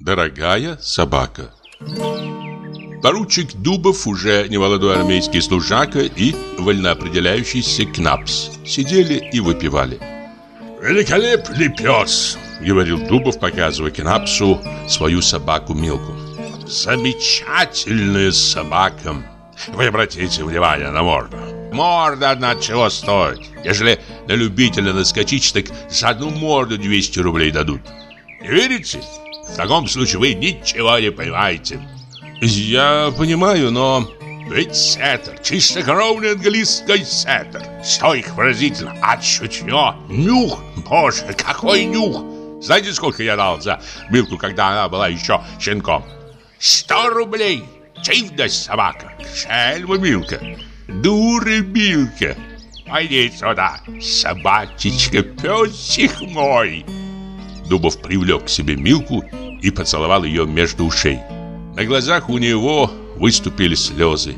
Дорогая собака Поручик Дубов, уже не молодой армейский служака и вольноопределяющийся Кнапс, сидели и выпивали. «Великолепный пес!» — говорил Дубов, показывая Кнапсу свою собаку Милку. «Замечательная собака! Вы обратите внимание на морду. Морда одна чего стоит. Ежели на любителя наскочить, так за одну морду 200 рублей дадут. Не верите? В таком случае вы ничего не понимаете. Я понимаю, но... Ведь сеттер, чистокровный английский сеттер. Что их выразительно? А чутье, нюх, боже, какой нюх! Знаете, сколько я дал за Милку, когда она была еще щенком? Сто рублей! Чивность собака! Шельма Милка! Дура Милка! Пойди сюда, собачечка, песик мой!» Дубов привлек к себе Милку и поцеловал ее между ушей. На глазах у него выступили слезы.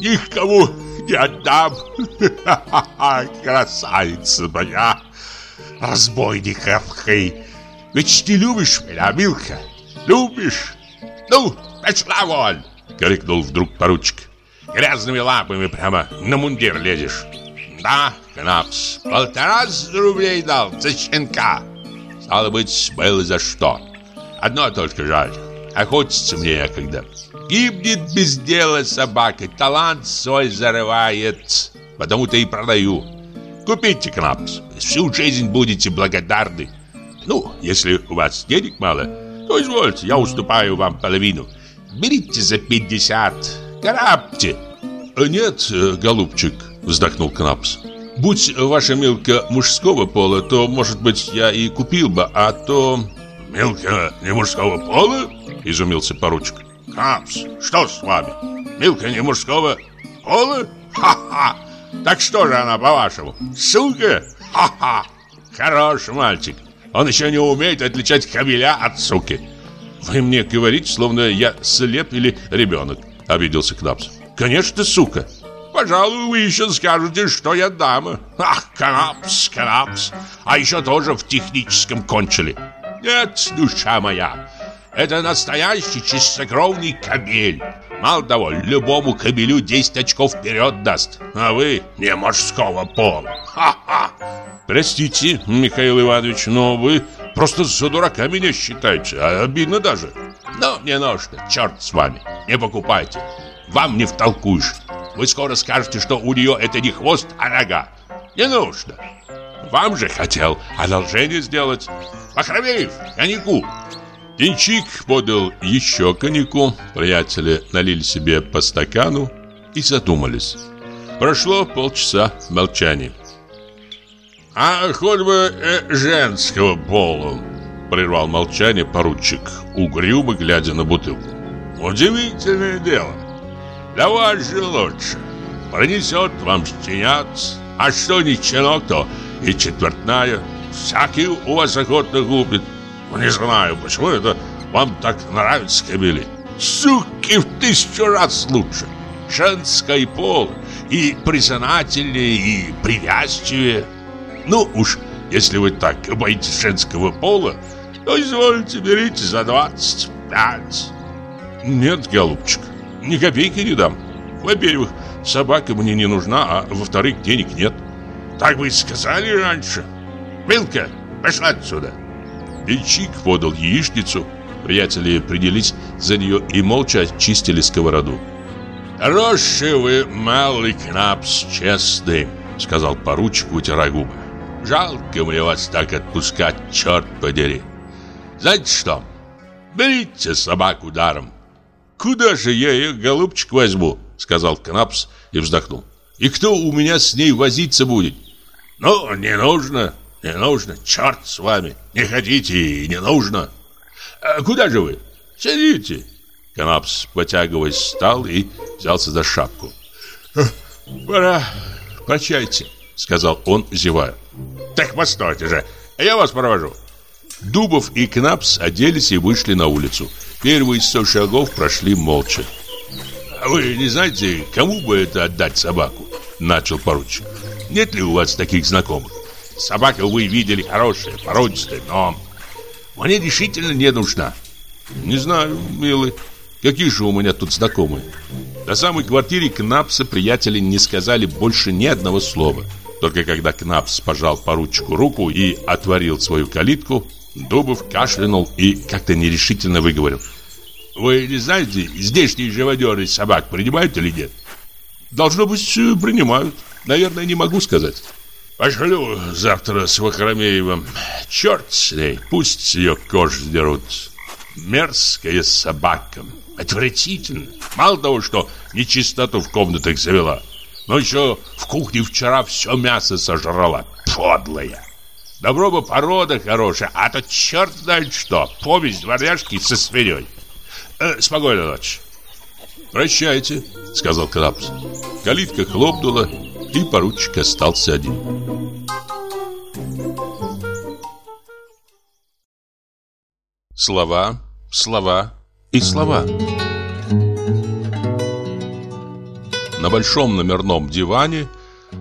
«Никому не отдам! Красавица моя! Разбойниковкой! Ведь ты любишь меня, Милка? Любишь? Ну, пошла вон!» — крикнул вдруг поручик. «Грязными лапами прямо на мундир лезешь!» «Да, Кнапс, полтора рублей дал за щенка!» Стало быть, было за что. Одно только жаль. Охотиться мне некогда. Гибнет без дела собака, талант свой зарывает. Потому-то и продаю. Купите Кнапс. Всю жизнь будете благодарны. Ну, если у вас денег мало, то извольте, я уступаю вам половину. Берите за 50. Карабьте. Нет, голубчик, вздохнул Кнапс. Будь ваша Милка мужского пола, то, может быть, я и купил бы, а то... Милка не мужского пола? Изумился поручик. Капс, что с вами? Милка не мужского пола? Ха-ха! Так что же она, по-вашему? Сука? Ха-ха! Хороший мальчик. Он еще не умеет отличать кабеля от суки. Вы мне говорите, словно я слеп или ребенок, обиделся Кнапс. Конечно, сука. Пожалуй, вы еще скажете, что я дама. Ах, Кнапс, Кнапс. А еще тоже в техническом кончили. Нет, душа моя, это настоящий чистокровный кабель. Мало того, любому кабелю 10 очков вперед даст. А вы не мужского пола. Ха-ха! Простите, Михаил Иванович, но вы просто за дурака меня считаете. А обидно даже. Но мне нужно, черт с вами. Не покупайте. Вам не втолкуешь. Вы скоро скажете, что у нее это не хвост, а нога. Не нужно. Вам же хотел одолжение сделать. Махровеев, коньяку. Денчик подал еще коньяку. Приятели налили себе по стакану и задумались. Прошло полчаса молчания. «А хоть бы э, женского пола!» Прервал молчание поручик, угрюмо глядя на бутылку. «Удивительное дело. Для вас же лучше. Пронесет вам щенят, а что не щенок, то и четвертная. Всякий у вас охотно губит. Не знаю, почему это вам так нравится, кобели. Суки в тысячу раз лучше. Женский пол и признательнее, и привязчивее. Ну уж, если вы так боитесь женского пола, то извольте, берите за 25. Нет, голубчик, ни копейки не дам. Во-первых, собака мне не нужна, а во-вторых, денег нет. Так вы и сказали раньше. Милка, пошла отсюда. Денчик подал яичницу. Приятели принялись за нее и молча очистили сковороду. «Хороший вы, малый Кнапс, честный», — сказал поручик, вытирая губы. «Жалко мне вас так отпускать, черт подери. Знаете что, берите собаку даром». «Куда же я ее, голубчик, возьму?» — сказал Кнапс и вздохнул. «И кто у меня с ней возиться будет?» «Ну, не нужно, не нужно, черт с вами. Не хотите и не нужно. А куда же вы? Сидите. Канапс, потягиваясь, встал и взялся за шапку. «Пора, прощайте», — сказал он, зевая. «Так постойте же, я вас провожу». Дубов и Кнапс оделись и вышли на улицу. Первые сто шагов прошли молча. «А «Вы не знаете, кому бы это отдать собаку?» Начал поручик. «Нет ли у вас таких знакомых?» Собака, вы видели, хорошая, породистая, но мне решительно не нужна. Не знаю, милый. Какие же у меня тут знакомые? До самой квартире Кнапса приятели не сказали больше ни одного слова. Только когда Кнапс пожал поручику руку и отворил свою калитку, Дубов кашлянул и как-то нерешительно выговорил. «Вы не знаете, здешние живодеры собак принимают или нет?» «Должно быть, принимают. Наверное, не могу сказать». «Пошлю завтра с Вахромеевым. Черт с ней, пусть ее кожу сдерут. Мерзкая собака. Отвратительно. Мало того, что нечистоту в комнатах завела, но еще в кухне вчера все мясо сожрала. Подлая. Добро бы порода хорошая, а то черт знает что. Повесть дворяжки со свиньей. Э, спокойной ночи. «Прощайте», — сказал Крабс. Калитка хлопнула, и поручик остался один. Слова, слова и слова. На большом номерном диване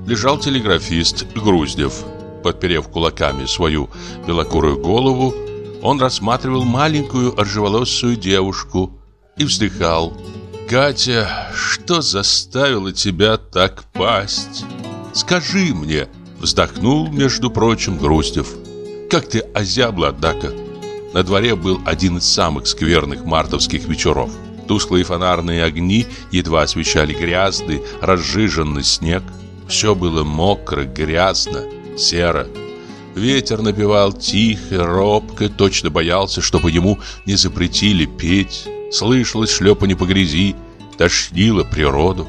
лежал телеграфист Груздев. Подперев кулаками свою белокурую голову, он рассматривал маленькую ржеволосую девушку и вздыхал. «Катя, что заставило тебя так пасть? Скажи мне!» Вздохнул, между прочим, Груздев. «Как ты озябла, однако!» На дворе был один из самых скверных мартовских вечеров. Тусклые фонарные огни едва освещали грязный, разжиженный снег. Все было мокро, грязно, серо. Ветер напевал тихо, робко, точно боялся, чтобы ему не запретили петь. Слышалось шлепанье по грязи, тошнило природу.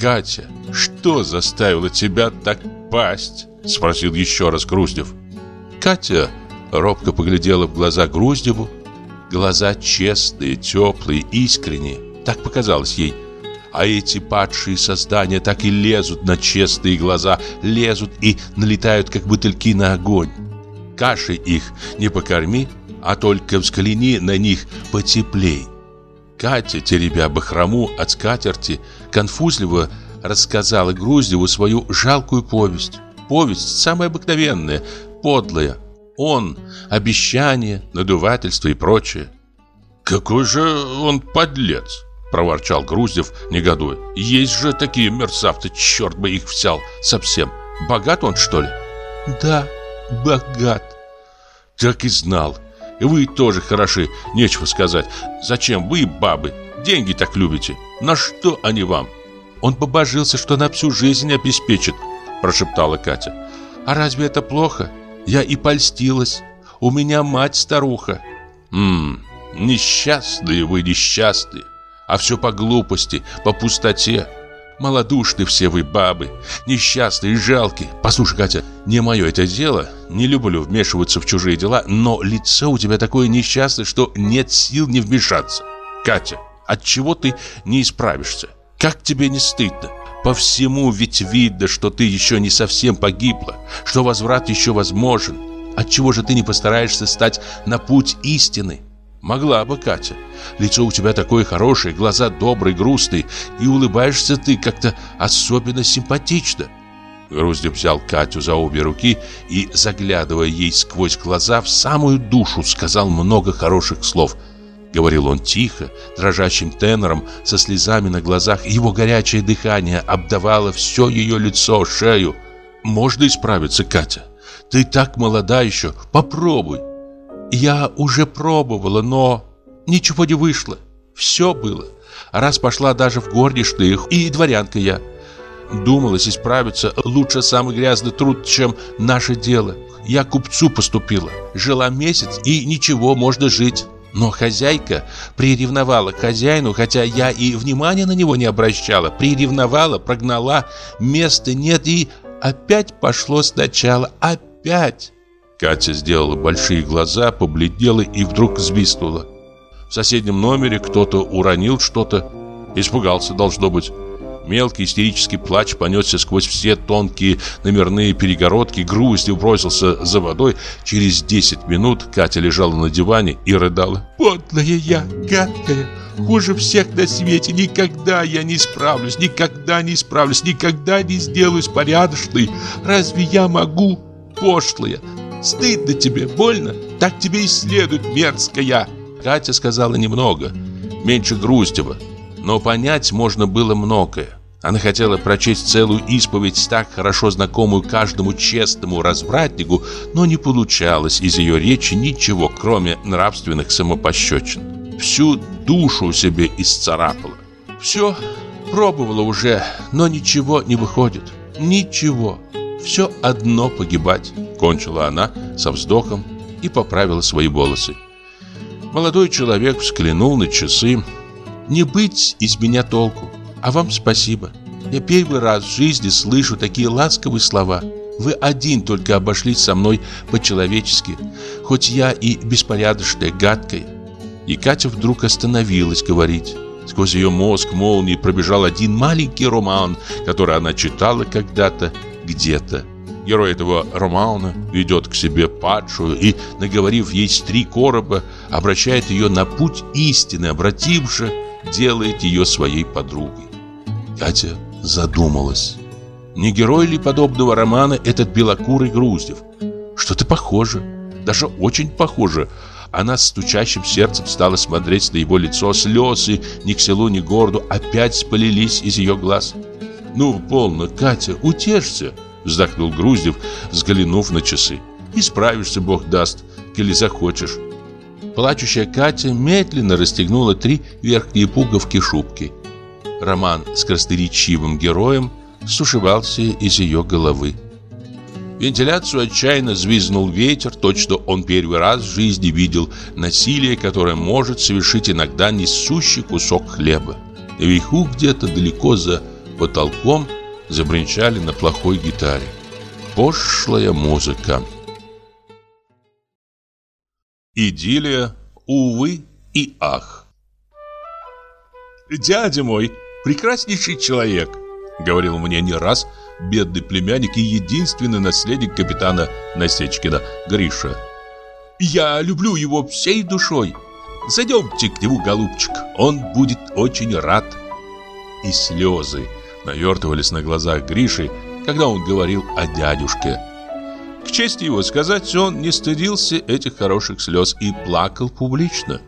«Катя, что заставило тебя так пасть?» Спросил еще раз Груздев. Катя робко поглядела в глаза Груздеву. Глаза честные, теплые, искренние. Так показалось ей. А эти падшие создания так и лезут на честные глаза, лезут и налетают, как бутыльки на огонь. Каши их не покорми, а только взгляни на них потеплей. Катя, теребя бахрому от скатерти, конфузливо рассказала Груздеву свою жалкую повесть. Повесть самая обыкновенная, подлая. Он, обещание, надувательство и прочее. «Какой же он подлец!» – проворчал Груздев, негодуя. «Есть же такие мерзавцы, черт бы их взял совсем. Богат он, что ли?» «Да, богат». «Так и знал. И вы тоже хороши, нечего сказать. Зачем вы, бабы, деньги так любите? На что они вам?» «Он побожился, что на всю жизнь обеспечит», – прошептала Катя. «А разве это плохо? Я и польстилась. У меня мать старуха». «Ммм, несчастные вы, несчастные. А все по глупости, по пустоте. Малодушны все вы, бабы, несчастные, жалкие. Послушай, Катя, не мое это дело, не люблю вмешиваться в чужие дела, но лицо у тебя такое несчастное, что нет сил не вмешаться. Катя, от чего ты не исправишься? Как тебе не стыдно? По всему ведь видно, что ты еще не совсем погибла, что возврат еще возможен. Отчего же ты не постараешься стать на путь истины? Могла бы, Катя. Лицо у тебя такое хорошее, глаза добрые, грустные, и улыбаешься ты как-то особенно симпатично. Груздев взял Катю за обе руки и, заглядывая ей сквозь глаза, в самую душу сказал много хороших слов. Говорил он тихо, дрожащим тенором, со слезами на глазах, его горячее дыхание обдавало все ее лицо, шею. «Можно исправиться, Катя. Ты так молода еще, попробуй. Я уже пробовала, но ничего не вышло. Все было. Раз пошла даже в горничные, и дворянка я. Думалось исправиться лучше самый грязный труд, чем наше дело. Я купцу поступила. Жила месяц, и ничего, можно жить. Но хозяйка приревновала к хозяину, хотя я и внимания на него не обращала. Приревновала, прогнала, места нет, и опять пошло сначала. Опять. Катя сделала большие глаза, побледнела и вдруг свистнула. В соседнем номере кто-то уронил что-то. Испугался, должно быть. Мелкий истерический плач понесся сквозь все тонкие номерные перегородки. Грустью бросился за водой. Через 10 минут Катя лежала на диване и рыдала. «Подлая я, гадкая, хуже всех на свете. Никогда я не справлюсь, никогда не справлюсь, никогда не сделаюсь порядочной. Разве я могу, пошлая, Стыдно тебе, больно? Так тебе и следует, мерзкая!» Катя сказала немного, меньше Груздева, но понять можно было многое. Она хотела прочесть целую исповедь, так хорошо знакомую каждому честному развратнику, но не получалось из ее речи ничего, кроме нравственных самопощечин. Всю душу себе исцарапала. Все пробовала уже, но ничего не выходит. Ничего. Все одно погибать, кончила она со вздохом и поправила свои волосы. Молодой человек взглянул на часы. Не быть из меня толку. А вам спасибо. Я первый раз в жизни слышу такие ласковые слова. Вы один только обошлись со мной по-человечески, хоть я и беспорядочная, гадкая. И Катя вдруг остановилась говорить. Сквозь ее мозг молнией пробежал один маленький роман, который она читала когда-то, где-то. Герой этого романа ведет к себе падшую и, наговорив ей три короба, обращает ее на путь истины, обративши, делает ее своей подругой. Катя задумалась. Не герой ли подобного романа этот белокурый Груздев? Что-то похоже, даже очень похоже. Она с стучащим сердцем стала смотреть на его лицо, слезы ни к селу, ни к городу опять полились из ее глаз. «Ну, полно, Катя, утешься!» Вздохнул Груздев, взглянув на часы. «Исправишься, Бог даст, или захочешь». Плачущая Катя медленно расстегнула три верхние пуговки шубки. Роман с красноречивым героем сушевался из ее головы. Вентиляцию отчаянно звизнул ветер, точно он первый раз в жизни видел насилие, которое может совершить иногда несущий кусок хлеба. Наверху где-то далеко за потолком забринчали на плохой гитаре. Пошлая музыка. Идиллия, увы и ах. «Дядя мой, прекраснейший человек», — говорил мне не раз бедный племянник и единственный наследник капитана Насечкина, Гриша. «Я люблю его всей душой. Зайдемте к нему, голубчик, он будет очень рад». И слезы навертывались на глазах Гриши, когда он говорил о дядюшке. К чести его сказать, он не стыдился этих хороших слез и плакал публично.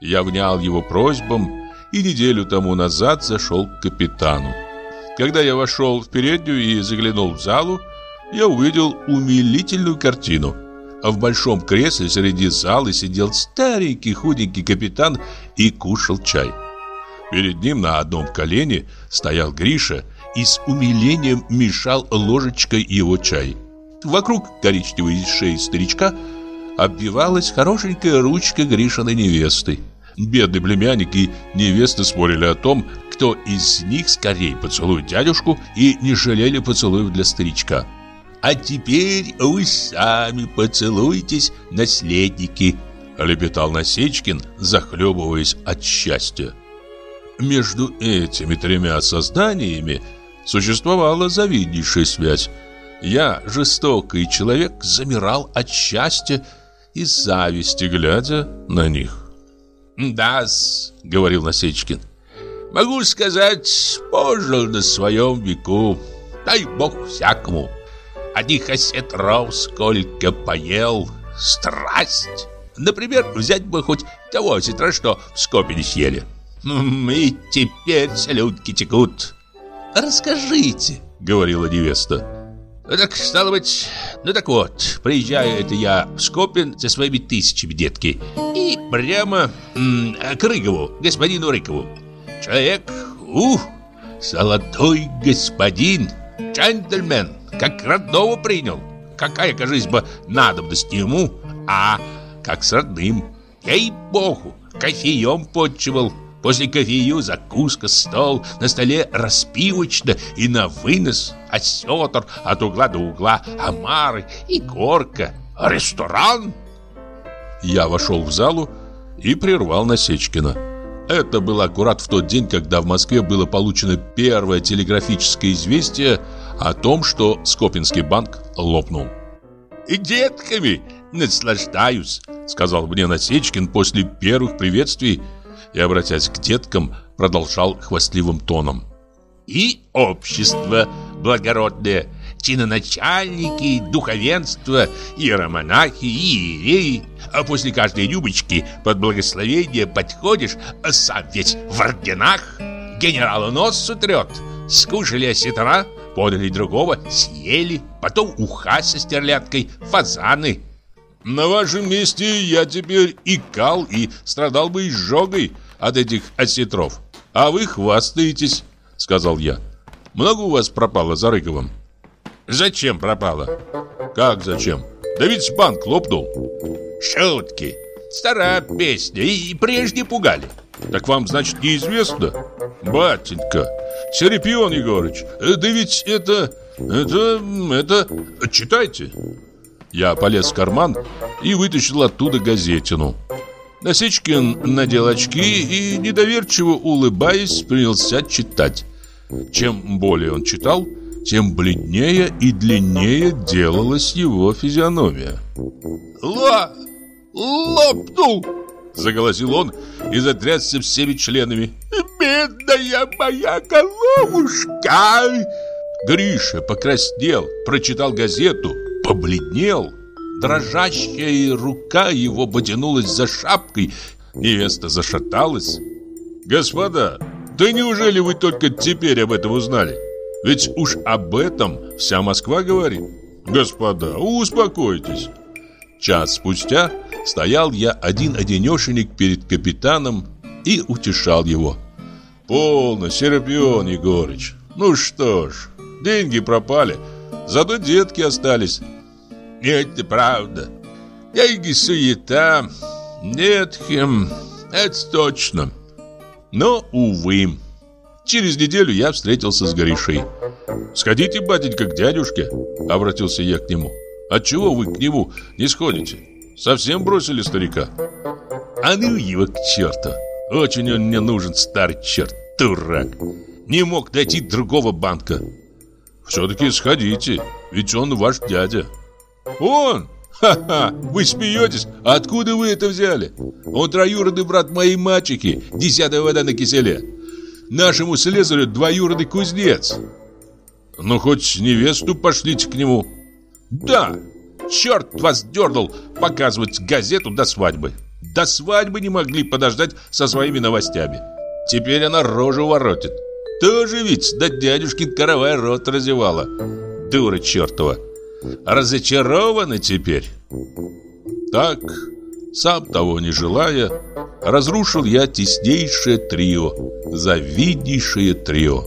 Я внял его просьбам и неделю тому назад зашел к капитану. Когда я вошел в переднюю и заглянул в залу, я увидел умилительную картину. А в большом кресле среди зала сидел старенький худенький капитан и кушал чай. Перед ним на одном колене стоял Гриша и с умилением мешал ложечкой его чай. Вокруг коричневой шеи старичка обвивалась хорошенькая ручка Гришиной невесты. Бедный племянник и невеста спорили о том, кто из них скорее поцелует дядюшку, и не жалели поцелуев для старичка. «А теперь вы сами поцелуйтесь, наследники», — лепетал Насечкин, захлебываясь от счастья. Между этими тремя созданиями существовала завиднейшая связь. Я, жестокий человек, замирал от счастья и зависти, глядя на них. «Да-с», — говорил Насечкин, — «могу сказать, пожил на своем веку, дай бог всякому. Одних осетров сколько поел, страсть. Например, взять бы хоть того осетра, что в Скопе съели. И теперь салютки текут». «Расскажите», — говорила невеста. Ну так, стало быть, ну так вот, приезжаю это я в Скопин со своими тысячами, детки, и прямо к Рыгову, господину Рыкову. Человек, ух, золотой господин, джентльмен, как родного принял. Какая, кажись бы, надобность ему, а как с родным. Ей-богу, кофеем подчевал, После кофею закуска, стол, на столе распивочно и на вынос, осетр от угла до угла, омары и горка. Ресторан? Я вошел в залу и прервал Насечкина. Это было аккурат в тот день, когда в Москве было получено первое телеграфическое известие о том, что Скопинский банк лопнул. «И детками наслаждаюсь», — сказал мне Насечкин после первых приветствий и, обратясь к деткам, продолжал хвастливым тоном. «И общество благородное, чиноначальники, духовенство, иеромонахи, иереи. А после каждой рюмочки под благословение подходишь, а сам весь в орденах, генералу нос сутрет. Скушали осетра, подали другого, съели, потом уха со стерляткой, фазаны. На вашем месте я теперь и кал, и страдал бы изжогой от этих осетров. А вы хвастаетесь, сказал я. Много у вас пропало за Рыковым? Зачем пропало? Как зачем? Да ведь банк лопнул. Шутки. Старая песня, и прежде пугали. Так вам, значит, неизвестно? Батенька, Серепион Егорыч, да ведь это... Это... это... Читайте. Я полез в карман и вытащил оттуда газетину. Насечкин надел очки и, недоверчиво улыбаясь, принялся читать. Чем более он читал, тем бледнее и длиннее делалась его физиономия. «Ла! Лопнул!» — заголосил он и затрясся всеми членами. «Бедная моя головушка!» Гриша покраснел, прочитал газету, побледнел. Дрожащая рука его потянулась за шапкой, невеста зашаталась. «Господа, да неужели вы только теперь об этом узнали? Ведь уж об этом вся Москва говорит. Господа, успокойтесь». Час спустя стоял я один-одинешенек перед капитаном и утешал его. «Полно, Серапион Егорыч. Ну что ж, деньги пропали, зато детки остались». «Это правда. Деньги суета. Детки, это точно. Но, увы». Через неделю я встретился с Горишей. «Сходите, батенька, к дядюшке», — обратился я к нему. «Отчего вы к нему не сходите? Совсем бросили старика?» «А ну его к черту! Очень он мне нужен, старый черт, дурак! Не мог дойти другого банка!» «Все-таки сходите, ведь он ваш дядя!» «Он? Ха-ха! Вы смеетесь? Откуда вы это взяли? Он троюродный брат моей мачехи, десятая вода на киселе!» Нашему слесарю двоюродный кузнец. Ну, хоть невесту пошлите к нему. Да, черт вас дернул показывать газету до свадьбы. До свадьбы не могли подождать со своими новостями. Теперь она рожу воротит. Тоже ведь да дядюшкин каравай рот разевала. Дура чертова. Разочарованы теперь. Так, сам того не желая, разрушил я теснейшее трио, завиднейшее трио.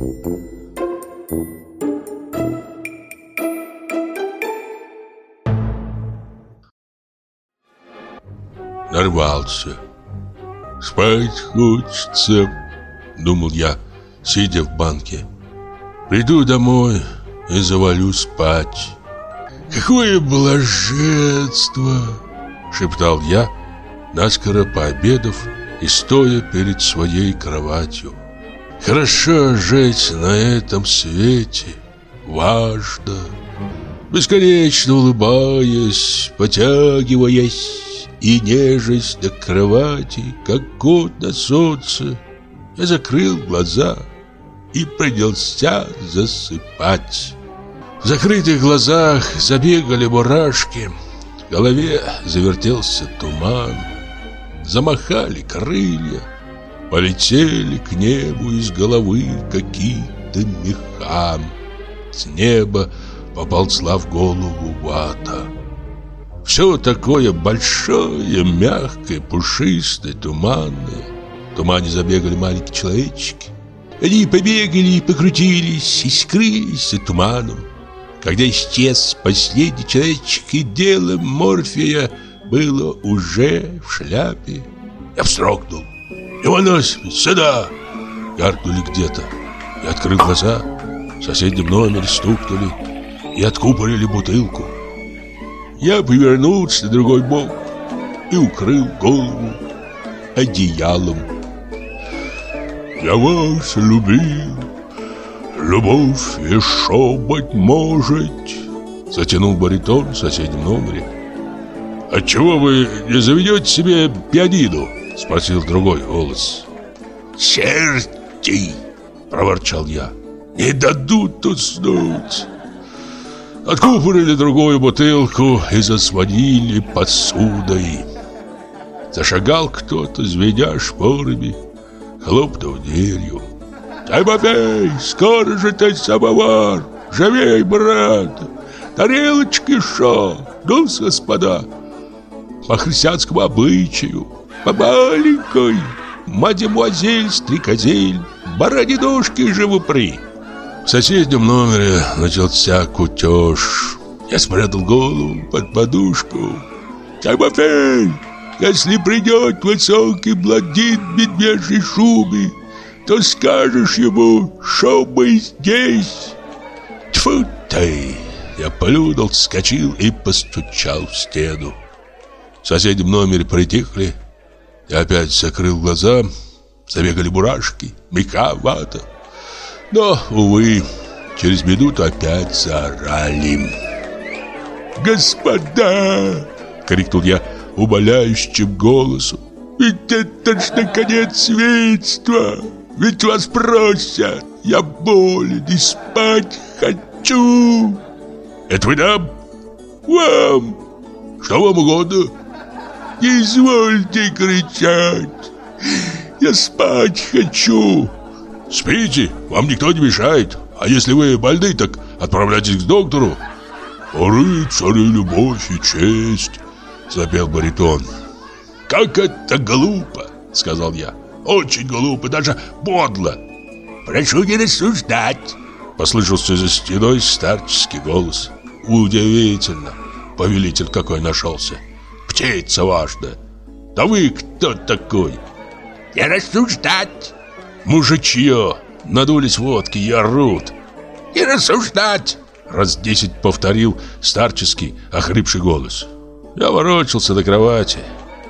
Нарвался. Спать хочется, думал я, сидя в банке. Приду домой и завалю спать. Какое блаженство! Шептал я, наскоро пообедав и стоя перед своей кроватью. Хорошо жить на этом свете, важно. Бесконечно улыбаясь, потягиваясь и нежесть до кровати, как год на солнце, я закрыл глаза и принялся засыпать. В закрытых глазах забегали мурашки, в голове завертелся туман. Замахали крылья, полетели к небу из головы какие-то меха. С неба поползла в голову вата. Все такое большое, мягкое, пушистое, туманное. В тумане забегали маленькие человечки. Они побегали, покрутились и скрылись за туманом. Когда исчез последний человечек, и дело Морфия было уже в шляпе. Я вздрогнул. «Иванос, сюда!» Гаркнули где-то. Я открыл глаза. В соседнем номере стукнули и откупорили бутылку. Я повернулся на другой бок и укрыл голову одеялом. «Я вас любил, Любовь еще, быть может Затянул баритон в соседнем номере «Отчего вы не заведете себе пианино?» Спросил другой голос «Черти!» Проворчал я «Не дадут уснуть!» Откупорили другую бутылку и зазвонили посудой. Зашагал кто-то, звеня шпорами, хлопнул дверью. «Тимофей, скоро же ты самовар! Живей, брат! Тарелочки шо! ну господа! По христианскому обычаю, по маленькой, мадемуазель, стрекозель, баранидушки живопри!» В соседнем номере начался кутеж. Я спрятал голову под подушку. «Тимофей, если придет высокий блондин в медвежьей шубе, то скажешь ему, что мы здесь. Тьфу ты! Я плюнул, вскочил и постучал в стену. В соседнем номере притихли. Я опять закрыл глаза, забегали мурашки, мека. Но, увы, через минуту опять заорали. «Господа!» — крикнул я умоляющим голосом. «Ведь это ж наконец светство! Ведь вас просят! Я болен и спать хочу!» «Это вы нам?» «Вам!» «Что вам угодно?» «Не извольте кричать! Я спать хочу!» «Спите, вам никто не мешает. А если вы больны, так отправляйтесь к доктору». «Рыцари, любовь и честь!» Запел баритон «Как это глупо!» Сказал я «Очень глупо, даже подло!» «Прошу не рассуждать!» Послышался за стеной старческий голос «Удивительно! Повелитель какой нашелся! Птица важная! Да вы кто такой?» «Не рассуждать!» «Мужичье! Надулись водки и орут!» «Не рассуждать!» Раз десять повторил старческий, охрипший голос я ворочался на кровати.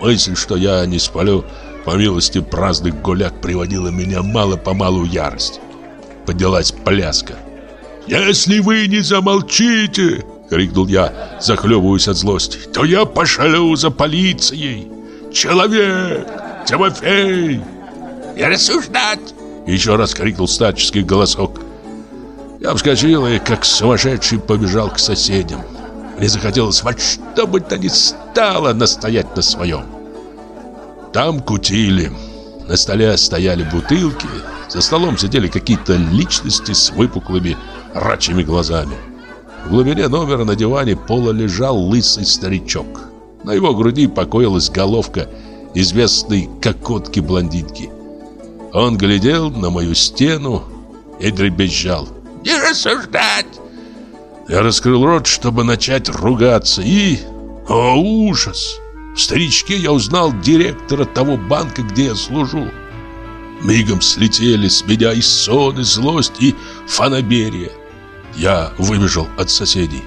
Мысль, что я не сплю, по милости праздных гуляк, приводила меня мало-помалу ярость. Поднялась пляска. «Если вы не замолчите!» — крикнул я, захлебываясь от злости. «То я пошлю за полицией! Человек! Тимофей!» «Не рассуждать!» — еще раз крикнул старческий голосок. Я вскочил и, как сумасшедший, побежал к соседям. Мне захотелось во что бы то ни стало настоять на своем. Там кутили. На столе стояли бутылки. За столом сидели какие-то личности с выпуклыми рачьими глазами. В глубине номера на диване пола лежал лысый старичок. На его груди покоилась головка известной кокотки-блондинки. Он глядел на мою стену и дребезжал. «Не рассуждать! Я раскрыл рот, чтобы начать ругаться, и... О, ужас! Старичке я узнал директора того банка, где я служу. Мигом слетели с меня и сон, и злость, и фанаберия. Я выбежал от соседей.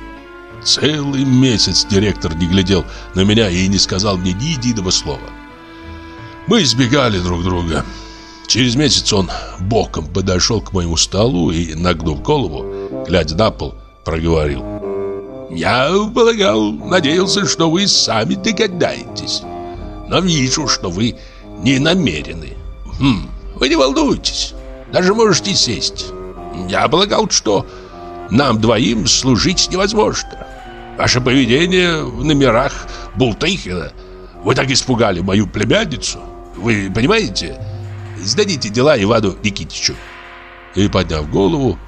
Целый месяц директор не глядел на меня и не сказал мне ни единого слова. Мы избегали друг друга. Через месяц он боком подошел к моему столу и, нагнув голову, глядя на пол, проговорил. «Я полагал, надеялся, что вы сами догадаетесь. Но вижу, что вы не намерены. Хм, вы не волнуйтесь, даже можете сесть. Я полагал, что нам двоим служить невозможно. Ваше поведение в номерах Бултыхина. Вы так испугали мою племянницу. Вы понимаете? Сдадите дела Ивану Никитичу». И, подняв голову,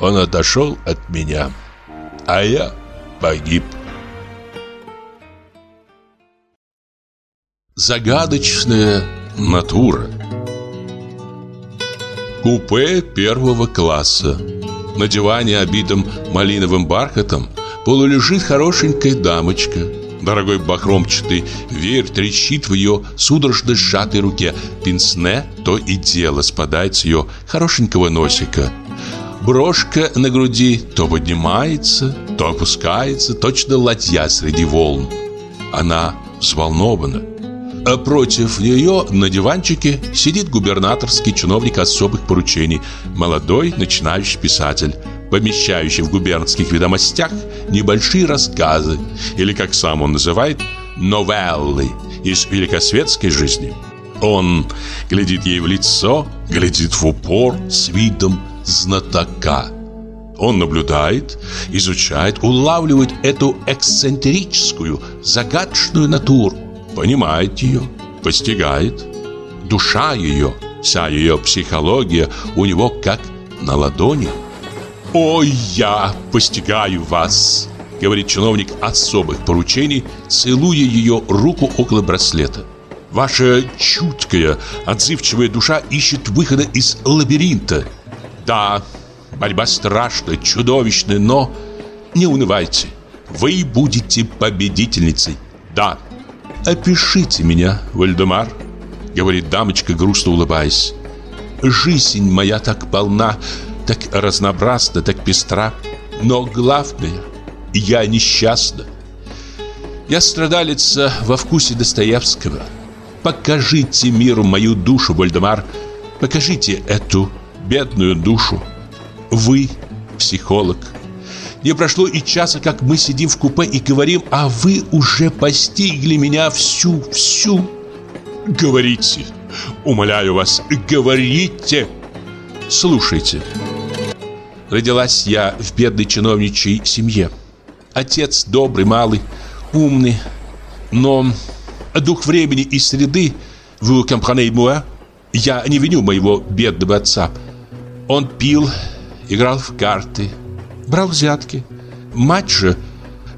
он отошел от меня а я погиб. Загадочная натура. Купе первого класса. На диване, обитом малиновым бархатом Полулежит хорошенькая дамочка. Дорогой бахромчатый веер трещит в ее судорожно сжатой руке. Пинсне то и дело спадает с ее хорошенького носика Брошка на груди то поднимается, то опускается, точно ладья среди волн. Она взволнована. А против нее на диванчике сидит губернаторский чиновник особых поручений, молодой начинающий писатель, помещающий в губернских ведомостях небольшие рассказы, или, как сам он называет, новеллы из великосветской жизни. Он глядит ей в лицо, глядит в упор с видом знатока. Он наблюдает, изучает, улавливает эту эксцентрическую, загадочную натуру, понимает ее, постигает. Душа ее, вся ее психология у него как на ладони. «Ой, я постигаю вас!» говорит чиновник особых поручений, целуя ее руку около браслета. Ваша чуткая, отзывчивая душа ищет выхода из лабиринта. Да, борьба страшная, чудовищная, но не унывайте. Вы будете победительницей. Да. Опишите меня, Вальдемар, говорит дамочка, грустно улыбаясь. Жизнь моя так полна, так разнообразна, так пестра, но главное я несчастна. Я страдалица во вкусе Достоевского. Покажите миру мою душу, Вольдемар. Покажите эту бедную душу. Вы психолог. Не прошло и часа, как мы сидим в купе и говорим, а вы уже постигли меня всю, всю. Говорите, умоляю вас, говорите. Слушайте. Родилась я в бедной чиновничьей семье. Отец добрый, малый, умный, но дух времени и среды, vous comprenez moi, я не виню моего бедного отца. Он пил, играл в карты, брал взятки. Мать же,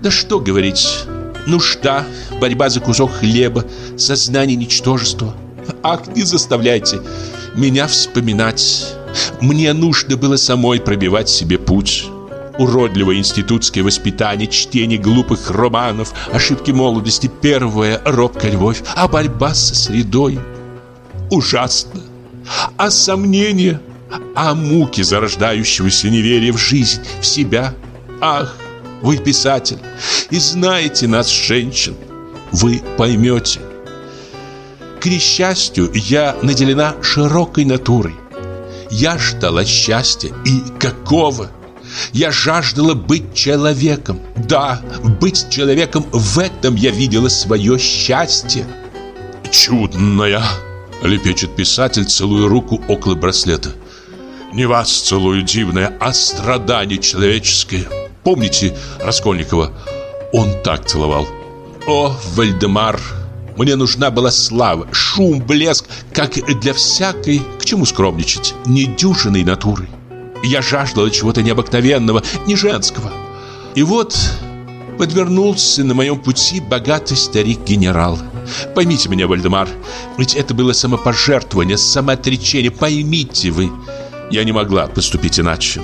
да что говорить, нужда, борьба за кусок хлеба, сознание ничтожества. Ах, не заставляйте меня вспоминать. Мне нужно было самой пробивать себе путь уродливое институтское воспитание, чтение глупых романов, ошибки молодости, первая робкая любовь, а борьба со средой. Ужасно. А сомнения, а муки зарождающегося неверия в жизнь, в себя. Ах, вы писатель и знаете нас, женщин. Вы поймете. К несчастью, я наделена широкой натурой. Я ждала счастья и какого? Я жаждала быть человеком. Да, быть человеком, в этом я видела свое счастье. Чудная, лепечет писатель, целуя руку около браслета. Не вас целую, дивное, а страдание человеческое. Помните Раскольникова? Он так целовал. О, Вальдемар, мне нужна была слава, шум, блеск, как для всякой, к чему скромничать, недюжиной натуры. Я жаждала чего-то необыкновенного, не женского. И вот подвернулся на моем пути богатый старик-генерал. Поймите меня, Вальдемар, ведь это было самопожертвование, самоотречение. Поймите вы, я не могла поступить иначе.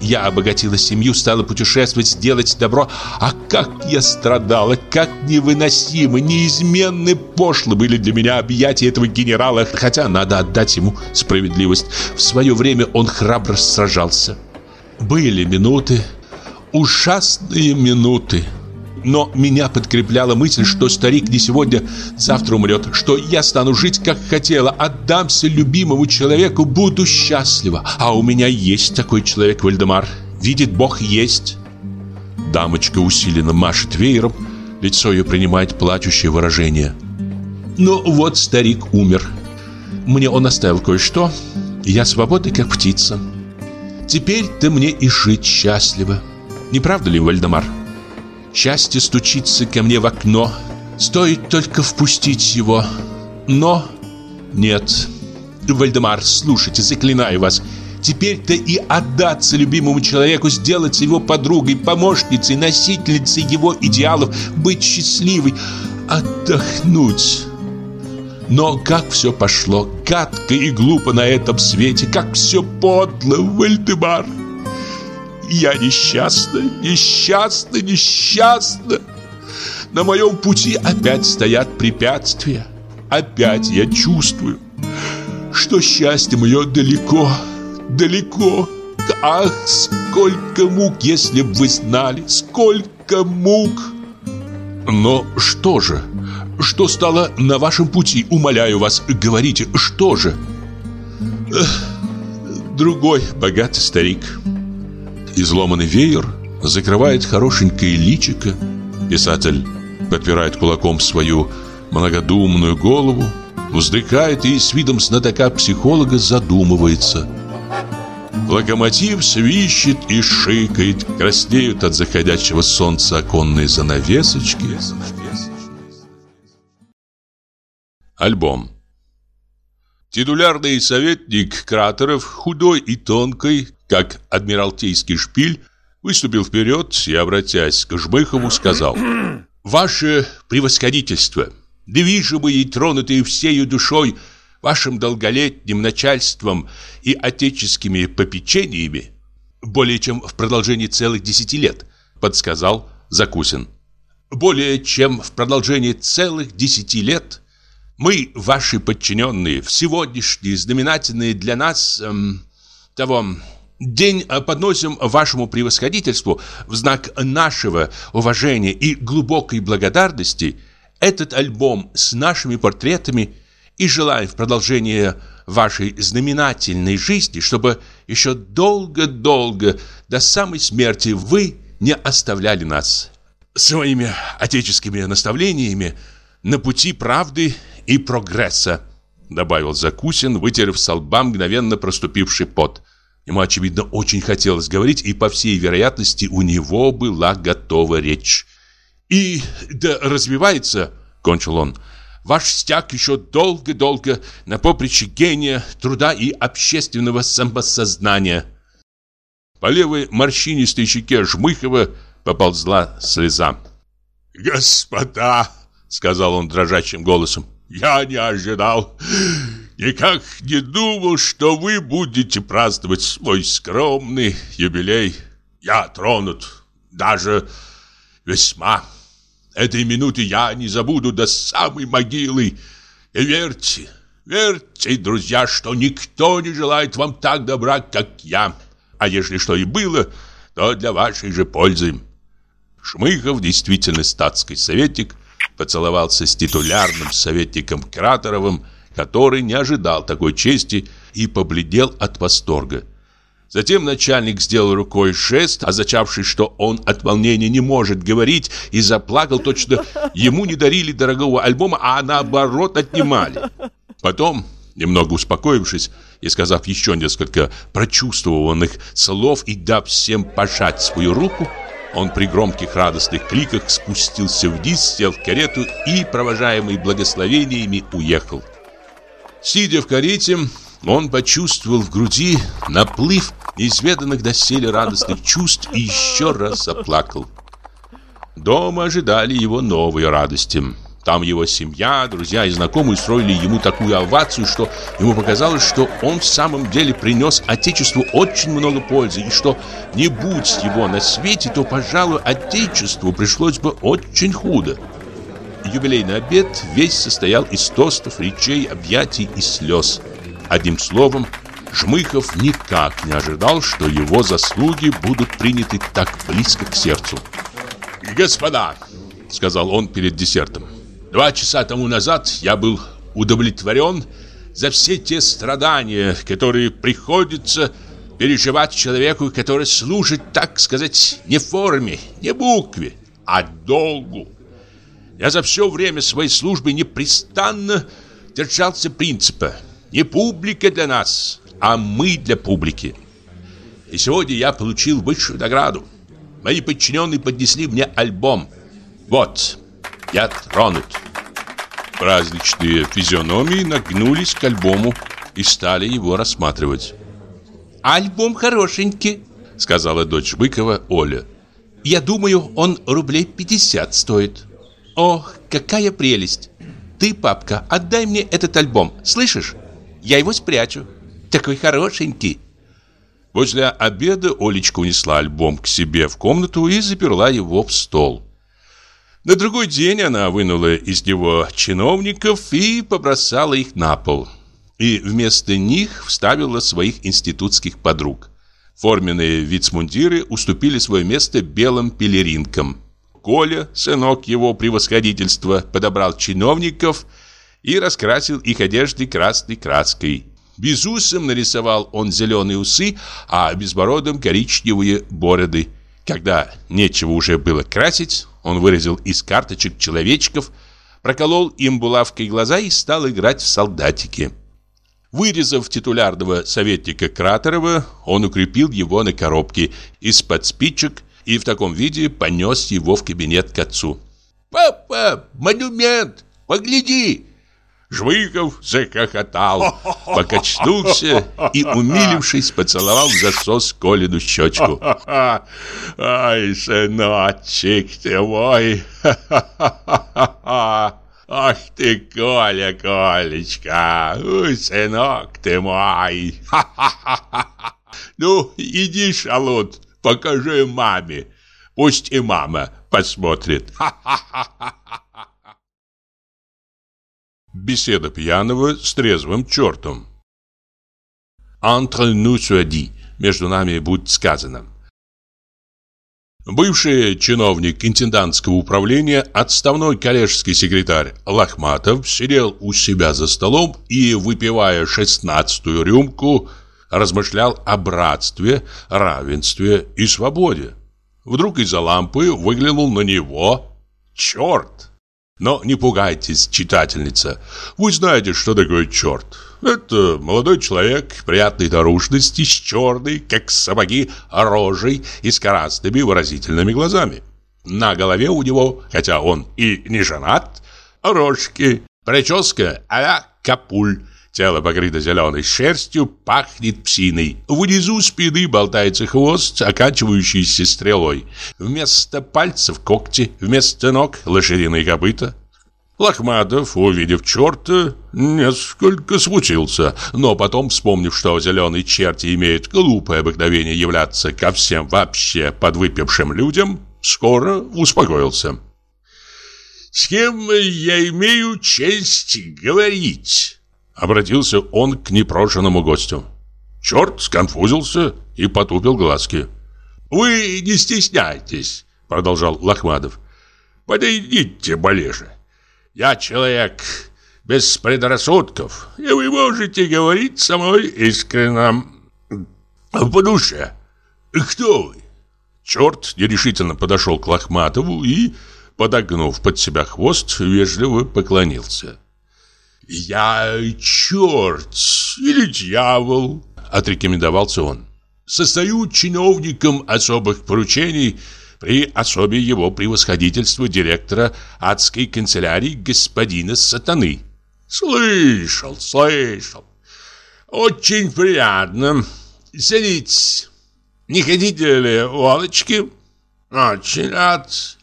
Я обогатила семью, стала путешествовать, делать добро. А как я страдала, как невыносимо, неизменны пошлы были для меня объятия этого генерала. Хотя надо отдать ему справедливость. В свое время он храбро сражался. Были минуты, ужасные минуты. Но меня подкрепляла мысль, что старик не сегодня, завтра умрет, что я стану жить, как хотела, отдамся любимому человеку, буду счастлива. А у меня есть такой человек, Вальдемар. Видит Бог, есть. Дамочка усиленно машет веером, лицо ее принимает плачущее выражение. Ну вот старик умер. Мне он оставил кое-что, я свободна, как птица. Теперь-то мне и жить счастливо. Не правда ли, Вальдемар? Счастье стучится ко мне в окно. Стоит только впустить его. Но нет. Вальдемар, слушайте, заклинаю вас. Теперь-то и отдаться любимому человеку, сделаться его подругой, помощницей, носительницей его идеалов, быть счастливой, отдохнуть. Но как все пошло, гадко и глупо на этом свете, как все подло, Вальдемар. Я несчастна, несчастна, несчастна. На моем пути опять стоят препятствия. Опять я чувствую, что счастье мое далеко, далеко. Ах, сколько мук, если бы вы знали, сколько мук. Но что же? Что стало на вашем пути? Умоляю вас, говорите, что же? Эх, другой богатый старик. Изломанный веер закрывает хорошенькое личико. Писатель подпирает кулаком свою многодумную голову, вздыхает и с видом знатока-психолога задумывается. Локомотив свищет и шикает, краснеют от заходящего солнца оконные занавесочки. Альбом Титулярный советник Кратеров, худой и тонкой, как адмиралтейский шпиль, выступил вперед и, обратясь к Жмыхову, сказал «Ваше превосходительство, движимые и тронутые всею душой вашим долголетним начальством и отеческими попечениями, более чем в продолжении целых десяти лет», подсказал Закусин. «Более чем в продолжении целых десяти лет – мы, ваши подчиненные, в сегодняшний знаменательный для нас эм, того день э, подносим вашему превосходительству в знак нашего уважения и глубокой благодарности этот альбом с нашими портретами и желаем в продолжение вашей знаменательной жизни, чтобы еще долго-долго до самой смерти вы не оставляли нас своими отеческими наставлениями на пути правды и прогресса», добавил Закусин, вытерев с лба мгновенно проступивший пот. Ему, очевидно, очень хотелось говорить, и, по всей вероятности, у него была готова речь. «И да развивается», — кончил он, — «ваш стяг еще долго-долго на поприще гения, труда и общественного самосознания». По левой морщинистой щеке Жмыхова поползла слеза. «Господа!» — сказал он дрожащим голосом. Я не ожидал, никак не думал, что вы будете праздновать свой скромный юбилей. Я тронут, даже весьма. Этой минуты я не забуду до самой могилы. И верьте, верьте, друзья, что никто не желает вам так добра, как я. А если что и было, то для вашей же пользы. Шмыхов действительно статский советник, поцеловался с титулярным советником Кратеровым, который не ожидал такой чести и побледнел от восторга. Затем начальник сделал рукой жест, означавший, что он от волнения не может говорить, и заплакал точно ему не дарили дорогого альбома, а наоборот отнимали. Потом, немного успокоившись и сказав еще несколько прочувствованных слов и дав всем пожать свою руку, он при громких радостных кликах спустился вниз, сел в карету и, провожаемый благословениями, уехал. Сидя в карете, он почувствовал в груди наплыв неизведанных доселе радостных чувств и еще раз заплакал. Дома ожидали его новые радости – там его семья, друзья и знакомые устроили ему такую овацию, что ему показалось, что он в самом деле принес Отечеству очень много пользы, и что не будь его на свете, то, пожалуй, Отечеству пришлось бы очень худо. Юбилейный обед весь состоял из тостов, речей, объятий и слез. Одним словом, Жмыхов никак не ожидал, что его заслуги будут приняты так близко к сердцу. «Господа!» — сказал он перед десертом. Два часа тому назад я был удовлетворен за все те страдания, которые приходится переживать человеку, который служит, так сказать, не форме, не букве, а долгу. Я за все время своей службы непрестанно держался принципа не публика для нас, а мы для публики. И сегодня я получил высшую награду. Мои подчиненные поднесли мне альбом. Вот, я тронут. Праздничные физиономии нагнулись к альбому и стали его рассматривать. «Альбом хорошенький», — сказала дочь Быкова Оля. «Я думаю, он рублей 50 стоит». «Ох, какая прелесть! Ты, папка, отдай мне этот альбом, слышишь? Я его спрячу. Такой хорошенький». После обеда Олечка унесла альбом к себе в комнату и заперла его в стол. На другой день она вынула из него чиновников и побросала их на пол. И вместо них вставила своих институтских подруг. Форменные вицмундиры уступили свое место белым пелеринкам. Коля, сынок его превосходительства, подобрал чиновников и раскрасил их одежды красной краской. Безусом нарисовал он зеленые усы, а безбородом коричневые бороды. Когда нечего уже было красить, он вырезал из карточек человечков, проколол им булавкой глаза и стал играть в солдатики. Вырезав титулярного советника Кратерова, он укрепил его на коробке из-под спичек и в таком виде понес его в кабинет к отцу. «Папа, монумент! Погляди!» Жвыков захохотал, покачнулся и, умилившись, поцеловал в засос Колину щечку. «Ай, сыночек ты мой! Ах ты, Коля, Колечка! Ой, сынок ты мой! Ну, иди, шалот, покажи маме. Пусть и мама посмотрит. Ха-ха-ха! Беседа пьяного с трезвым чертом. Entre nous soit между нами будет сказано. Бывший чиновник интендантского управления, отставной коллежский секретарь Лохматов сидел у себя за столом и, выпивая шестнадцатую рюмку, размышлял о братстве, равенстве и свободе. Вдруг из-за лампы выглянул на него черт. Но не пугайтесь, читательница. Вы знаете, что такое черт. Это молодой человек приятной наружности, с черной, как сапоги, рожей и с красными выразительными глазами. На голове у него, хотя он и не женат, рожки, прическа а капуль. Тело покрыто зеленой шерстью, пахнет псиной. Внизу спины болтается хвост, оканчивающийся стрелой. Вместо пальцев когти, вместо ног лошадиные копыта. Лохматов, увидев черта, несколько смутился, но потом, вспомнив, что зеленые черти имеют глупое обыкновение являться ко всем вообще подвыпившим людям, скоро успокоился. «С кем я имею честь говорить?» Обратился он к непрошенному гостю. Черт сконфузился и потупил глазки. «Вы не стесняйтесь», — продолжал Лохматов. «Подойдите ближе. Я человек без предрассудков, и вы можете говорить со мной искренне, по душе. Кто вы?» Черт нерешительно подошел к Лохматову и, подогнув под себя хвост, вежливо поклонился. «Я черт или дьявол», — отрекомендовался он. «Состою чиновником особых поручений при особе его превосходительства директора адской канцелярии господина Сатаны». «Слышал, слышал. Очень приятно. Садитесь. Не хотите ли водочки?» «Очень рад.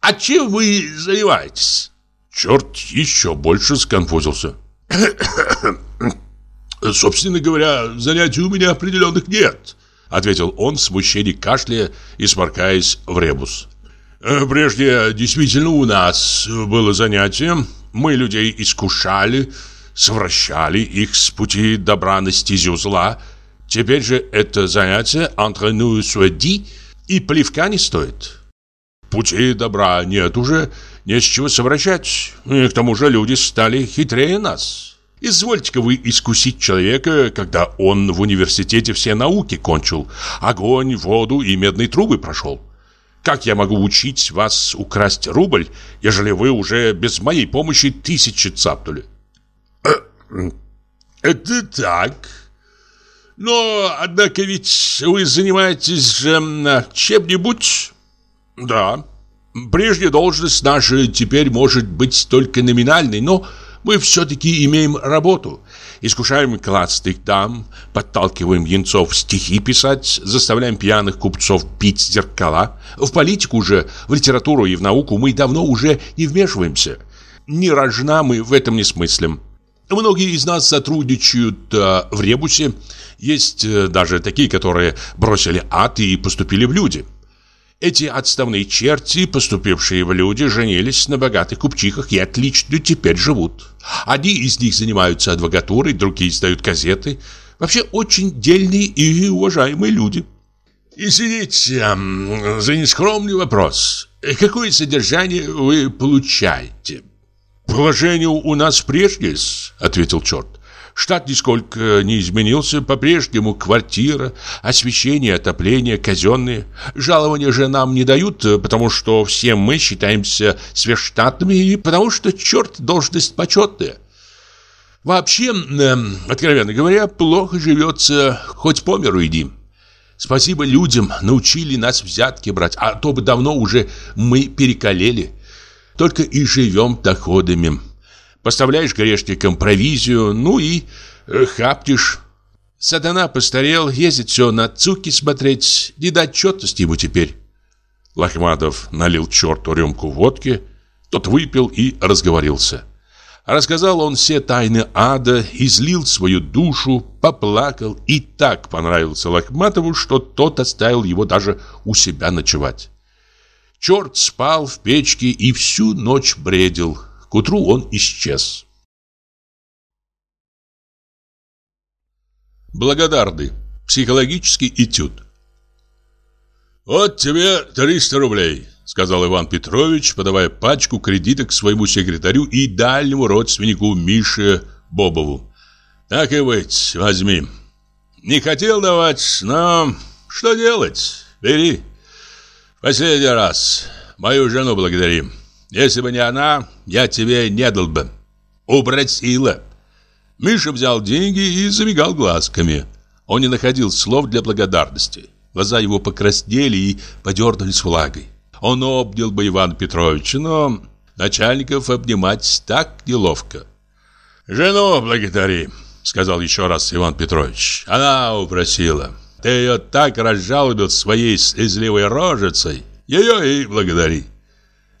А чем вы занимаетесь?» Черт еще больше сконфузился. «Собственно говоря, занятий у меня определенных нет», ответил он в смущении кашляя и сморкаясь в ребус. «Э, «Прежде действительно у нас было занятие. Мы людей искушали, совращали их с пути добра на стезю зла. Теперь же это занятие entre nous soit dit, и плевка не стоит. Пути добра нет уже, не с чего совращать. И к тому же люди стали хитрее нас. Извольте-ка вы искусить человека, когда он в университете все науки кончил, огонь, воду и медные трубы прошел. Как я могу учить вас украсть рубль, ежели вы уже без моей помощи тысячи цапнули? Это так. Но, однако ведь вы занимаетесь же чем-нибудь? Да. Прежняя должность наша теперь может быть только номинальной, но мы все-таки имеем работу. Искушаем классных дам, подталкиваем янцов стихи писать, заставляем пьяных купцов пить зеркала. В политику же, в литературу и в науку мы давно уже не вмешиваемся. Ни рожна мы в этом не смыслим. Многие из нас сотрудничают э, в Ребусе. Есть э, даже такие, которые бросили ад и поступили в люди. Эти отставные черти, поступившие в люди, женились на богатых купчихах и отлично теперь живут. Одни из них занимаются адвокатурой, другие издают газеты. Вообще очень дельные и уважаемые люди. Извините за нескромный вопрос. Какое содержание вы получаете? Положение у нас прежнее, ответил черт. Штат нисколько не изменился, по-прежнему квартира, освещение, отопление, казенные. Жалования же нам не дают, потому что все мы считаемся сверхштатными и потому что, черт, должность почетная. Вообще, э, откровенно говоря, плохо живется, хоть по миру иди. Спасибо людям, научили нас взятки брать, а то бы давно уже мы перекалели. Только и живем доходами. Поставляешь грешникам провизию, ну и э, хаптишь. Сатана постарел, ездит все на цуки смотреть, не дать отчетность ему теперь. Лохматов налил черту рюмку водки, тот выпил и разговорился. Рассказал он все тайны ада, излил свою душу, поплакал и так понравился Лохматову, что тот оставил его даже у себя ночевать. Черт спал в печке и всю ночь бредил. К утру он исчез. Благодарный. Психологический этюд. «Вот тебе 300 рублей», — сказал Иван Петрович, подавая пачку кредиток своему секретарю и дальнему родственнику Мише Бобову. «Так и быть, возьми. Не хотел давать, но что делать? Бери. Последний раз. Мою жену благодари. Если бы не она, я тебе не дал бы. Убросила». Миша взял деньги и замигал глазками. Он не находил слов для благодарности. Глаза его покраснели и подернулись влагой. Он обнял бы Ивана Петровича, но начальников обнимать так неловко. «Жену благодари», — сказал еще раз Иван Петрович. «Она упросила. Ты ее так разжалобил своей слезливой рожицей. Ее и благодари».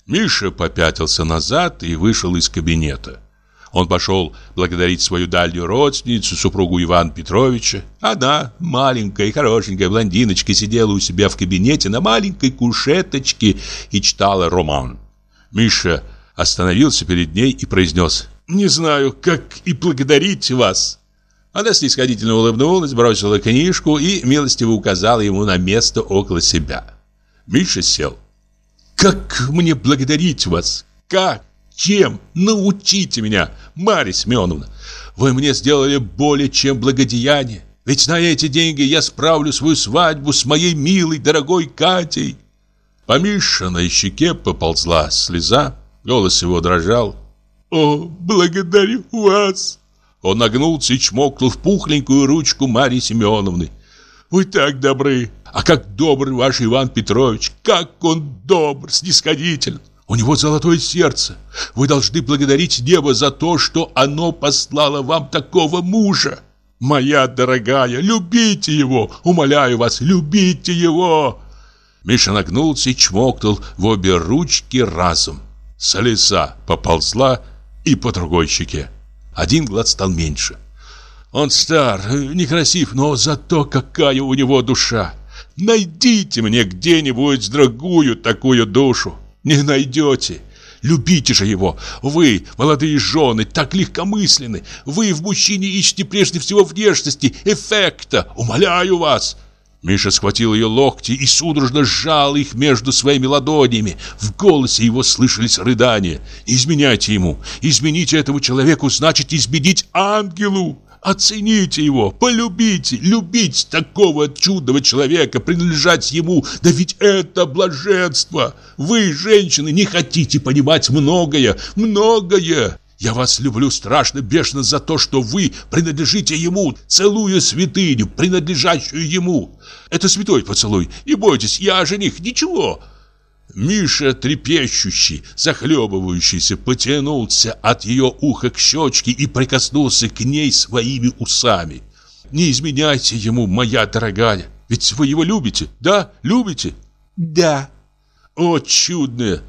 Миша попятился назад и вышел из кабинета. Он пошел благодарить свою дальнюю родственницу, супругу Ивана Петровича. Она, маленькая и хорошенькая блондиночка, сидела у себя в кабинете на маленькой кушеточке и читала роман. Миша остановился перед ней и произнес «Не знаю, как и благодарить вас». Она снисходительно улыбнулась, бросила книжку и милостиво указала ему на место около себя. Миша сел. «Как мне благодарить вас? Как?» Чем? Научите меня, Марья Семеновна. Вы мне сделали более чем благодеяние. Ведь на эти деньги я справлю свою свадьбу с моей милой, дорогой Катей. По Мишиной щеке поползла слеза, голос его дрожал. «О, благодарю вас!» Он нагнулся и чмокнул в пухленькую ручку Марьи Семеновны. «Вы так добры! А как добр ваш Иван Петрович! Как он добр, снисходитель!» У него золотое сердце. Вы должны благодарить небо за то, что оно послало вам такого мужа. Моя дорогая, любите его, умоляю вас, любите его. Миша нагнулся и чмокнул в обе ручки разом. Слеза поползла и по другой щеке. Один глаз стал меньше. Он стар, некрасив, но зато какая у него душа. Найдите мне где-нибудь другую такую душу. Не найдете. Любите же его. Вы, молодые жены, так легкомысленны. Вы в мужчине ищете прежде всего внешности, эффекта. Умоляю вас. Миша схватил ее локти и судорожно сжал их между своими ладонями. В голосе его слышались рыдания. изменяйте ему. Измените этому человеку значит изменить ангелу. Оцените его, полюбите, любить такого чудного человека, принадлежать ему, да ведь это блаженство. Вы, женщины, не хотите понимать многое, многое. Я вас люблю страшно бешено за то, что вы принадлежите ему, целую святыню, принадлежащую ему. Это святой поцелуй, не бойтесь, я жених, ничего. Миша, трепещущий, захлебывающийся, потянулся от ее уха к щечке и прикоснулся к ней своими усами. «Не изменяйте ему, моя дорогая, ведь вы его любите, да? Любите?» «Да». «О, чудное!»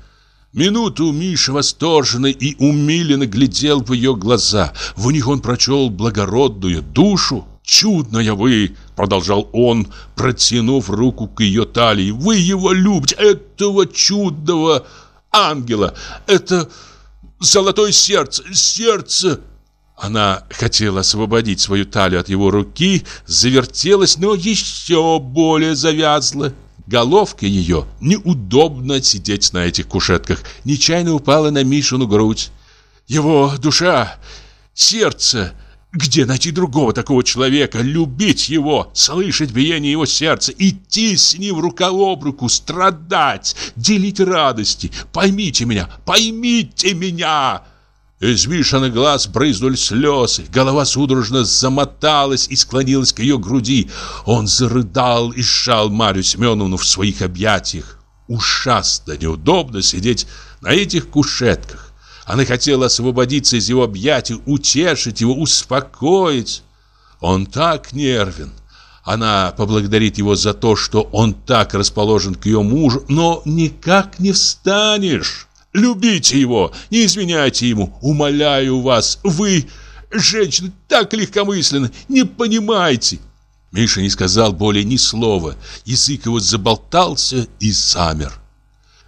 Минуту Миша восторженно и умиленно глядел в ее глаза. В них он прочел благородную душу. «Чудная вы!» — продолжал он, протянув руку к ее талии. «Вы его любите, этого чудного ангела! Это золотое сердце, сердце!» Она хотела освободить свою талию от его руки, завертелась, но еще более завязла. Головка ее, неудобно сидеть на этих кушетках, нечаянно упала на Мишину грудь. Его душа, сердце где найти другого такого человека, любить его, слышать биение его сердца, идти с ним рука об руку, страдать, делить радости? Поймите меня, поймите меня!» Из Мишиных глаз брызнули слезы, голова судорожно замоталась и склонилась к ее груди. Он зарыдал и сжал Марию Семеновну в своих объятиях. Ужасно неудобно сидеть на этих кушетках. Она хотела освободиться из его объятий, утешить его, успокоить. Он так нервен. Она поблагодарит его за то, что он так расположен к ее мужу, но никак не встанешь. Любите его, не изменяйте ему, умоляю вас. Вы, женщины, так легкомысленны, не понимаете. Миша не сказал более ни слова. Язык его заболтался и замер.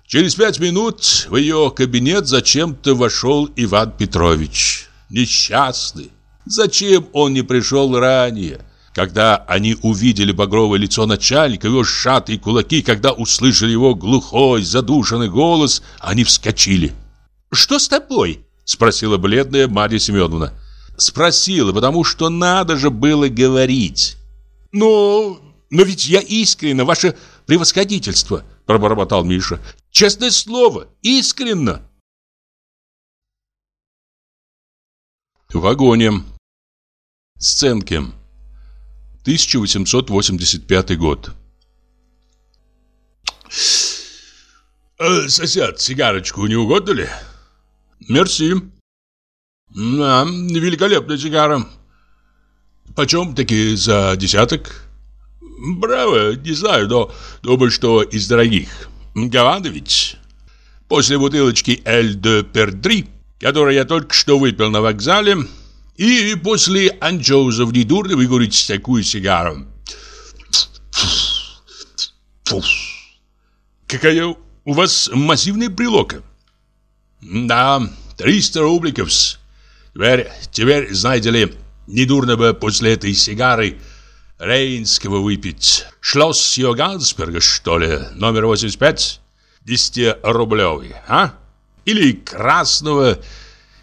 Через пять минут в ее кабинет зачем-то вошел Иван Петрович. Несчастный. Зачем он не пришел ранее? Когда они увидели багровое лицо начальника, его сжатые кулаки, когда услышали его глухой, задушенный голос, они вскочили. «Что с тобой?» – спросила бледная Марья Семеновна. Спросила, потому что надо же было говорить. «Но... но ведь я искренне, ваше превосходительство!» – пробормотал Миша. «Честное слово, искренно!» В вагоне. Сценки. 1885 год. Э, «Сосед, сигарочку не угодно ли?» «Мерси». «Да, великолепная сигара». «Почем таки за десяток?» «Браво, не знаю, но думаю, что из дорогих. Гавана ведь. После бутылочки «Эль де Пердри», которую я только что выпил на вокзале, и после анчоусов недурно выкурить такую сигару. Какая у вас массивная прилока. Да, 300 рубликов. Теперь, теперь, знаете ли, недурно бы после этой сигары Рейнского выпить. Шлосс Йогансберга, что ли, номер 85? 10-рублевый, а? Или красного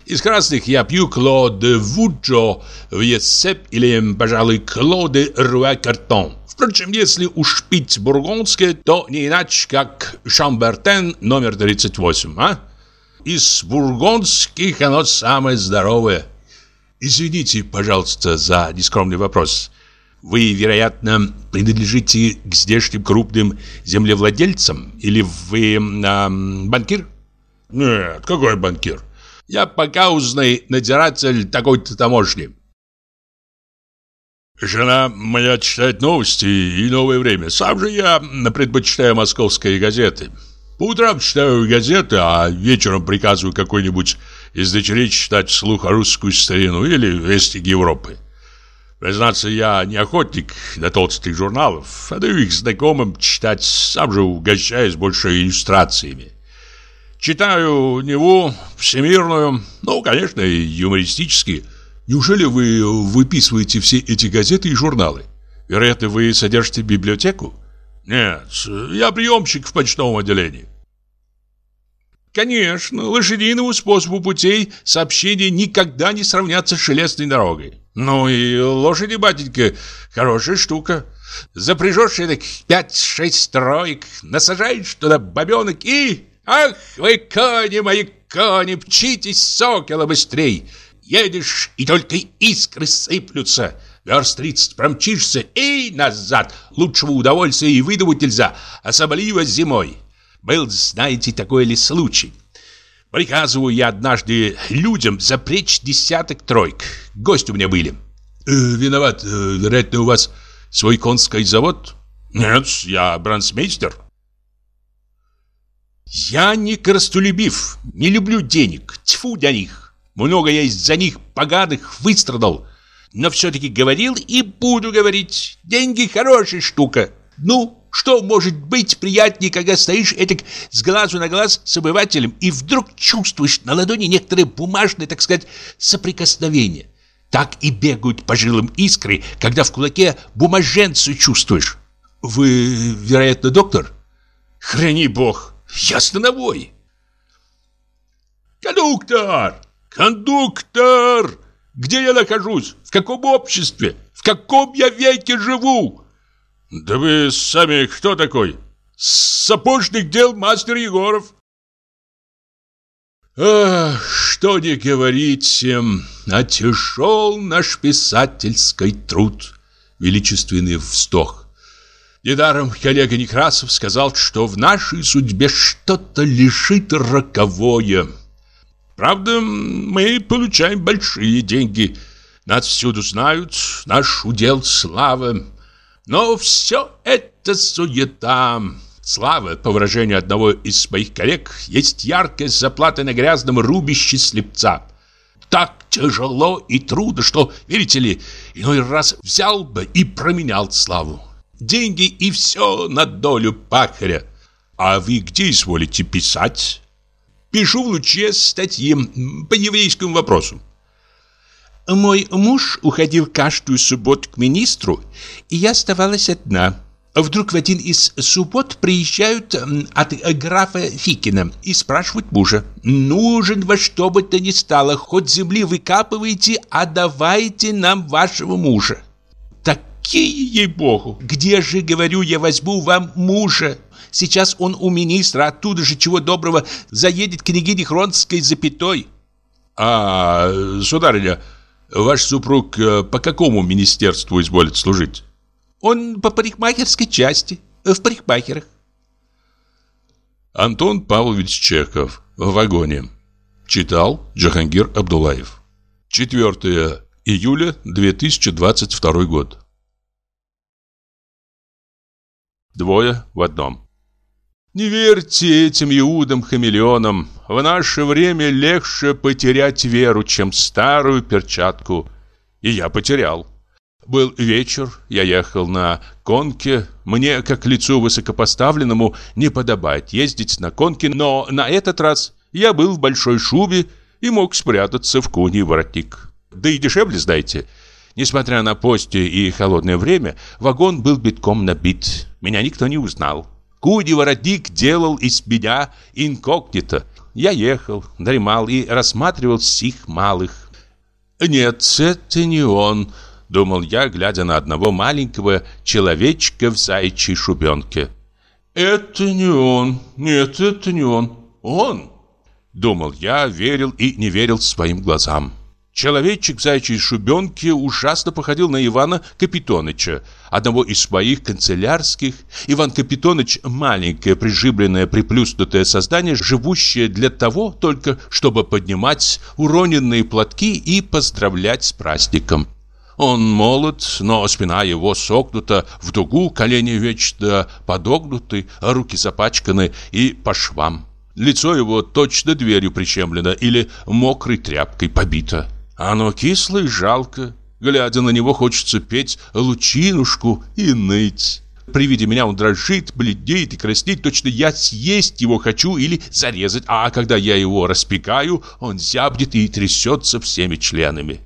из красных я пью Клоде Вуджо, Вьесеп или, пожалуй, Клоде Руа Картон. Впрочем, если уж пить бургундское, то не иначе, как Шамбертен номер 38, а? Из бургундских оно самое здоровое. Извините, пожалуйста, за нескромный вопрос. Вы, вероятно, принадлежите к здешним крупным землевладельцам? Или вы э, банкир? Нет, какой банкир? Я пока узнай надзиратель такой-то таможни. Жена моя читает новости и новое время. Сам же я предпочитаю московские газеты. По утрам читаю газеты, а вечером приказываю какой-нибудь из дочерей читать вслух русскую старину или вести Европы. Признаться, я не охотник до толстых журналов, а даю их знакомым читать, сам же угощаюсь больше иллюстрациями. Читаю Неву, Всемирную, ну, конечно, и юмористические. Неужели вы выписываете все эти газеты и журналы? Вероятно, вы содержите библиотеку? Нет, я приемщик в почтовом отделении. Конечно, лошадиному способу путей сообщения никогда не сравнятся с железной дорогой. Ну и лошади, батенька, хорошая штука. Запряжешь так пять-шесть троек, насажаешь туда бабенок и Ах, вы кони мои, кони, пчитесь, сокола, быстрей! Едешь, и только искры сыплются. Верст тридцать промчишься и назад. Лучшего удовольствия и выдумать нельзя, особливо зимой. Был, знаете, такой ли случай? Приказываю я однажды людям запречь десяток троек. Гости у меня были. Э, виноват, э, вероятно, у вас свой конский завод? Нет, я брансмейстер. Я не коростолюбив, не люблю денег, тьфу для них. Много я из-за них поганых выстрадал. Но все-таки говорил и буду говорить. Деньги хорошая штука. Ну, что может быть приятнее, когда стоишь этак с глазу на глаз с обывателем и вдруг чувствуешь на ладони некоторые бумажные, так сказать, соприкосновения. Так и бегают по жилам искры, когда в кулаке бумаженцу чувствуешь. Вы, вероятно, доктор? Храни бог. Я становой. Кондуктор! Кондуктор! Где я нахожусь? В каком обществе? В каком я веке живу? Да вы сами кто такой? Сапожник дел мастер Егоров. Ах, что не говорите, а тяжел наш писательский труд, величественный вздох. Недаром коллега Некрасов сказал, что в нашей судьбе что-то лежит роковое. Правда, мы получаем большие деньги. Нас всюду знают, наш удел слава. Но все это суета. Слава, по выражению одного из моих коллег, есть яркая заплата на грязном рубище слепца. Так тяжело и трудно, что, видите ли, иной раз взял бы и променял славу. Деньги и все на долю пахаря. А вы где изволите писать? Пишу в луче статьи по еврейскому вопросу. Мой муж уходил каждую субботу к министру, и я оставалась одна. Вдруг в один из суббот приезжают от графа Фикина и спрашивают мужа. «Нужен во что бы то ни стало, хоть земли выкапывайте, а давайте нам вашего мужа». Такие, ей-богу! Где же, говорю, я возьму вам мужа? Сейчас он у министра, оттуда же, чего доброго, заедет княгине Хронской запятой. А, сударыня, ваш супруг э, по какому министерству изволит служить? Он по парикмахерской части, в парикмахерах. Антон Павлович Чехов в вагоне. Читал Джахангир Абдулаев. 4 июля 2022 год. Двое в одном. Не верьте этим иудам-хамелеонам. В наше время легче потерять веру, чем старую перчатку. И я потерял. Был вечер, я ехал на конке. Мне, как лицу высокопоставленному, не подобает ездить на конке, но на этот раз я был в большой шубе и мог спрятаться в куни воротник. Да и дешевле, знаете. Несмотря на посте и холодное время, вагон был битком набит. Меня никто не узнал. Куди-воротник делал из меня инкогнито. Я ехал, дремал и рассматривал сих малых. Нет, это не он, думал я, глядя на одного маленького человечка в зайчьей шубенке. Это не он, нет, это не он, он, думал я, верил и не верил своим глазам. Человечек в зайчьей шубенке ужасно походил на Ивана Капитоныча, одного из своих канцелярских. Иван Капитоныч – маленькое, прижибленное, приплюснутое создание, живущее для того только, чтобы поднимать уроненные платки и поздравлять с праздником. Он молод, но спина его согнута в дугу, колени вечно подогнуты, руки запачканы и по швам. Лицо его точно дверью прищемлено или мокрой тряпкой побито. Оно кисло и жалко. Глядя на него, хочется петь лучинушку и ныть. При виде меня он дрожит, бледнеет и краснеет. Точно я съесть его хочу или зарезать. А когда я его распекаю, он зябнет и трясется всеми членами.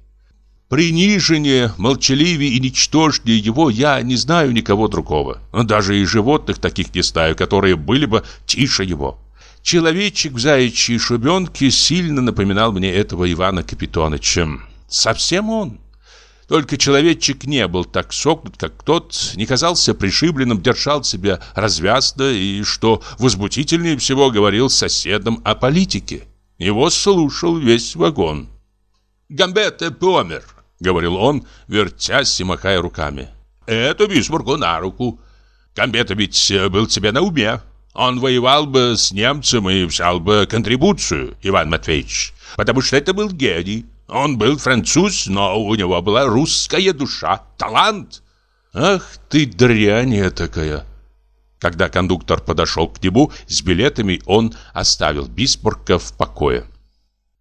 Принижение, молчаливее и ничтожнее его я не знаю никого другого. Даже и животных таких не знаю, которые были бы тише его. Человечек в заячьей шубенке сильно напоминал мне этого Ивана Капитоныча. Совсем он. Только человечек не был так согнут, как тот, не казался пришибленным, держал себя развязно и, что возмутительнее всего, говорил с соседом о политике. Его слушал весь вагон. «Гамбете помер», — говорил он, вертясь и махая руками. «Это Бисмарку на руку. Гамбета ведь был тебе на уме. Он воевал бы с немцем и взял бы контрибуцию, Иван Матвеевич, потому что это был гений. Он был француз, но у него была русская душа, талант. Ах ты дрянь такая. Когда кондуктор подошел к нему с билетами, он оставил Бисмарка в покое.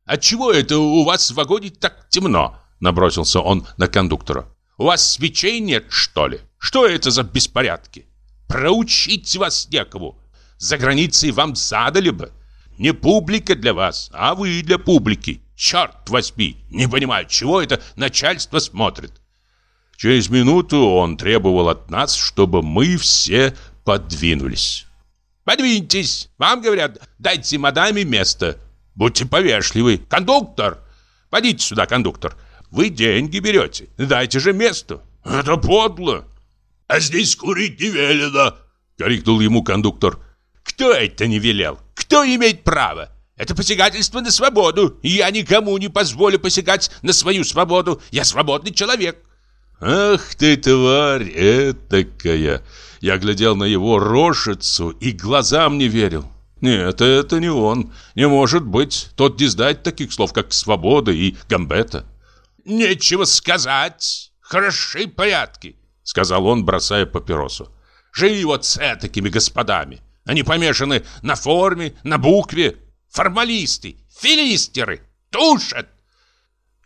«Отчего это у вас в вагоне так темно?» Набросился он на кондуктора. «У вас свечей нет, что ли? Что это за беспорядки? Проучить вас некому. За границей вам задали бы. Не публика для вас, а вы для публики. Черт возьми, не понимаю, чего это начальство смотрит. Через минуту он требовал от нас, чтобы мы все подвинулись. «Подвиньтесь! Вам говорят, дайте мадаме место. Будьте повежливы. Кондуктор! Подите сюда, кондуктор. Вы деньги берете. Дайте же место. Это подло!» «А здесь курить не велено!» — крикнул ему кондуктор. Кто это не велел? Кто имеет право? Это посягательство на свободу, я никому не позволю посягать на свою свободу. Я свободный человек. Ах ты, тварь этакая! Я глядел на его рожицу и глазам не верил. Нет, это не он. Не может быть. Тот не знает таких слов, как свобода и гамбета. Нечего сказать. Хороши порядки, сказал он, бросая папиросу. Живи вот с такими господами. Они помешаны на форме, на букве. Формалисты, филистеры, тушат.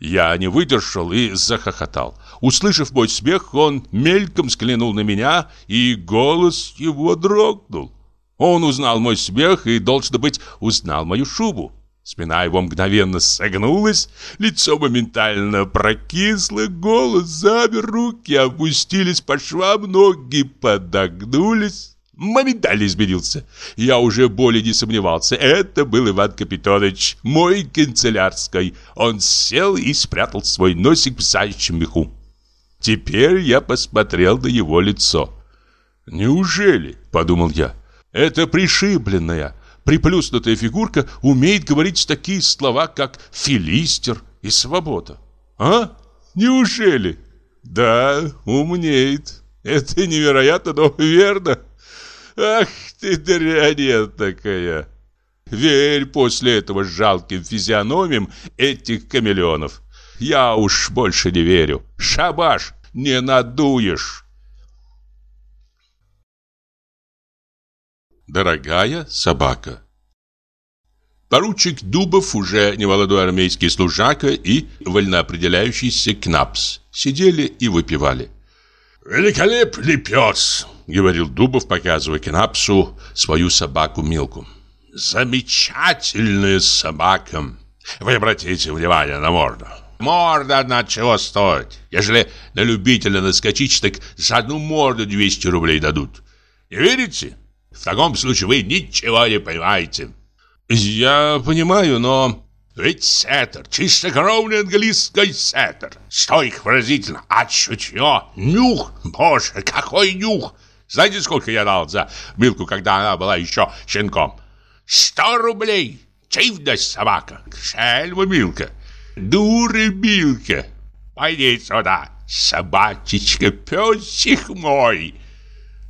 Я не выдержал и захохотал. Услышав мой смех, он мельком взглянул на меня, и голос его дрогнул. Он узнал мой смех и, должно быть, узнал мою шубу. Спина его мгновенно согнулась, лицо моментально прокисло, голос замер, руки опустились по швам, ноги подогнулись. Моментально изменился. Я уже более не сомневался. Это был Иван Капитонович, мой канцелярской. Он сел и спрятал свой носик в заячьем меху. Теперь я посмотрел на его лицо. «Неужели?» – подумал я. «Это пришибленная, приплюснутая фигурка умеет говорить такие слова, как «филистер» и «свобода». А? Неужели? Да, умнеет. Это невероятно, но верно. Ах ты дрянь такая. Верь после этого жалким физиономиям этих камелеонов. Я уж больше не верю. Шабаш, не надуешь. Дорогая собака Поручик Дубов, уже немолодой армейский служака и вольноопределяющийся Кнапс сидели и выпивали. «Великолепный пес!» — говорил Дубов, показывая Кнапсу свою собаку Милку. «Замечательная собака! Вы обратите внимание на морду. Морда одна чего стоит. Ежели на любителя наскочить, так за одну морду 200 рублей дадут. Не верите? В таком случае вы ничего не понимаете. Я понимаю, но... Ведь сеттер, чистокровный английский сеттер. Что их выразительно? А чутье? Нюх? Боже, какой нюх! Знаете, сколько я дал за Милку, когда она была еще щенком? Сто рублей! Чивность собака! Шельма Милка! Дура Милка! Пойди сюда, собачечка, песик мой!»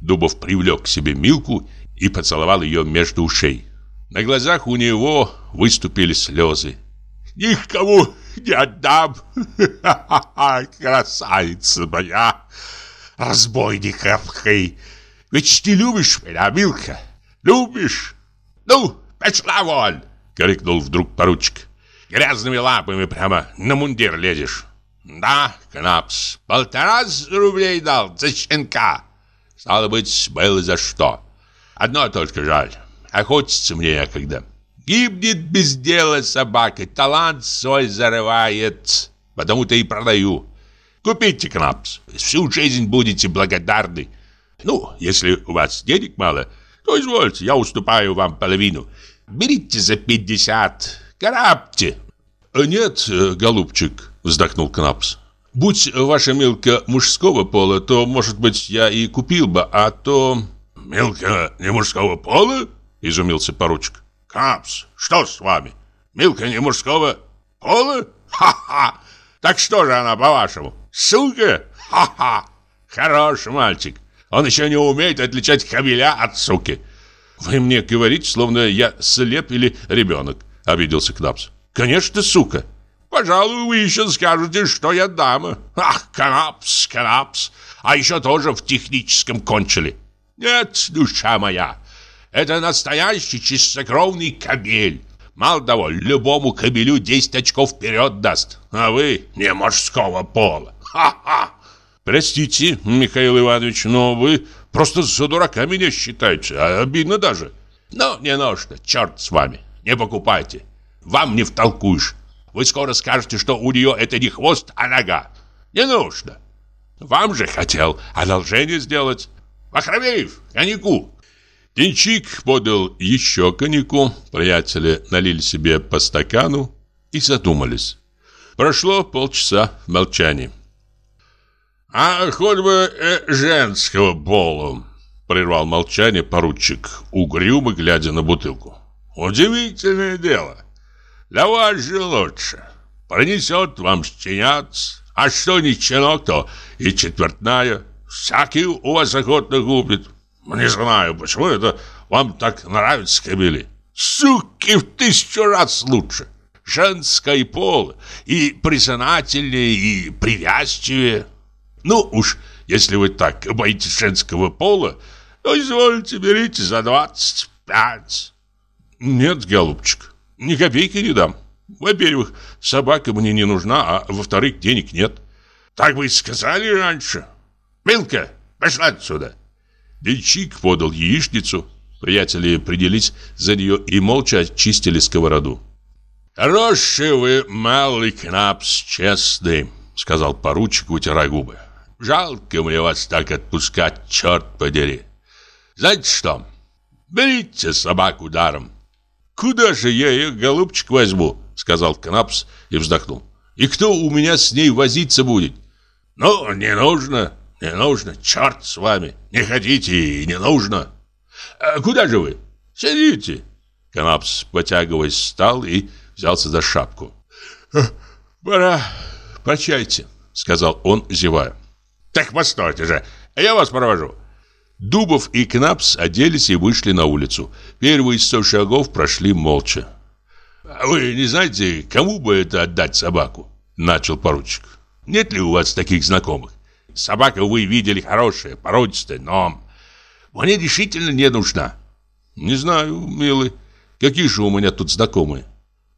Дубов привлек к себе Милку и поцеловал ее между ушей. На глазах у него выступили слезы. «Никому не отдам! Красавица моя! Разбойниковкой! Ведь ты любишь меня, Милка? Любишь? Ну, пошла вон!» — крикнул вдруг поручик. Грязными лапами прямо на мундир лезешь. Да, Кнапс, полтора рублей дал за щенка. Стало быть, было за что. Одно только жаль. Охотиться мне некогда. Гибнет без дела собака, талант свой зарывает. Потому-то и продаю. Купите, Кнапс, всю жизнь будете благодарны. Ну, если у вас денег мало, то извольте, я уступаю вам половину. Берите за пятьдесят, карабте. «Нет, голубчик», — вздохнул Кнапс. «Будь ваша мелка мужского пола, то, может быть, я и купил бы, а то...» «Мелка не мужского пола?» — изумился поручик. «Кнапс, что с вами? Мелка не мужского пола? Ха-ха! Так что же она, по-вашему, сука? Ха-ха! Хороший мальчик. Он еще не умеет отличать кабеля от суки». «Вы мне говорите, словно я слеп или ребенок», — обиделся Кнапс. Конечно, сука. Пожалуй, вы еще скажете, что я дама. Ах, канапс, канапс. А еще тоже в техническом кончили. Нет, душа моя, это настоящий чистокровный кабель. Мало того, любому кабелю 10 очков вперед даст. А вы не мужского пола. Ха-ха. Простите, Михаил Иванович, но вы просто за дурака меня считаете. А обидно даже. Ну, не нужно, черт с вами. Не покупайте. Вам не втолкуешь. Вы скоро скажете, что у нее это не хвост, а нога. Не нужно. Вам же хотел одолжение сделать. Махровеев, коньяку. Денчик подал еще коньяку. Приятели налили себе по стакану и задумались. Прошло полчаса в молчании. «А хоть бы э, женского пола!» Прервал молчание поручик, угрюмо глядя на бутылку. Удивительное дело. Для вас же лучше. Пронесет вам щенят, а что не щенок, то и четвертная. Всякий у вас охотно губит. Не знаю, почему это вам так нравится, кобели. Суки в тысячу раз лучше. Женской пол и признательнее, и привязчивее. Ну уж, если вы так боитесь женского пола, то извольте, берите за двадцать пять. Нет, голубчик, ни копейки не дам. Во-первых, собака мне не нужна, а во-вторых, денег нет. Так вы и сказали раньше. Милка, пошла отсюда. Денщик подал яичницу. Приятели принялись за нее и молча очистили сковороду. «Хороший вы, малый Кнапс, честный», — сказал поручик, вытирая губы. «Жалко мне вас так отпускать, черт подери. Знаете что, берите собаку даром. Куда же я ее, голубчик, возьму?» — сказал Кнапс и вздохнул. «И кто у меня с ней возиться будет?» «Ну, не нужно, не нужно, черт с вами. Не хотите и не нужно. А куда же вы? Сидите. Канапс, потягиваясь, встал и взялся за шапку. «Пора, прощайте», — сказал он, зевая. «Так постойте же, я вас провожу». Дубов и Кнапс оделись и вышли на улицу. Первые сто шагов прошли молча. «А «Вы не знаете, кому бы это отдать собаку?» — начал поручик. «Нет ли у вас таких знакомых?» Собака, вы видели, хорошая, породистая, но мне решительно не нужна. Не знаю, милый, какие же у меня тут знакомые.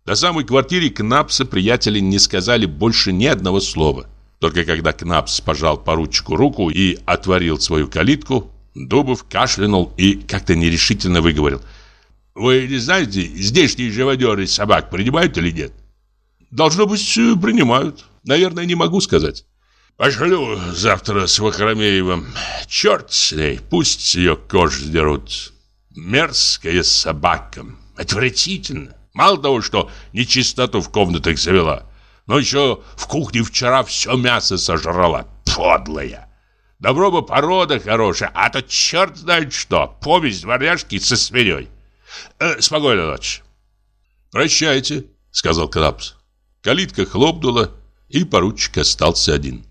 До самой квартиры Кнапса приятели не сказали больше ни одного слова. Только когда Кнапс пожал поручику руку и отворил свою калитку, Дубов кашлянул и как-то нерешительно выговорил. «Вы не знаете, здешние живодеры собак принимают или нет?» «Должно быть, принимают. Наверное, не могу сказать». Пошлю завтра с Вахромеевым. Черт с ней, пусть ее кожу сдерут. Мерзкая собака. Отвратительно. Мало того, что нечистоту в комнатах завела, но еще в кухне вчера все мясо сожрала. Подлая. Добро бы порода хорошая, а то черт знает что. Повесть дворняжки со свиньей. Э, спокойной ночи. «Прощайте», — сказал Крабс. Калитка хлопнула, и поручик остался один.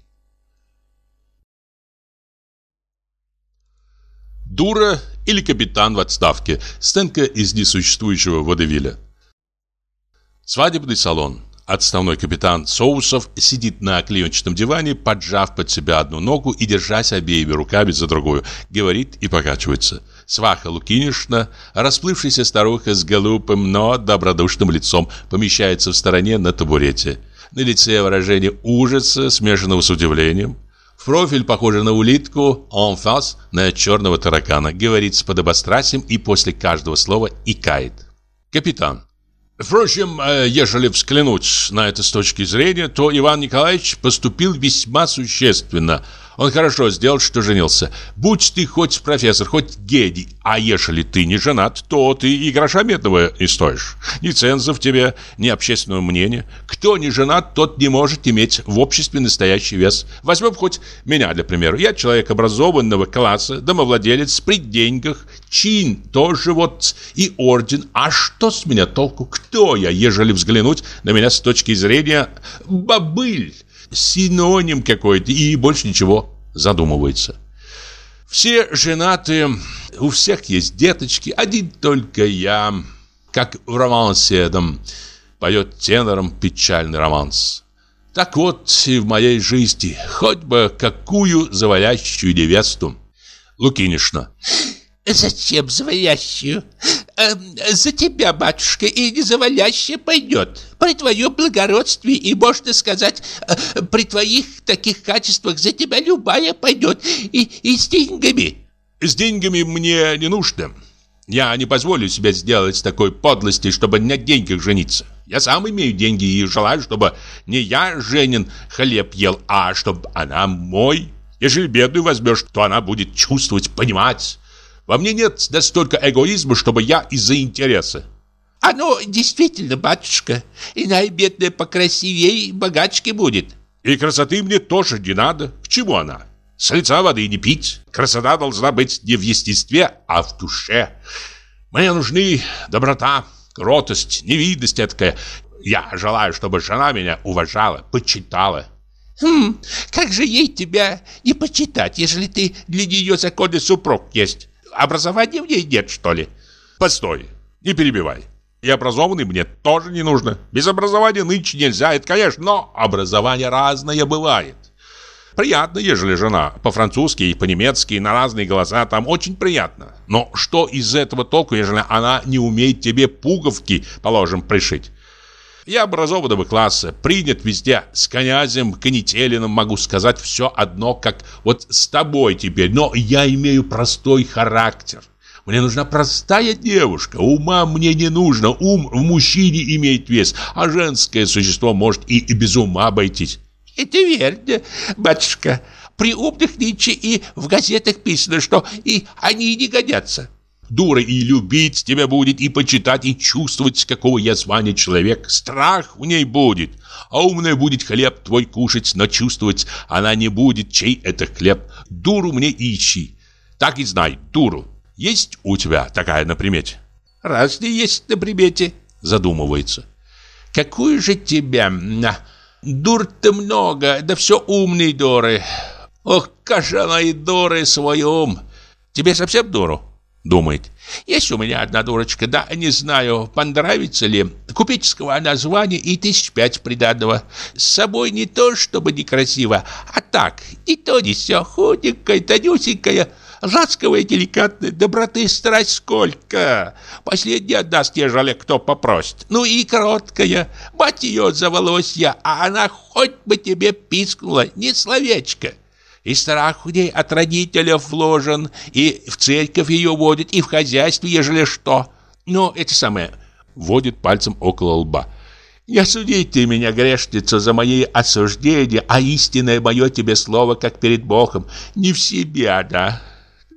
Дура или капитан в отставке. Стенка из несуществующего водевиля. Свадебный салон. Отставной капитан Соусов сидит на клеенчатом диване, поджав под себя одну ногу и держась обеими руками за другую. Говорит и покачивается. Сваха Лукинишна, расплывшаяся старуха с голубым, но добродушным лицом, помещается в стороне на табурете. На лице выражение ужаса, смешанного с удивлением. В профиль похоже на улитку, en face на черного таракана. Говорит с подобострастием и после каждого слова икает. Капитан. Впрочем, э, ежели взглянуть на это с точки зрения, то Иван Николаевич поступил весьма существенно – он хорошо сделал, что женился. Будь ты хоть профессор, хоть гений, а ежели ты не женат, то ты и гроша медного не стоишь. Ни ценза в тебе, ни общественного мнения. Кто не женат, тот не может иметь в обществе настоящий вес. Возьмем хоть меня, для примера. Я человек образованного класса, домовладелец, при деньгах, чин тоже вот и орден. А что с меня толку? Кто я, ежели взглянуть на меня с точки зрения бабыль? Синоним какой-то и больше ничего. Задумывается. Все женаты, у всех есть деточки, один только я, как в романсе этом, поет тенором печальный романс. Так вот и в моей жизни, хоть бы какую завалящую невесту. Лукинишна. Зачем завалящую? э, за тебя, батюшка, и не заваляще пойдет. При твоем благородстве и, можно сказать, э, при твоих таких качествах за тебя любая пойдет. И, и с деньгами. С деньгами мне не нужно. Я не позволю себе сделать такой подлости, чтобы на деньгах жениться. Я сам имею деньги и желаю, чтобы не я, Женин, хлеб ел, а чтобы она мой. Если бедную возьмешь, то она будет чувствовать, понимать. Во мне нет настолько эгоизма, чтобы я из-за интереса. Оно действительно, батюшка, иная бедная покрасивее богачки будет. И красоты мне тоже не надо. К чему она? С лица воды не пить. Красота должна быть не в естестве, а в душе. Мне нужны доброта, кротость, невидность такая. Я желаю, чтобы жена меня уважала, почитала. Хм, как же ей тебя не почитать, если ты для нее законный супруг есть? Образования в ней нет, что ли? Постой, не перебивай. И образованный мне тоже не нужно. Без образования нынче нельзя, это конечно, но образование разное бывает. Приятно, ежели жена по-французски и по-немецки, на разные голоса, там очень приятно. Но что из этого толку, ежели она не умеет тебе пуговки, положим, пришить? Я образованного класса, принят везде с князем Канителиным, могу сказать все одно, как вот с тобой теперь, но я имею простой характер. Мне нужна простая девушка, ума мне не нужно, ум в мужчине имеет вес, а женское существо может и, и без ума обойтись. Это верно, батюшка. При умных нынче и в газетах писано, что и они не годятся. Дура и любить тебя будет, и почитать, и чувствовать, какого я звания человек. Страх в ней будет. А умная будет хлеб твой кушать, но чувствовать она не будет, чей это хлеб. Дуру мне ищи. Так и знай, дуру. Есть у тебя такая на примете? Разные есть на примете, задумывается. Какую же тебя... Дур-то много, да все умные дуры. Ох, кажана и дуры свой ум. Тебе совсем дуру? Думает. Есть у меня одна дурочка, да, не знаю, понравится ли. Купеческого названия и тысяч пять приданного. С собой не то, чтобы некрасиво, а так, и то не все, худенькая, тонюсенькая, ласковая, деликатная, доброты страсть сколько. Последняя отдаст, ежели кто попросит. Ну и кроткая, мать ее за волосья, а она хоть бы тебе пискнула, не словечко. И страх в ней от родителей вложен, и в церковь ее водит, и в хозяйстве, ежели что. Но это самое, водит пальцем около лба. Не суди ты меня, грешница, за мои осуждения, а истинное мое тебе слово, как перед Богом, не в себе, да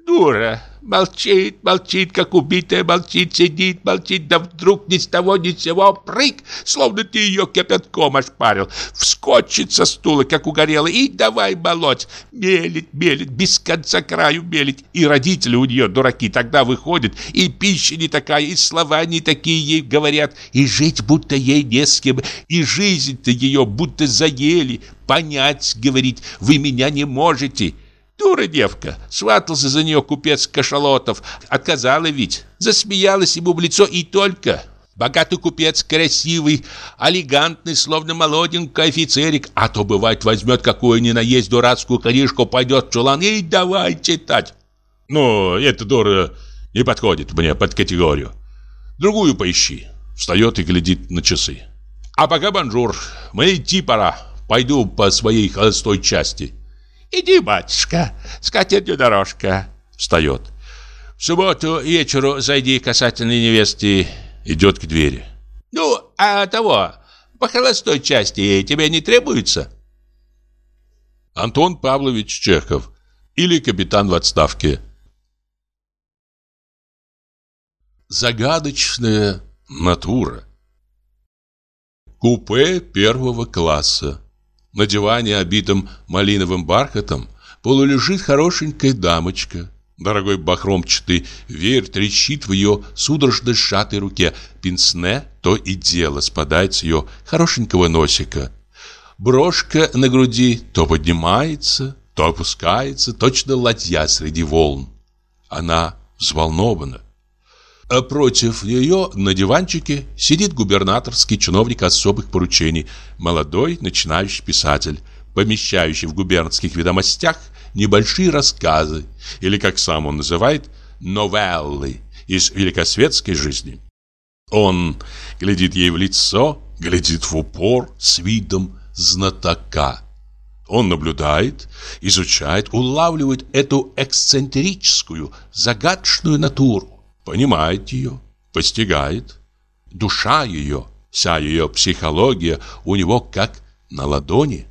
дура. Молчит, молчит, как убитая, молчит, сидит, молчит, да вдруг ни с того ни с сего прыг, словно ты ее кипятком ошпарил, вскочит со стула, как угорелый, и давай молоть, мелит, мелит, без конца краю мелит, и родители у нее дураки тогда выходят, и пища не такая, и слова не такие ей говорят, и жить будто ей не с кем, и жизнь-то ее будто заели, понять, говорить, вы меня не можете». Дура девка. Сватался за нее купец Кашалотов. Отказала ведь. Засмеялась ему в лицо и только. Богатый купец, красивый, элегантный, словно молоденький офицерик. А то, бывает, возьмет какую ни наесть дурацкую книжку, пойдет в чулан и давай читать. Ну, эта дура не подходит мне под категорию. Другую поищи. Встает и глядит на часы. А пока бонжур. Мне идти пора. Пойду по своей холостой части. Иди, батюшка, скатертью дорожка. Встает. В субботу к вечеру зайди касательно невесты. Идет к двери. Ну, а того, по холостой части тебе не требуется? Антон Павлович Чехов или капитан в отставке. Загадочная натура. Купе первого класса. На диване, обитом малиновым бархатом, полулежит хорошенькая дамочка. Дорогой бахромчатый веер трещит в ее судорожно сжатой руке. Пинсне то и дело спадает с ее хорошенького носика. Брошка на груди то поднимается, то опускается, точно ладья среди волн. Она взволнована. А против нее на диванчике сидит губернаторский чиновник особых поручений, молодой начинающий писатель, помещающий в губернских ведомостях небольшие рассказы, или, как сам он называет, новеллы из великосветской жизни. Он глядит ей в лицо, глядит в упор с видом знатока. Он наблюдает, изучает, улавливает эту эксцентрическую, загадочную натуру понимает ее, постигает. Душа ее, вся ее психология у него как на ладони.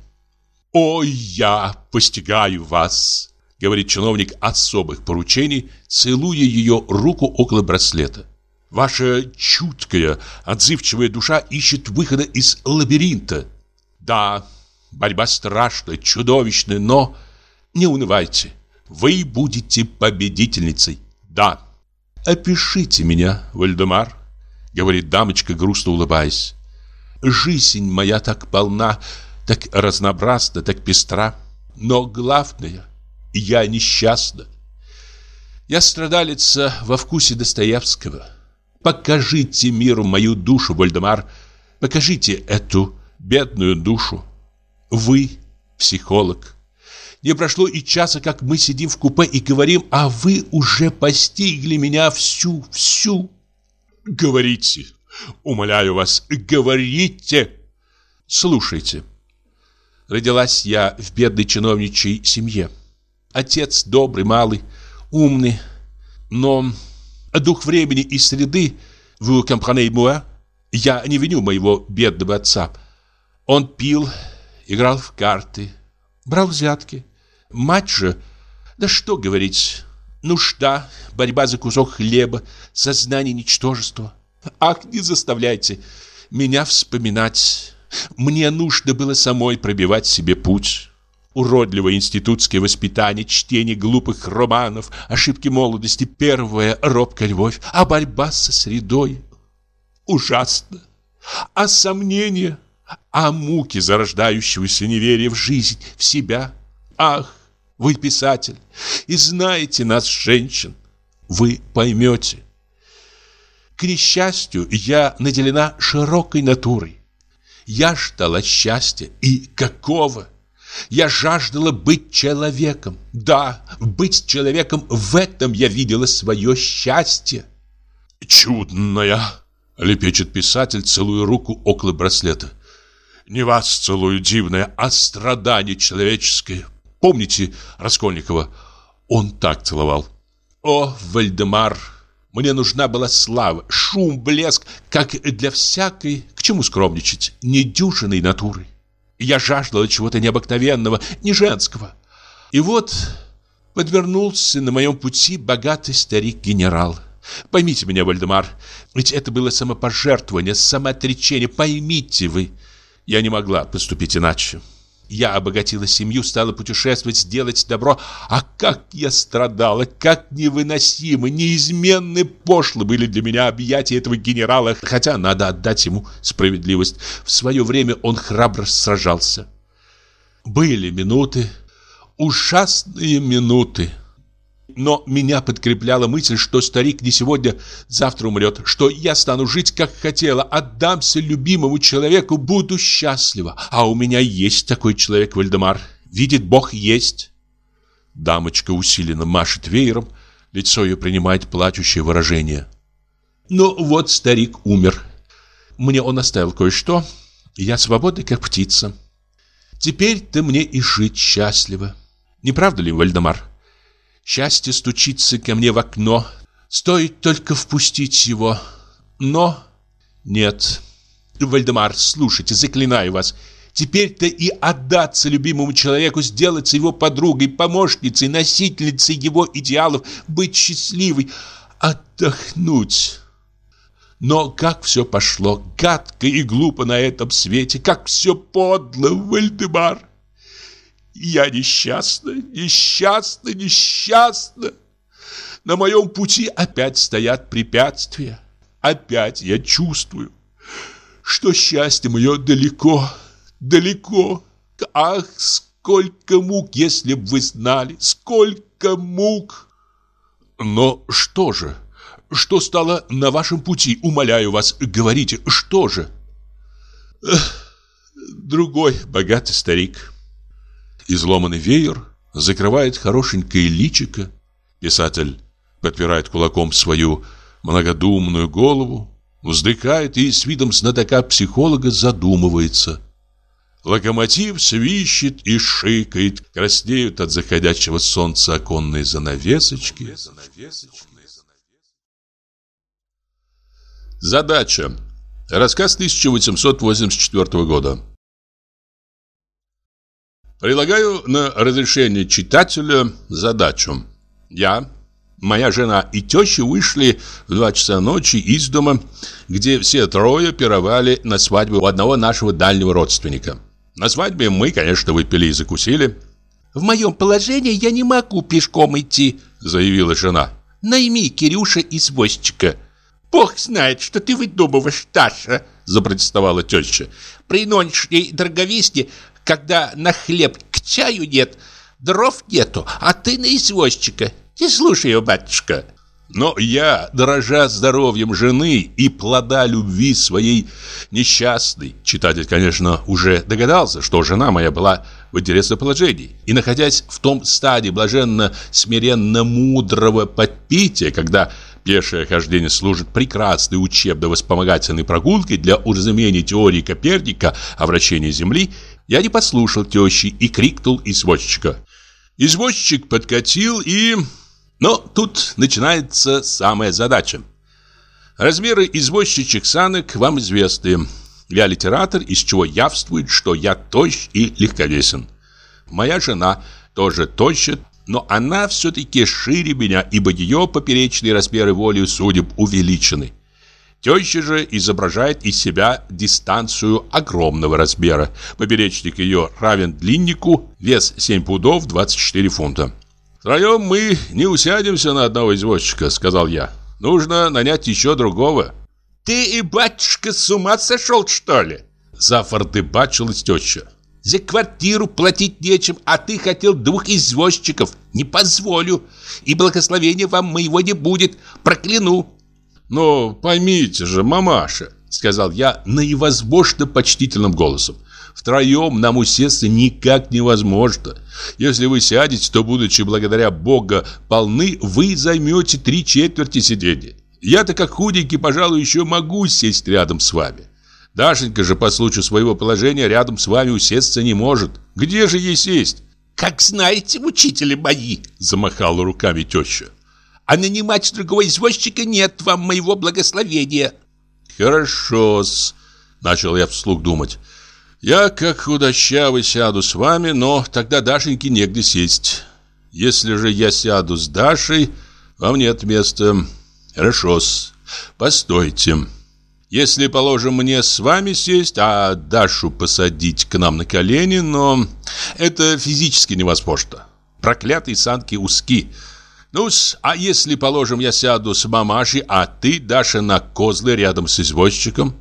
«Ой, я постигаю вас!» Говорит чиновник особых поручений, целуя ее руку около браслета. Ваша чуткая, отзывчивая душа ищет выхода из лабиринта. Да, борьба страшная, чудовищная, но не унывайте. Вы будете победительницей. Да, опишите меня, Вальдемар, говорит дамочка, грустно улыбаясь. Жизнь моя так полна, так разнообразна, так пестра. Но главное, я несчастна. Я страдалица во вкусе Достоевского. Покажите миру мою душу, Вальдемар. Покажите эту бедную душу. Вы психолог. Не прошло и часа, как мы сидим в купе и говорим, а вы уже постигли меня всю, всю. Говорите, умоляю вас, говорите. Слушайте. Родилась я в бедной чиновничьей семье. Отец добрый, малый, умный, но дух времени и среды, вы comprenez moi, я не виню моего бедного отца. Он пил, играл в карты, брал взятки. Мать же, да что говорить, нужда, борьба за кусок хлеба, сознание ничтожества. Ах, не заставляйте меня вспоминать. Мне нужно было самой пробивать себе путь. Уродливое институтское воспитание, чтение глупых романов, ошибки молодости, первая робкая любовь, а борьба со средой. Ужасно. А сомнения, а муки зарождающегося неверия в жизнь, в себя. Ах, вы писатель и знаете нас, женщин. Вы поймете. К несчастью, я наделена широкой натурой. Я ждала счастья. И какого? Я жаждала быть человеком. Да, быть человеком, в этом я видела свое счастье. «Чудная!» — лепечет писатель, целуя руку около браслета. «Не вас целую, дивное, а страдание человеческое. Помните Раскольникова? Он так целовал. О, Вальдемар, мне нужна была слава, шум, блеск, как для всякой, к чему скромничать, недюжинной натуры. Я жаждала чего-то необыкновенного, не женского. И вот подвернулся на моем пути богатый старик-генерал. Поймите меня, Вальдемар, ведь это было самопожертвование, самоотречение, поймите вы. Я не могла поступить иначе. Я обогатила семью, стала путешествовать, сделать добро. А как я страдала, как невыносимо, неизменны пошлы были для меня объятия этого генерала. Хотя надо отдать ему справедливость. В свое время он храбро сражался. Были минуты, ужасные минуты. Но меня подкрепляла мысль, что старик не сегодня, завтра умрет, что я стану жить, как хотела, отдамся любимому человеку, буду счастлива. А у меня есть такой человек, Вальдемар. Видит Бог, есть. Дамочка усиленно машет веером, лицо ее принимает плачущее выражение. Ну вот старик умер. Мне он оставил кое-что, я свободна, как птица. Теперь-то мне и жить счастливо. Не правда ли, Вальдемар? Счастье стучится ко мне в окно. Стоит только впустить его. Но нет. Вальдемар, слушайте, заклинаю вас. Теперь-то и отдаться любимому человеку, сделаться его подругой, помощницей, носительницей его идеалов, быть счастливой, отдохнуть. Но как все пошло гадко и глупо на этом свете, как все подло, Вальдемар. Я несчастна, несчастна, несчастна. На моем пути опять стоят препятствия. Опять я чувствую, что счастье мое далеко, далеко. Ах, сколько мук, если б вы знали, сколько мук! Но что же? Что стало на вашем пути? Умоляю вас, говорите, что же? Эх, другой богатый старик. Изломанный веер закрывает хорошенькое личико. Писатель подпирает кулаком свою многодумную голову, вздыхает и с видом знатока-психолога задумывается. Локомотив свищет и шикает, краснеют от заходящего солнца оконные занавесочки. Задача. Рассказ 1884 года. Предлагаю на разрешение читателя задачу. Я, моя жена и теща вышли в два часа ночи из дома, где все трое пировали на свадьбе у одного нашего дальнего родственника. На свадьбе мы, конечно, выпили и закусили. «В моем положении я не могу пешком идти», заявила жена. Найми Кирюша извозчика. Бог знает, что ты выдумываешь, Таша, запротестовала теща. При нынешней дороговизне, когда на хлеб к чаю нет, дров нету, а ты на извозчика. Не слушай ее, батюшка. Но я, дорожа здоровьем жены и плода любви своей несчастной, читатель, конечно, уже догадался, что жена моя была в интересном положении, и находясь в том стадии блаженно-смиренно-мудрого подпития, когда пешее хождение служит прекрасной учебно-воспомогательной прогулкой для уразумения теории Коперника о вращении Земли, я не послушал тещи и крикнул извозчика. Извозчик подкатил и но тут начинается самая задача. Размеры извозчичьих санок вам известны. Я литератор, из чего явствует, что я тощ и легковесен. Моя жена тоже тоща, но она все-таки шире меня, ибо ее поперечные размеры волею судеб увеличены. Теща же изображает из себя дистанцию огромного размера. Поперечник ее равен длиннику, вес 7 пудов 24 фунта. «Втроем мы не усядемся на одного извозчика», — сказал я. «Нужно нанять еще другого». «Ты и батюшка с ума сошел, что ли?» Зафортыбачилась теща. «За квартиру платить нечем, а ты хотел двух извозчиков. Не позволю. И благословения вам моего не будет. Прокляну». «Но поймите же, мамаша», — сказал я наивозможно почтительным голосом. Втроем нам усесться никак невозможно. Если вы сядете, то, будучи благодаря Бога полны, вы займете три четверти сидения. Я-то как худенький, пожалуй, еще могу сесть рядом с вами. Дашенька же по случаю своего положения рядом с вами усесться не может. Где же ей сесть? «Как знаете, учители мои!» – замахала руками теща. «А нанимать другого извозчика нет вам моего благословения!» «Хорошо-с!» – начал я вслух думать. Я, как худощавый, сяду с вами, но тогда Дашеньке негде сесть. Если же я сяду с Дашей, вам нет места. Хорошо-с. Постойте. Если, положим, мне с вами сесть, а Дашу посадить к нам на колени, но это физически невозможно. Проклятые санки узки. Ну а если, положим, я сяду с мамашей, а ты, Даша, на козлы рядом с извозчиком?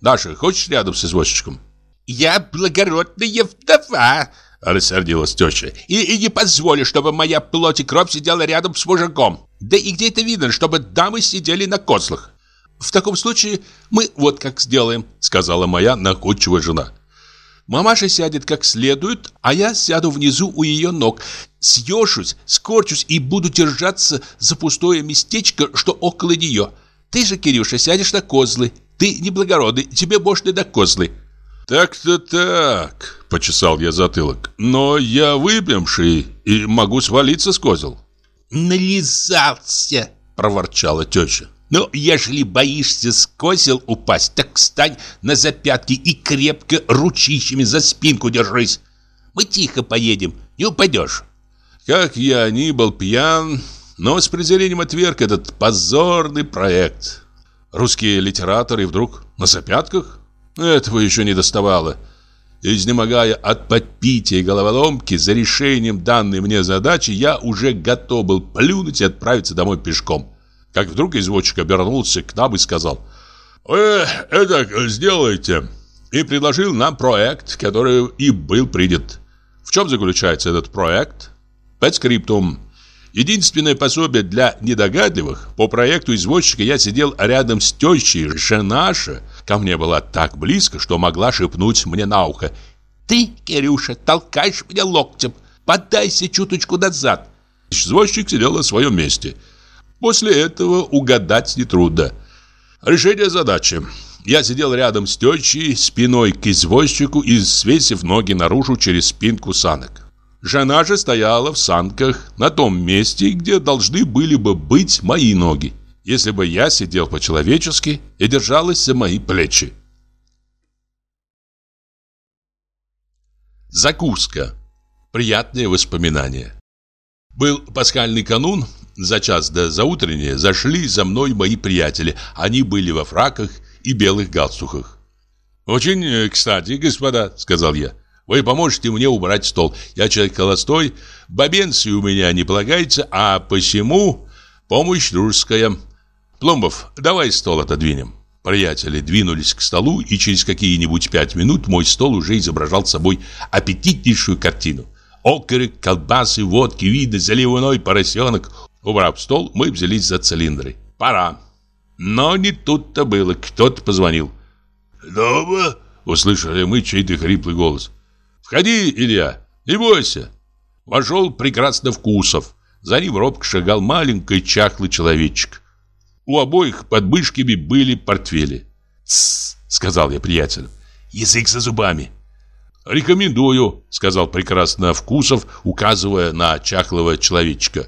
Даша, хочешь рядом с извозчиком? «Я благородная вдова!» Рассердилась теща. И, «И не позволю, чтобы моя плоть и кровь сидела рядом с мужиком. Да и где это видно, чтобы дамы сидели на козлах?» «В таком случае мы вот как сделаем», сказала моя находчивая жена. Мамаша сядет как следует, а я сяду внизу у ее ног. Съежусь, скорчусь и буду держаться за пустое местечко, что около нее. Ты же, Кирюша, сядешь на козлы. Ты неблагородный, тебе можно на козлы. «Так-то так», — почесал я затылок. «Но я выпьемший и могу свалиться с козел». «Нализался», — проворчала теща. «Ну, ежели боишься с козел упасть, так встань на запятки и крепко ручищами за спинку держись. Мы тихо поедем, не упадешь». Как я ни был пьян, но с презрением отверг этот позорный проект. Русские литераторы вдруг на запятках? Этого еще не доставало. Изнемогая от подпития головоломки, за решением данной мне задачи, я уже готов был плюнуть и отправиться домой пешком. Как вдруг извозчик обернулся к нам и сказал «Вы это сделайте!» и предложил нам проект, который и был принят. В чем заключается этот проект? Подскриптум. Единственное пособие для недогадливых, по проекту извозчика я сидел рядом с тещей, женаша, ко мне была так близко, что могла шепнуть мне на ухо. «Ты, Кирюша, толкаешь меня локтем, поддайся чуточку назад». Извозчик сидел на своем месте. После этого угадать нетрудно. Решение задачи. Я сидел рядом с тещей, спиной к извозчику и свесив ноги наружу через спинку санок. Жена же стояла в санках на том месте, где должны были бы быть мои ноги, если бы я сидел по-человечески и держалась за мои плечи. Закуска. Приятные воспоминания. Был пасхальный канун, за час до заутреннее зашли за мной мои приятели. Они были во фраках и белых галстуках. «Очень э, кстати, господа», — сказал я. Вы поможете мне убрать стол. Я человек холостой, бабенции у меня не полагается, а посему Помощь дружеская. Пломбов, давай стол отодвинем. Приятели двинулись к столу, и через какие-нибудь пять минут мой стол уже изображал собой аппетитнейшую картину. Окорок, колбасы, водки, виды, заливной поросенок. Убрав стол, мы взялись за цилиндры. Пора. Но не тут-то было. Кто-то позвонил. «Дома?» — услышали мы чей-то хриплый голос. «Входи, Илья, не бойся». Вошел прекрасно вкусов. За ним робко шагал маленький чахлый человечек. У обоих под мышками были портфели. «Тссс», — сказал я приятелю, — «язык за зубами». «Рекомендую», — сказал прекрасно Вкусов, указывая на чахлого человечка.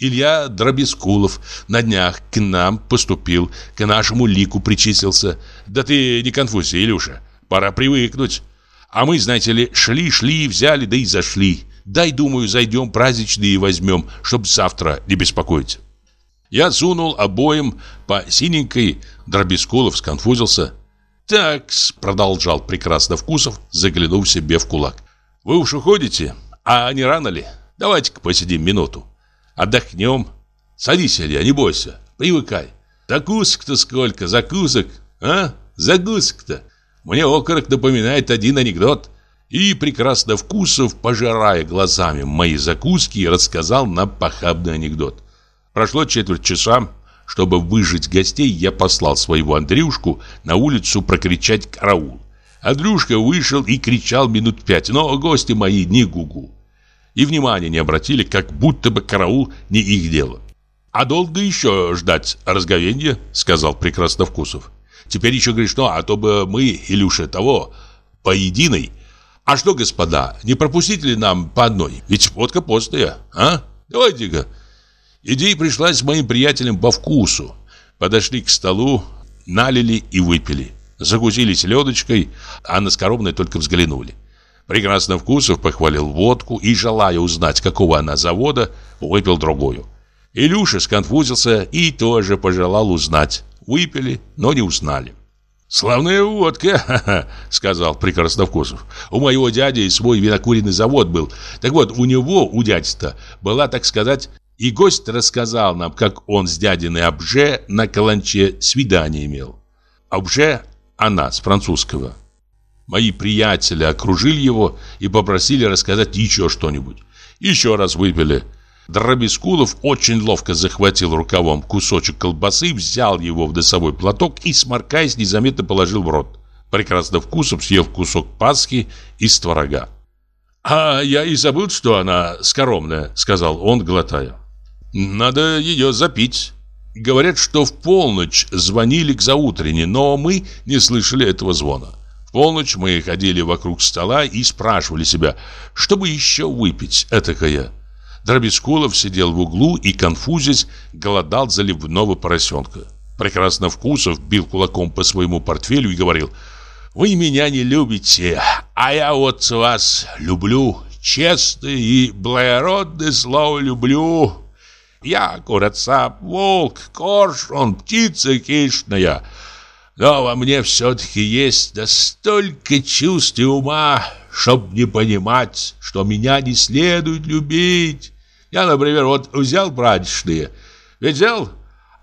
Илья Дробескулов на днях к нам поступил, к нашему лику причислился. Да ты не конфузься, Илюша, пора привыкнуть. А мы, знаете ли, шли-шли, взяли, да и зашли. Дай, думаю, зайдем праздничные возьмем, чтобы завтра не беспокоить. Я сунул обоим по синенькой, Дробескулов сконфузился. так продолжал прекрасно Вкусов, заглянув себе в кулак. «Вы уж уходите? А не рано ли? Давайте-ка посидим минуту. Отдохнем. Садись, Илья, не бойся. Привыкай. Закусок-то сколько, закусок, а? Закусок-то. Мне окорок напоминает один анекдот. И прекрасно Вкусов, пожирая глазами мои закуски, рассказал нам похабный анекдот. Прошло четверть часа. Чтобы выжить гостей, я послал своего Андрюшку на улицу прокричать «караул». Андрюшка вышел и кричал минут пять, но гости мои не гугу и внимания не обратили, как будто бы караул не их дело. «А долго еще ждать разговенья?» — сказал прекрасно Вкусов. «Теперь еще грешно, а то бы мы, Илюша, того, по единой. А что, господа, не пропустите ли нам по одной? Ведь водка постная, а? Давайте-ка». Идея пришлась моим приятелем по вкусу. Подошли к столу, налили и выпили. Загузили селедочкой, а на скоромное только взглянули. Прекрасно вкусов похвалил водку и, желая узнать, какого она завода, выпил другую. Илюша сконфузился и тоже пожелал узнать. Выпили, но не узнали. «Славная водка!» — сказал Прекрасновкусов. «У моего дяди свой винокуренный завод был. Так вот, у него, у дяди-то, была, так сказать, и гость рассказал нам, как он с дядиной Обже на каланче свидание имел. Обже — она, с французского. Мои приятели окружили его и попросили рассказать еще что-нибудь. Еще раз выпили. Дробескулов очень ловко захватил рукавом кусочек колбасы, взял его в носовой платок и, сморкаясь, незаметно положил в рот. Прекрасно вкусом съев кусок пасхи из творога. «А я и забыл, что она скоромная», — сказал он, глотая. «Надо ее запить». Говорят, что в полночь звонили к заутрене, но мы не слышали этого звона полночь мы ходили вокруг стола и спрашивали себя, чтобы еще выпить этакое. Дробескулов сидел в углу и, конфузясь, голодал заливного поросенка. Прекрасно вкусов бил кулаком по своему портфелю и говорил «Вы меня не любите, а я вот вас люблю, честное и благородное слово люблю. Я кураца, волк, коршун, птица хищная». Но во мне все-таки есть да столько чувств и ума, чтоб не понимать, что меня не следует любить. Я, например, вот взял братишные, ведь взял,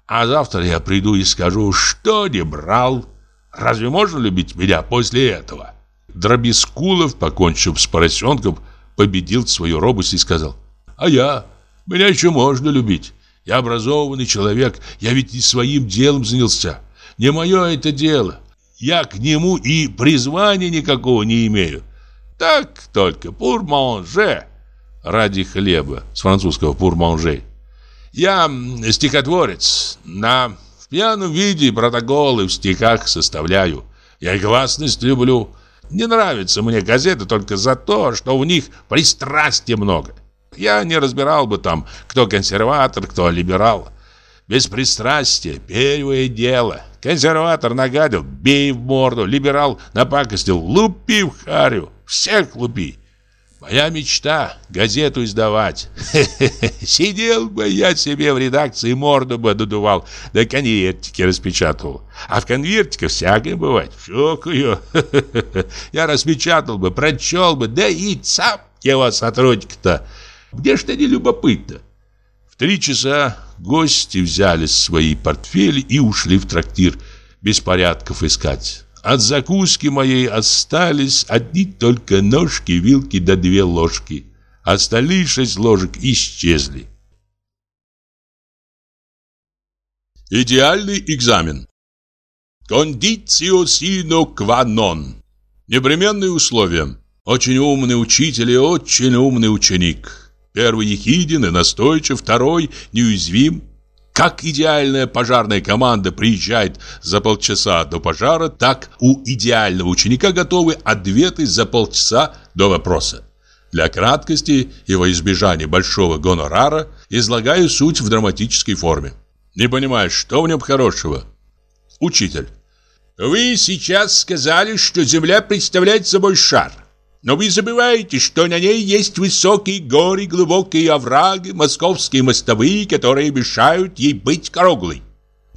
а завтра я приду и скажу, что не брал. Разве можно любить меня после этого? Дробескулов, покончив с поросенком, победил свою робость и сказал, а я, меня еще можно любить. Я образованный человек, я ведь не своим делом занялся. Не мое это дело. Я к нему и призвания никакого не имею. Так только, пур-манже. Ради хлеба, с французского пур-манже. Я стихотворец. На пьяном виде протоколы в стихах составляю. Я гласность люблю. Не нравятся мне газеты только за то, что в них пристрастия много. Я не разбирал бы там, кто консерватор, кто либерал. Без пристрастия первое дело. Консерватор нагадил, бей в морду. Либерал напакостил, лупи в харю. Всех лупи. Моя мечта — газету издавать. Сидел бы я себе в редакции, морду бы додувал, да конвертики распечатал. А в конвертиках всякое бывает. Щекаю. Я распечатал бы, прочел бы, да и цап его сотрудник-то. Где ж ты не любопытно? В три часа гости взяли свои портфели и ушли в трактир беспорядков искать. От закуски моей остались одни только ножки, вилки да две ложки. Остальные шесть ложек исчезли. Идеальный экзамен. Кондицио сино non. Непременные условия. Очень умный учитель и очень умный ученик. Первый ехиден и настойчив, второй неуязвим. Как идеальная пожарная команда приезжает за полчаса до пожара, так у идеального ученика готовы ответы за полчаса до вопроса. Для краткости и во избежание большого гонорара излагаю суть в драматической форме. Не понимаешь, что в нем хорошего? Учитель. Вы сейчас сказали, что Земля представляет собой шар. Но вы забываете, что на ней есть высокие горы, глубокие овраги, московские мостовые, которые мешают ей быть круглой.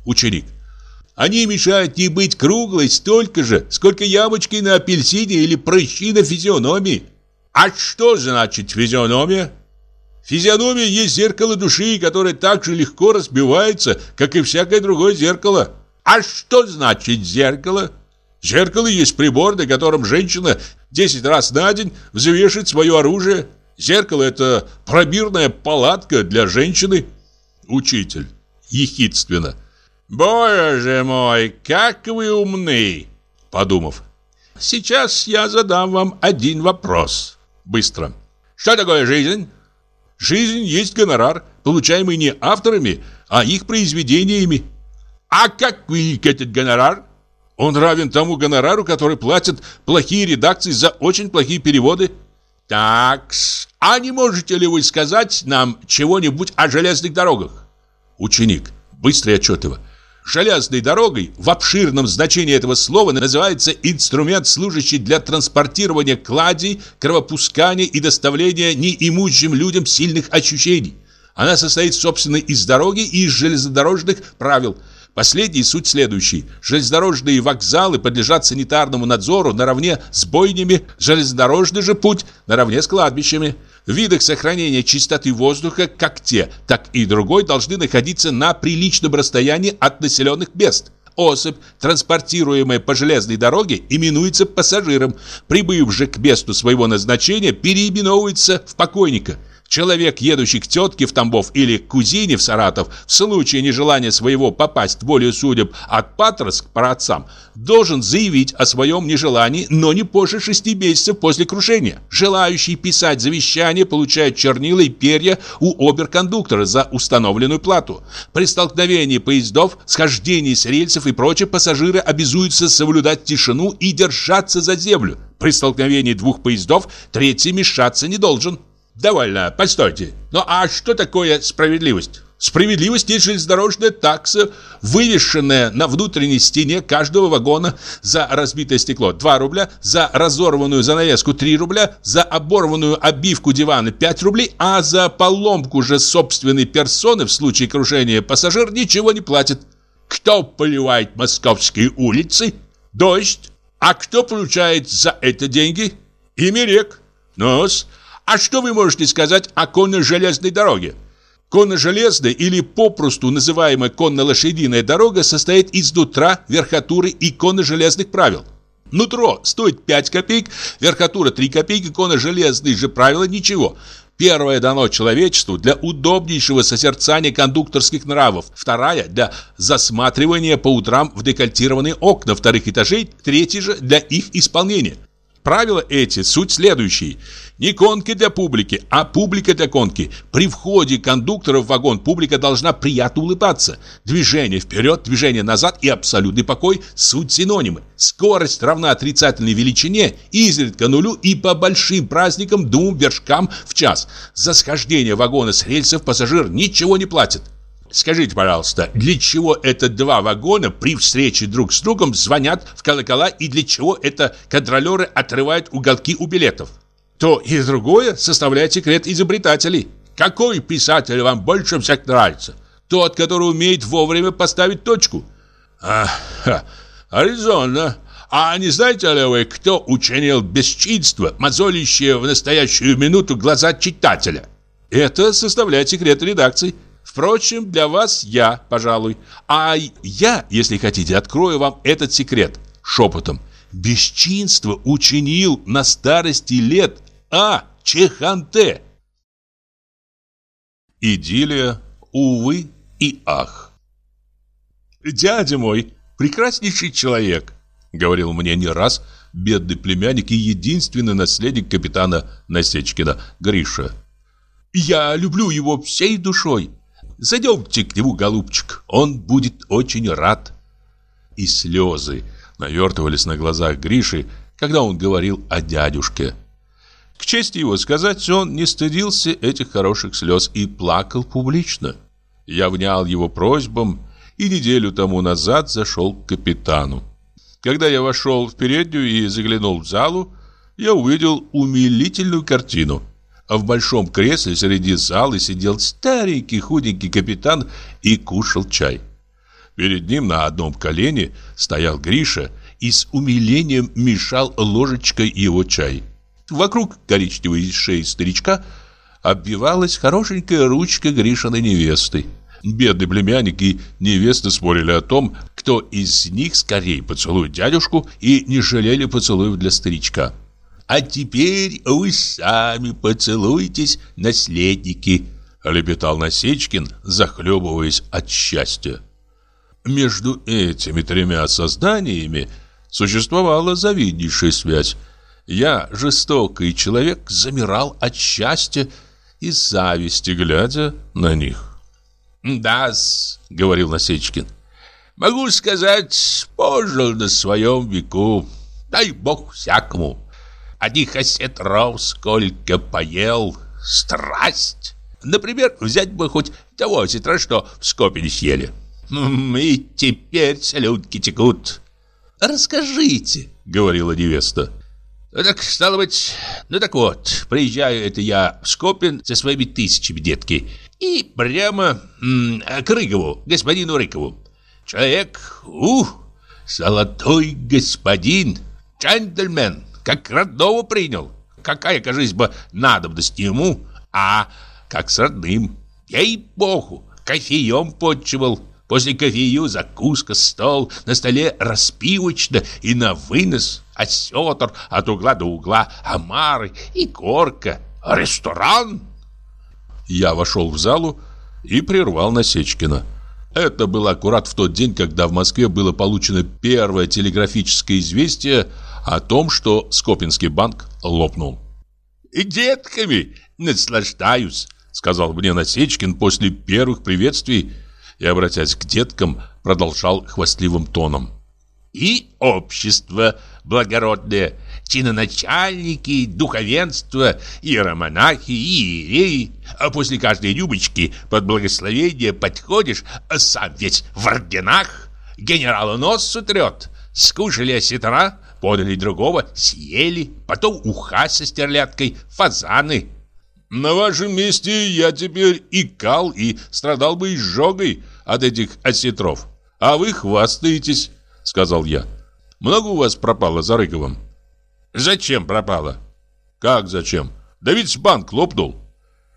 Ученик. Они мешают ей быть круглой столько же, сколько ямочки на апельсине или прыщи на физиономии. А что значит физиономия? Физиономия есть зеркало души, которое так же легко разбивается, как и всякое другое зеркало. А что значит зеркало? Зеркало есть прибор, на котором женщина 10 раз на день взвешивает свое оружие. Зеркало – это пробирная палатка для женщины. Учитель. Ехидственно. «Боже мой, как вы умны!» Подумав. «Сейчас я задам вам один вопрос». Быстро. «Что такое жизнь?» Жизнь есть гонорар, получаемый не авторами, а их произведениями. А как велик этот гонорар? Он равен тому гонорару, который платят плохие редакции за очень плохие переводы. Так, а не можете ли вы сказать нам чего-нибудь о железных дорогах? Ученик, быстро и отчетливо. Железной дорогой в обширном значении этого слова называется инструмент, служащий для транспортирования кладей, кровопускания и доставления неимущим людям сильных ощущений. Она состоит, собственно, из дороги и из железнодорожных правил. Последний суть следующий. Железнодорожные вокзалы подлежат санитарному надзору наравне с бойнями, железнодорожный же путь наравне с кладбищами. В видах сохранения чистоты воздуха как те, так и другой должны находиться на приличном расстоянии от населенных мест. Особь, транспортируемая по железной дороге, именуется пассажиром. Прибыв же к месту своего назначения, переименовывается в покойника – Человек, едущий к тетке в Тамбов или к кузине в Саратов, в случае нежелания своего попасть в волю судеб от Патрос к праотцам, должен заявить о своем нежелании, но не позже шести месяцев после крушения. Желающий писать завещание получает чернила и перья у оберкондуктора за установленную плату. При столкновении поездов, схождении с рельсов и прочее пассажиры обязуются соблюдать тишину и держаться за землю. При столкновении двух поездов третий мешаться не должен. Довольно, постойте. Ну а что такое справедливость? Справедливость есть железнодорожная такса, вывешенная на внутренней стене каждого вагона за разбитое стекло 2 рубля, за разорванную занавеску 3 рубля, за оборванную обивку дивана 5 рублей, а за поломку же собственной персоны в случае крушения пассажир ничего не платит. Кто поливает московские улицы? Дождь. А кто получает за это деньги? Ими рек. Ну-с, а что вы можете сказать о конно-железной дороге? Конно-железная или попросту называемая конно-лошадиная дорога состоит из нутра, верхотуры и конно-железных правил. Нутро стоит 5 копеек, верхотура 3 копейки, конно-железные же правила ничего. Первое дано человечеству для удобнейшего созерцания кондукторских нравов. Вторая – для засматривания по утрам в декольтированные окна вторых этажей. Третья же – для их исполнения. Правила эти – суть следующие. Не конки для публики, а публика для конки. При входе кондуктора в вагон публика должна приятно улыбаться. Движение вперед, движение назад и абсолютный покой – суть синонимы. Скорость равна отрицательной величине, изредка нулю и по большим праздникам двум вершкам в час. За схождение вагона с рельсов пассажир ничего не платит. Скажите, пожалуйста, для чего это два вагона при встрече друг с другом звонят в колокола и для чего это контролеры отрывают уголки у билетов? То и другое составляет секрет изобретателей. Какой писатель вам больше всех нравится? Тот, который умеет вовремя поставить точку. Ага, резонно. А не знаете ли вы, кто учинил бесчинство, мозолящее в настоящую минуту глаза читателя? Это составляет секрет редакции. Впрочем, для вас я, пожалуй. А я, если хотите, открою вам этот секрет шепотом. Бесчинство учинил на старости лет А. Чеханте. Идиллия, увы и ах. «Дядя мой, прекраснейший человек», — говорил мне не раз бедный племянник и единственный наследник капитана Насечкина, Гриша. «Я люблю его всей душой. Зайдемте к нему, голубчик, он будет очень рад». И слезы навертывались на глазах Гриши, когда он говорил о дядюшке. К чести его сказать, он не стыдился этих хороших слез и плакал публично. Я внял его просьбам и неделю тому назад зашел к капитану. Когда я вошел в переднюю и заглянул в залу, я увидел умилительную картину. А в большом кресле среди зала сидел старенький худенький капитан и кушал чай. Перед ним на одном колене стоял Гриша и с умилением мешал ложечкой его чай. Вокруг коричневой шеи старичка обвивалась хорошенькая ручка Гришиной невесты. Бедный племянник и невеста спорили о том, кто из них скорее поцелует дядюшку, и не жалели поцелуев для старичка. «А теперь вы сами поцелуйтесь, наследники», — лепетал Насечкин, захлебываясь от счастья. Между этими тремя созданиями существовала завиднейшая связь. Я, жестокий человек, замирал от счастья и зависти, глядя на них. «Да-с», — говорил Насечкин, — «могу сказать, пожил на своем веку, дай бог всякому. Одних осетров сколько поел, страсть. Например, взять бы хоть того осетра, что в скопе не съели. И теперь слюнки текут». «Расскажите», — говорила невеста. Ну так, стало быть, ну так вот, приезжаю это я в Скопин со своими тысячами, детки, и прямо м, к Рыгову, господину Рыкову. Человек, ух, золотой господин, джентльмен, как родного принял. Какая, кажись бы, надобность ему, а как с родным. Ей-богу, кофеем подчивал. После кофею закуска, стол, на столе распивочно и на вынос – осетр от угла до угла, омары и горка. Ресторан? Я вошел в залу и прервал Насечкина. Это было аккурат в тот день, когда в Москве было получено первое телеграфическое известие о том, что Скопинский банк лопнул. «И детками наслаждаюсь», — сказал мне Насечкин после первых приветствий и, обратясь к деткам, продолжал хвастливым тоном. «И общество благородные, чиноначальники, духовенство, иеромонахи, иереи. А после каждой рюмочки под благословение подходишь, а сам весь в орденах, генерала нос сутрет. Скушали осетра, подали другого, съели, потом уха со стерляткой, фазаны. На вашем месте я теперь и кал, и страдал бы изжогой от этих осетров. А вы хвастаетесь, сказал я. Много у вас пропало за Рыковым? Зачем пропало? Как зачем? Да ведь банк лопнул.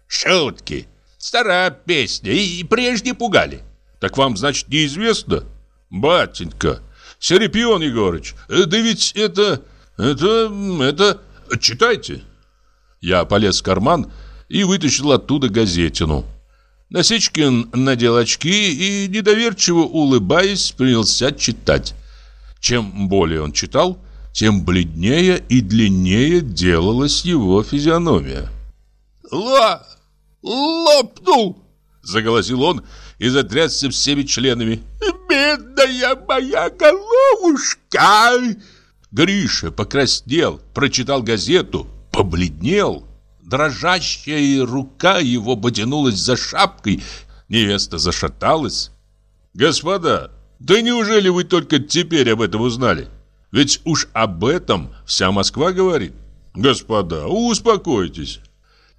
Шутки. Старая песня, и прежде пугали. Так вам, значит, неизвестно? Батенька, Серепион Егорыч, э, да ведь это... это... это... читайте. Я полез в карман и вытащил оттуда газетину. Насечкин надел очки и, недоверчиво улыбаясь, принялся читать. Чем более он читал, тем бледнее и длиннее делалась его физиономия. «Ла! Лопнул!» — заголосил он и затрясся всеми членами. «Бедная моя головушка!» Гриша покраснел, прочитал газету, побледнел. Дрожащая рука его потянулась за шапкой, невеста зашаталась. «Господа, да неужели вы только теперь об этом узнали? Ведь уж об этом вся Москва говорит. Господа, успокойтесь.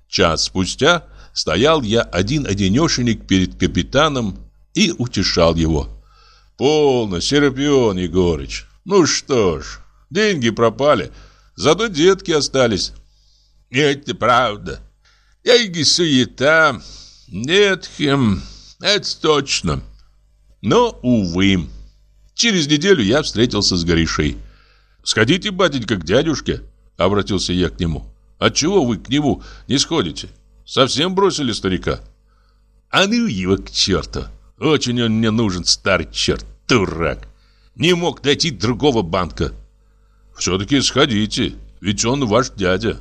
Час спустя стоял я один-одинешенек перед капитаном и утешал его. Полно, Серапион Егорыч. Ну что ж, деньги пропали, зато детки остались. Это правда. Деньги суета. Нет, хем, Это точно. Но, увы, через неделю я встретился с Гришей. «Сходите, батенька, к дядюшке», — обратился я к нему. «Отчего вы к нему не сходите? Совсем бросили старика?» «А ну его к черту! Очень он мне нужен, старый черт, дурак! Не мог найти другого банка!» «Все-таки сходите, ведь он ваш дядя».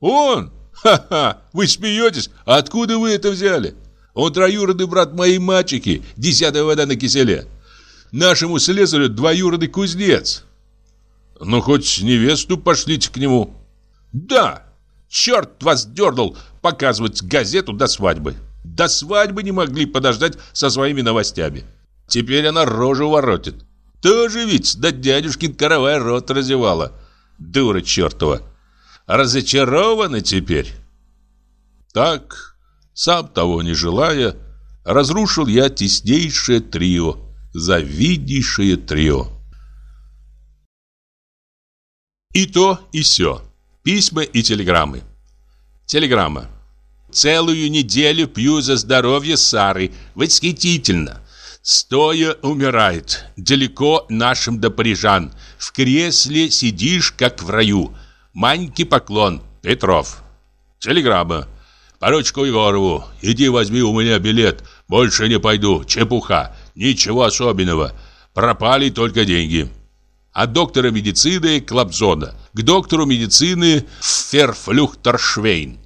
«Он? Ха-ха! Вы смеетесь? Откуда вы это взяли?» Он троюродный брат моей мачехи, десятая вода на киселе. Нашему слесарю двоюродный кузнец. Ну, хоть невесту пошлите к нему. Да, черт вас дернул показывать газету до свадьбы. До свадьбы не могли подождать со своими новостями. Теперь она рожу воротит. Тоже ведь да дядюшкин каравай рот разевала. Дура чертова. Разочарована теперь. Так сам того не желая, разрушил я теснейшее трио, завиднейшее трио. И то, и сё. Письма и телеграммы. Телеграмма. Целую неделю пью за здоровье Сары. Восхитительно. Стоя умирает. Далеко нашим до парижан. В кресле сидишь, как в раю. Маньки поклон. Петров. Телеграмма. Поручику Егорову, иди возьми у меня билет. Больше не пойду. Чепуха. Ничего особенного. Пропали только деньги. От доктора медицины Клапзона к доктору медицины Ферфлюхтершвейн.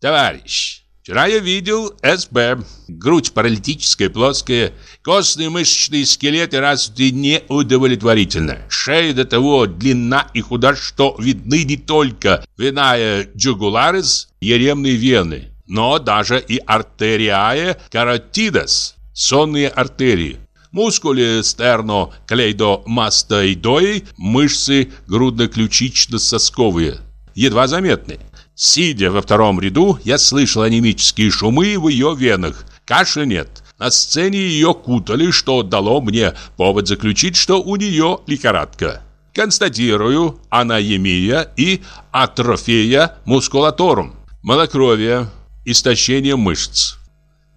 Товарищ, вчера я видел СБ. Грудь паралитическая, плоская. Костные мышечные скелеты развиты неудовлетворительно. Шея до того длинна и худа, что видны не только виная джугуларис, еремные вены, но даже и артериае каротидес, сонные артерии. Мускулы стерно-клейдомастоидои, мышцы грудно-ключично-сосковые, едва заметны. Сидя во втором ряду, я слышал анемические шумы в ее венах. Каши нет. На сцене ее кутали, что дало мне повод заключить, что у нее лихорадка. Констатирую анаемия и атрофия мускулаторум, малокровие, истощение мышц.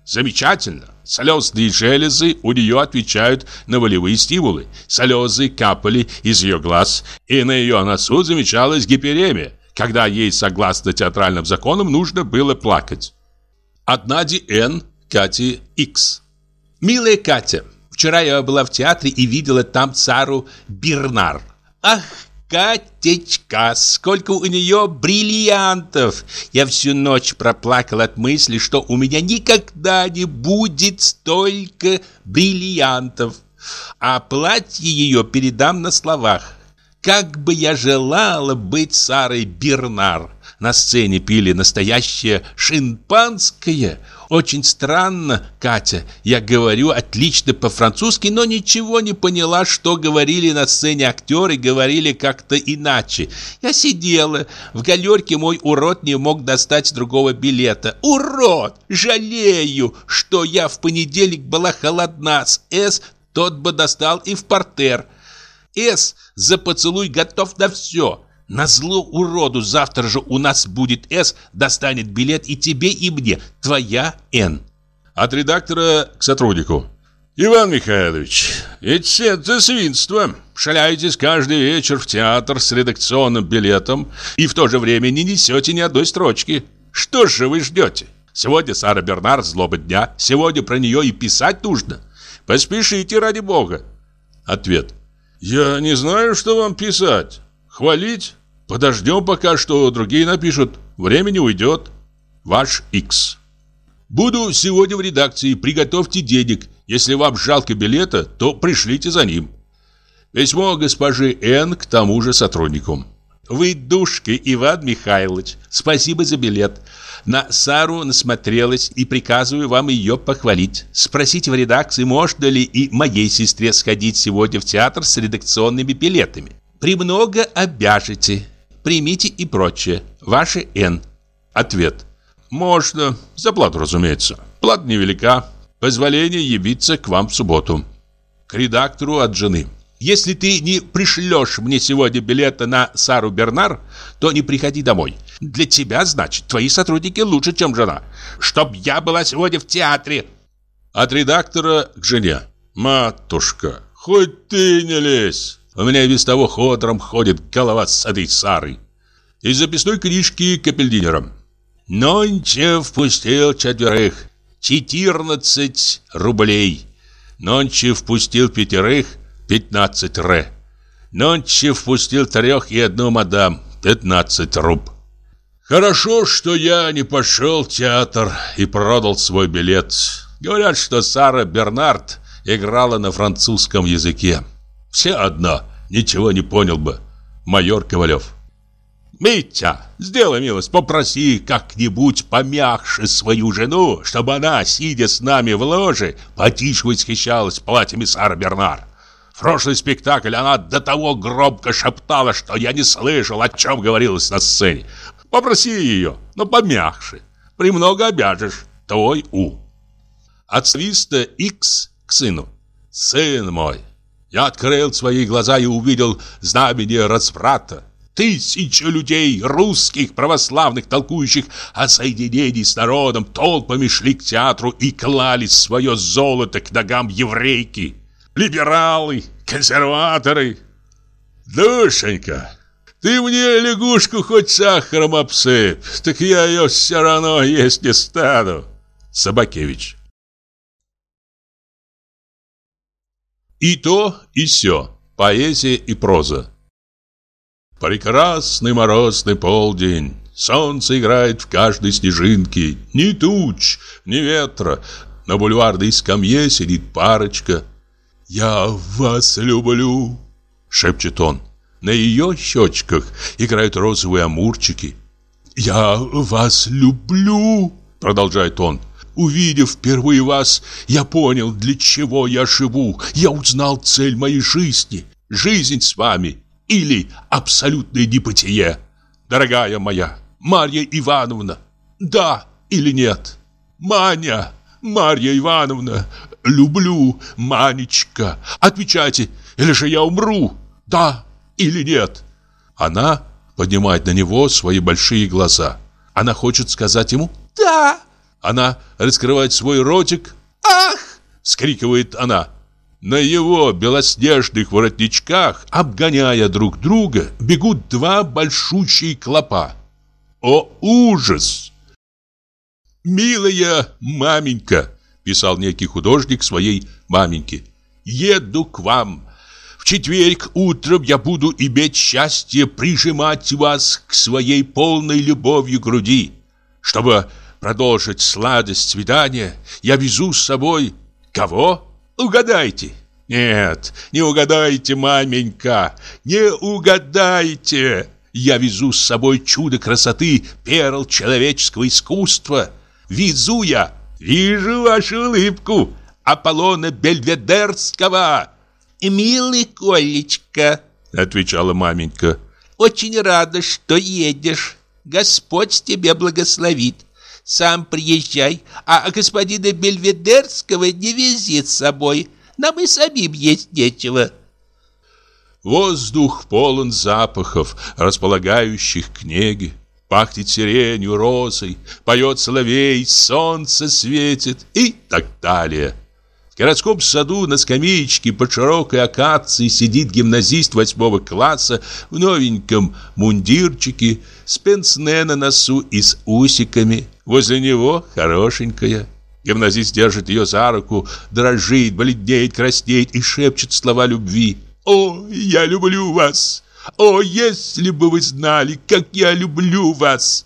Замечательно. Слезные железы у нее отвечают на волевые стимулы. Слезы капали из ее глаз, и на ее носу замечалась гиперемия, когда ей, согласно театральным законам, нужно было плакать. От Нади Н. Кати Х. «Милая Катя, вчера я была в театре и видела там цару Бернар. Ах, Катечка, сколько у нее бриллиантов! Я всю ночь проплакал от мысли, что у меня никогда не будет столько бриллиантов. А платье ее передам на словах. Как бы я желала быть Сарой Бернар! На сцене пили настоящее шимпанское. Очень странно, Катя. Я говорю отлично по-французски, но ничего не поняла, что говорили на сцене актеры, говорили как-то иначе. Я сидела. В галерке мой урод не мог достать другого билета. Урод! Жалею, что я в понедельник была холодна с «С», тот бы достал и в портер. «С» за поцелуй готов на все. На зло уроду завтра же у нас будет С, достанет билет и тебе, и мне. Твоя Н. От редактора к сотруднику. Иван Михайлович, ведь это свинство. Шаляетесь каждый вечер в театр с редакционным билетом и в то же время не несете ни одной строчки. Что же вы ждете? Сегодня Сара Бернар злоба дня. Сегодня про нее и писать нужно. Поспешите ради бога. Ответ. Я не знаю, что вам писать. Хвалить? Подождем пока, что другие напишут. Времени уйдет. Ваш X. Буду сегодня в редакции. Приготовьте денег. Если вам жалко билета, то пришлите за ним. Письмо госпожи Н к тому же сотруднику. Вы душка, Иван Михайлович. Спасибо за билет. На Сару насмотрелась и приказываю вам ее похвалить. Спросите в редакции, можно ли и моей сестре сходить сегодня в театр с редакционными билетами премного обяжете. Примите и прочее. Ваши Н. Ответ. Можно. За плату, разумеется. Плата невелика. Позволение явиться к вам в субботу. К редактору от жены. Если ты не пришлешь мне сегодня билета на Сару Бернар, то не приходи домой. Для тебя, значит, твои сотрудники лучше, чем жена. Чтоб я была сегодня в театре. От редактора к жене. «Матушка, хоть ты не лезь. У меня и без того ходором ходит голова с этой Сарой». Из записной книжки капельдинером. Нонче впустил четверых. 14 рублей. Нонче впустил пятерых. 15 ре. Нонче впустил трех и одну мадам. 15 руб. Хорошо, что я не пошел в театр и продал свой билет. Говорят, что Сара Бернард играла на французском языке. Все одно, ничего не понял бы. Майор Ковалев. Митя, сделай милость, попроси как-нибудь помягче свою жену, чтобы она, сидя с нами в ложе, потише восхищалась платьями Сары Бернар. В прошлый спектакль она до того громко шептала, что я не слышал, о чем говорилось на сцене. Попроси ее, но помягче. Премного обяжешь. Твой У. От свиста X к сыну. Сын мой, я открыл свои глаза и увидел знамение разврата. Тысячи людей, русских, православных, толкующих о соединении с народом, толпами шли к театру и клали свое золото к ногам еврейки. Либералы, консерваторы. Душенька, ты мне лягушку хоть сахаром обсыпь, так я ее все равно есть не стану. Собакевич. И то, и сё. Поэзия и проза. Прекрасный морозный полдень. Солнце играет в каждой снежинке. Ни туч, ни ветра. На бульварной скамье сидит парочка. «Я вас люблю», — шепчет он. На ее щечках играют розовые амурчики. «Я вас люблю», — продолжает он. Увидев впервые вас, я понял, для чего я живу. Я узнал цель моей жизни. Жизнь с вами или абсолютное небытие. Дорогая моя, Марья Ивановна, да или нет? Маня, Марья Ивановна, люблю, Манечка. Отвечайте, или же я умру, да или нет? Она поднимает на него свои большие глаза. Она хочет сказать ему «Да». Она раскрывает свой ротик. «Ах!» — скрикивает она. На его белоснежных воротничках, обгоняя друг друга, бегут два большущие клопа. О, ужас! «Милая маменька», — писал некий художник своей маменьке, — «еду к вам. В четверг утром я буду иметь счастье прижимать вас к своей полной любовью груди. Чтобы продолжить сладость свидания, я везу с собой кого?» Угадайте. Нет, не угадайте, маменька, не угадайте. Я везу с собой чудо красоты, перл человеческого искусства. Везу я, вижу вашу улыбку, Аполлона Бельведерского. «Милый Колечка», — отвечала маменька, — «очень рада, что едешь. Господь тебе благословит сам приезжай, а господина Бельведерского не вези с собой. Нам и самим есть нечего». Воздух полон запахов, располагающих к. Пахнет сиренью, розой, поет соловей, солнце светит и так далее. В городском саду на скамеечке под широкой акацией сидит гимназист восьмого класса в новеньком мундирчике с пенсне на носу и с усиками. Возле него хорошенькая. Гимназист держит ее за руку, дрожит, бледнеет, краснеет и шепчет слова любви. «О, я люблю вас! О, если бы вы знали, как я люблю вас!»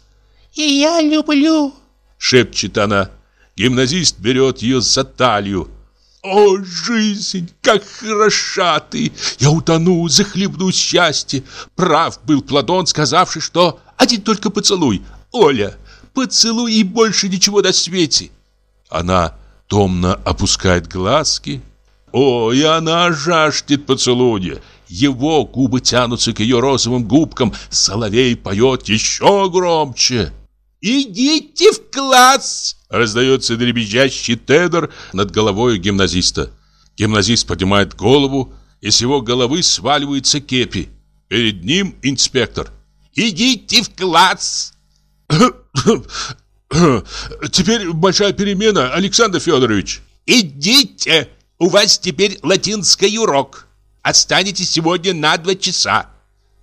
«И я люблю!» — шепчет она. Гимназист берет ее за талию. «О, жизнь, как хороша ты! Я утону, захлебну счастье!» Прав был Платон, сказавший, что один только поцелуй. Оля, поцелуй и больше ничего на свете. Она томно опускает глазки. О, и она жаждет поцелуя. Его губы тянутся к ее розовым губкам. Соловей поет еще громче. «Идите в класс!» Раздается дребезжащий тедер над головой гимназиста. Гимназист поднимает голову, и с его головы сваливается кепи. Перед ним инспектор. «Идите в класс!» «Теперь большая перемена, Александр Федорович!» Идите! У вас теперь латинский урок. Останетесь сегодня на два часа.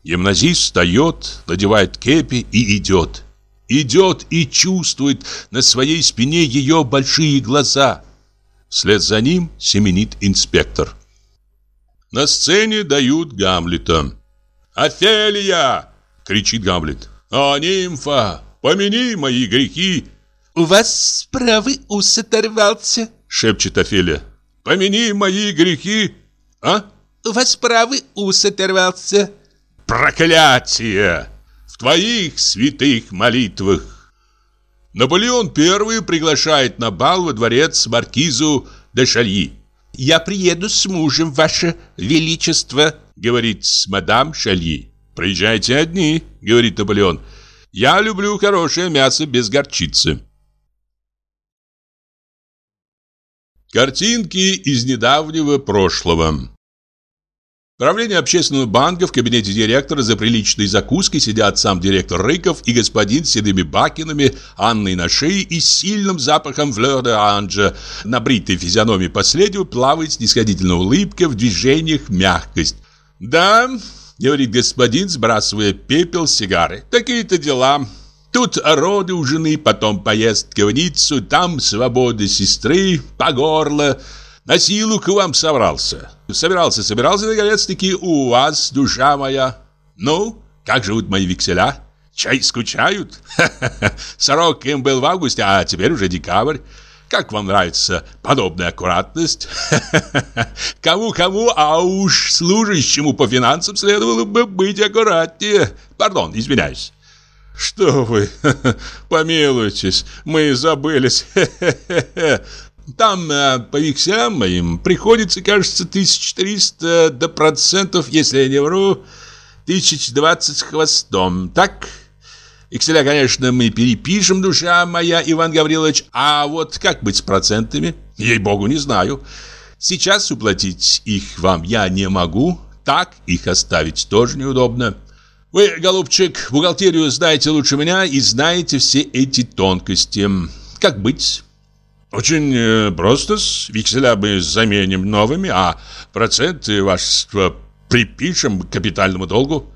Гимназист встает, надевает кепи и идет. Идет и чувствует на своей спине ее большие глаза. Вслед за ним семенит инспектор. На сцене дают Гамлета. «Офелия!» — кричит Гамлет. «О, нимфа, помяни мои грехи!» «У вас правый ус оторвался!» — шепчет Офелия. «Помяни мои грехи!» «А?» «У вас правый ус оторвался!» «Проклятие! В твоих святых молитвах!» Наполеон I приглашает на бал во дворец маркизу де Шальи. «Я приеду с мужем, ваше величество», — говорит мадам Шальи. «Приезжайте одни», — говорит Наполеон. «Я люблю хорошее мясо без горчицы». Картинки из недавнего прошлого Правление общественного банка в кабинете директора за приличной закуской сидят сам директор Рыков и господин с седыми бакинами, Анной на шее и сильным запахом флёр де анжа. На бритой физиономии последнего плавает снисходительная улыбка, в движениях мягкость. «Да», — говорит господин, сбрасывая пепел сигары, — «такие-то дела». Тут роды у жены, потом поездка в Ниццу, там свобода сестры, по горло. На силу к вам собрался. Собирался, собирался, наконец-таки, у вас, душа моя. Ну, как живут мои векселя? Чай скучают? Сорок им был в августе, а теперь уже декабрь. Как вам нравится подобная аккуратность? Кому-кому, а уж служащему по финансам следовало бы быть аккуратнее. Пардон, извиняюсь. Что вы, помилуйтесь, мы забылись. Там э, по векселям моим приходится, кажется, 1300 до процентов, если я не вру, 1020 с хвостом. Так? Векселя, конечно, мы перепишем, душа моя, Иван Гаврилович. А вот как быть с процентами? Ей-богу, не знаю. Сейчас уплатить их вам я не могу. Так их оставить тоже неудобно. Вы, голубчик, бухгалтерию знаете лучше меня и знаете все эти тонкости. Как быть? Очень э, просто. С векселя мы заменим новыми, а проценты вашества припишем к капитальному долгу.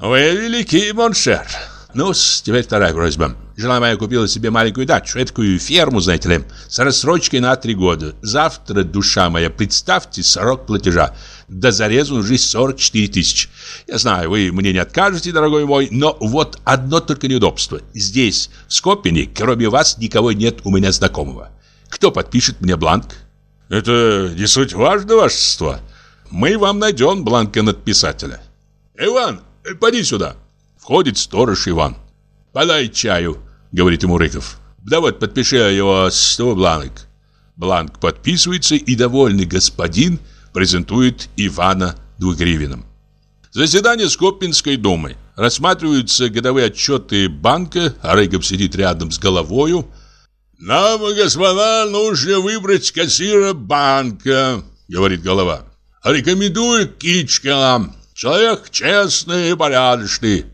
Вы великий моншер. ну теперь вторая просьба. Жена моя купила себе маленькую дачу, такую ферму, знаете ли, с рассрочкой на три года. Завтра, душа моя, представьте срок платежа. До зарезу уже 44 тысячи. Я знаю, вы мне не откажете, дорогой мой, но вот одно только неудобство. Здесь, в Скопине, кроме вас, никого нет у меня знакомого. Кто подпишет мне бланк? Это не суть важно, вашество. Мы вам найдем бланка надписателя. Иван, поди сюда. Входит сторож Иван. Подай чаю, говорит ему Рыков. Да вот, подпиши его с того бланк. Бланк подписывается, и довольный господин презентует Ивана двугривенным. Заседание Скопинской думы. Рассматриваются годовые отчеты банка, а сидит рядом с головою, «Нам, господа, нужно выбрать кассира банка», — говорит голова. «Рекомендую Кичкина. Человек честный и порядочный.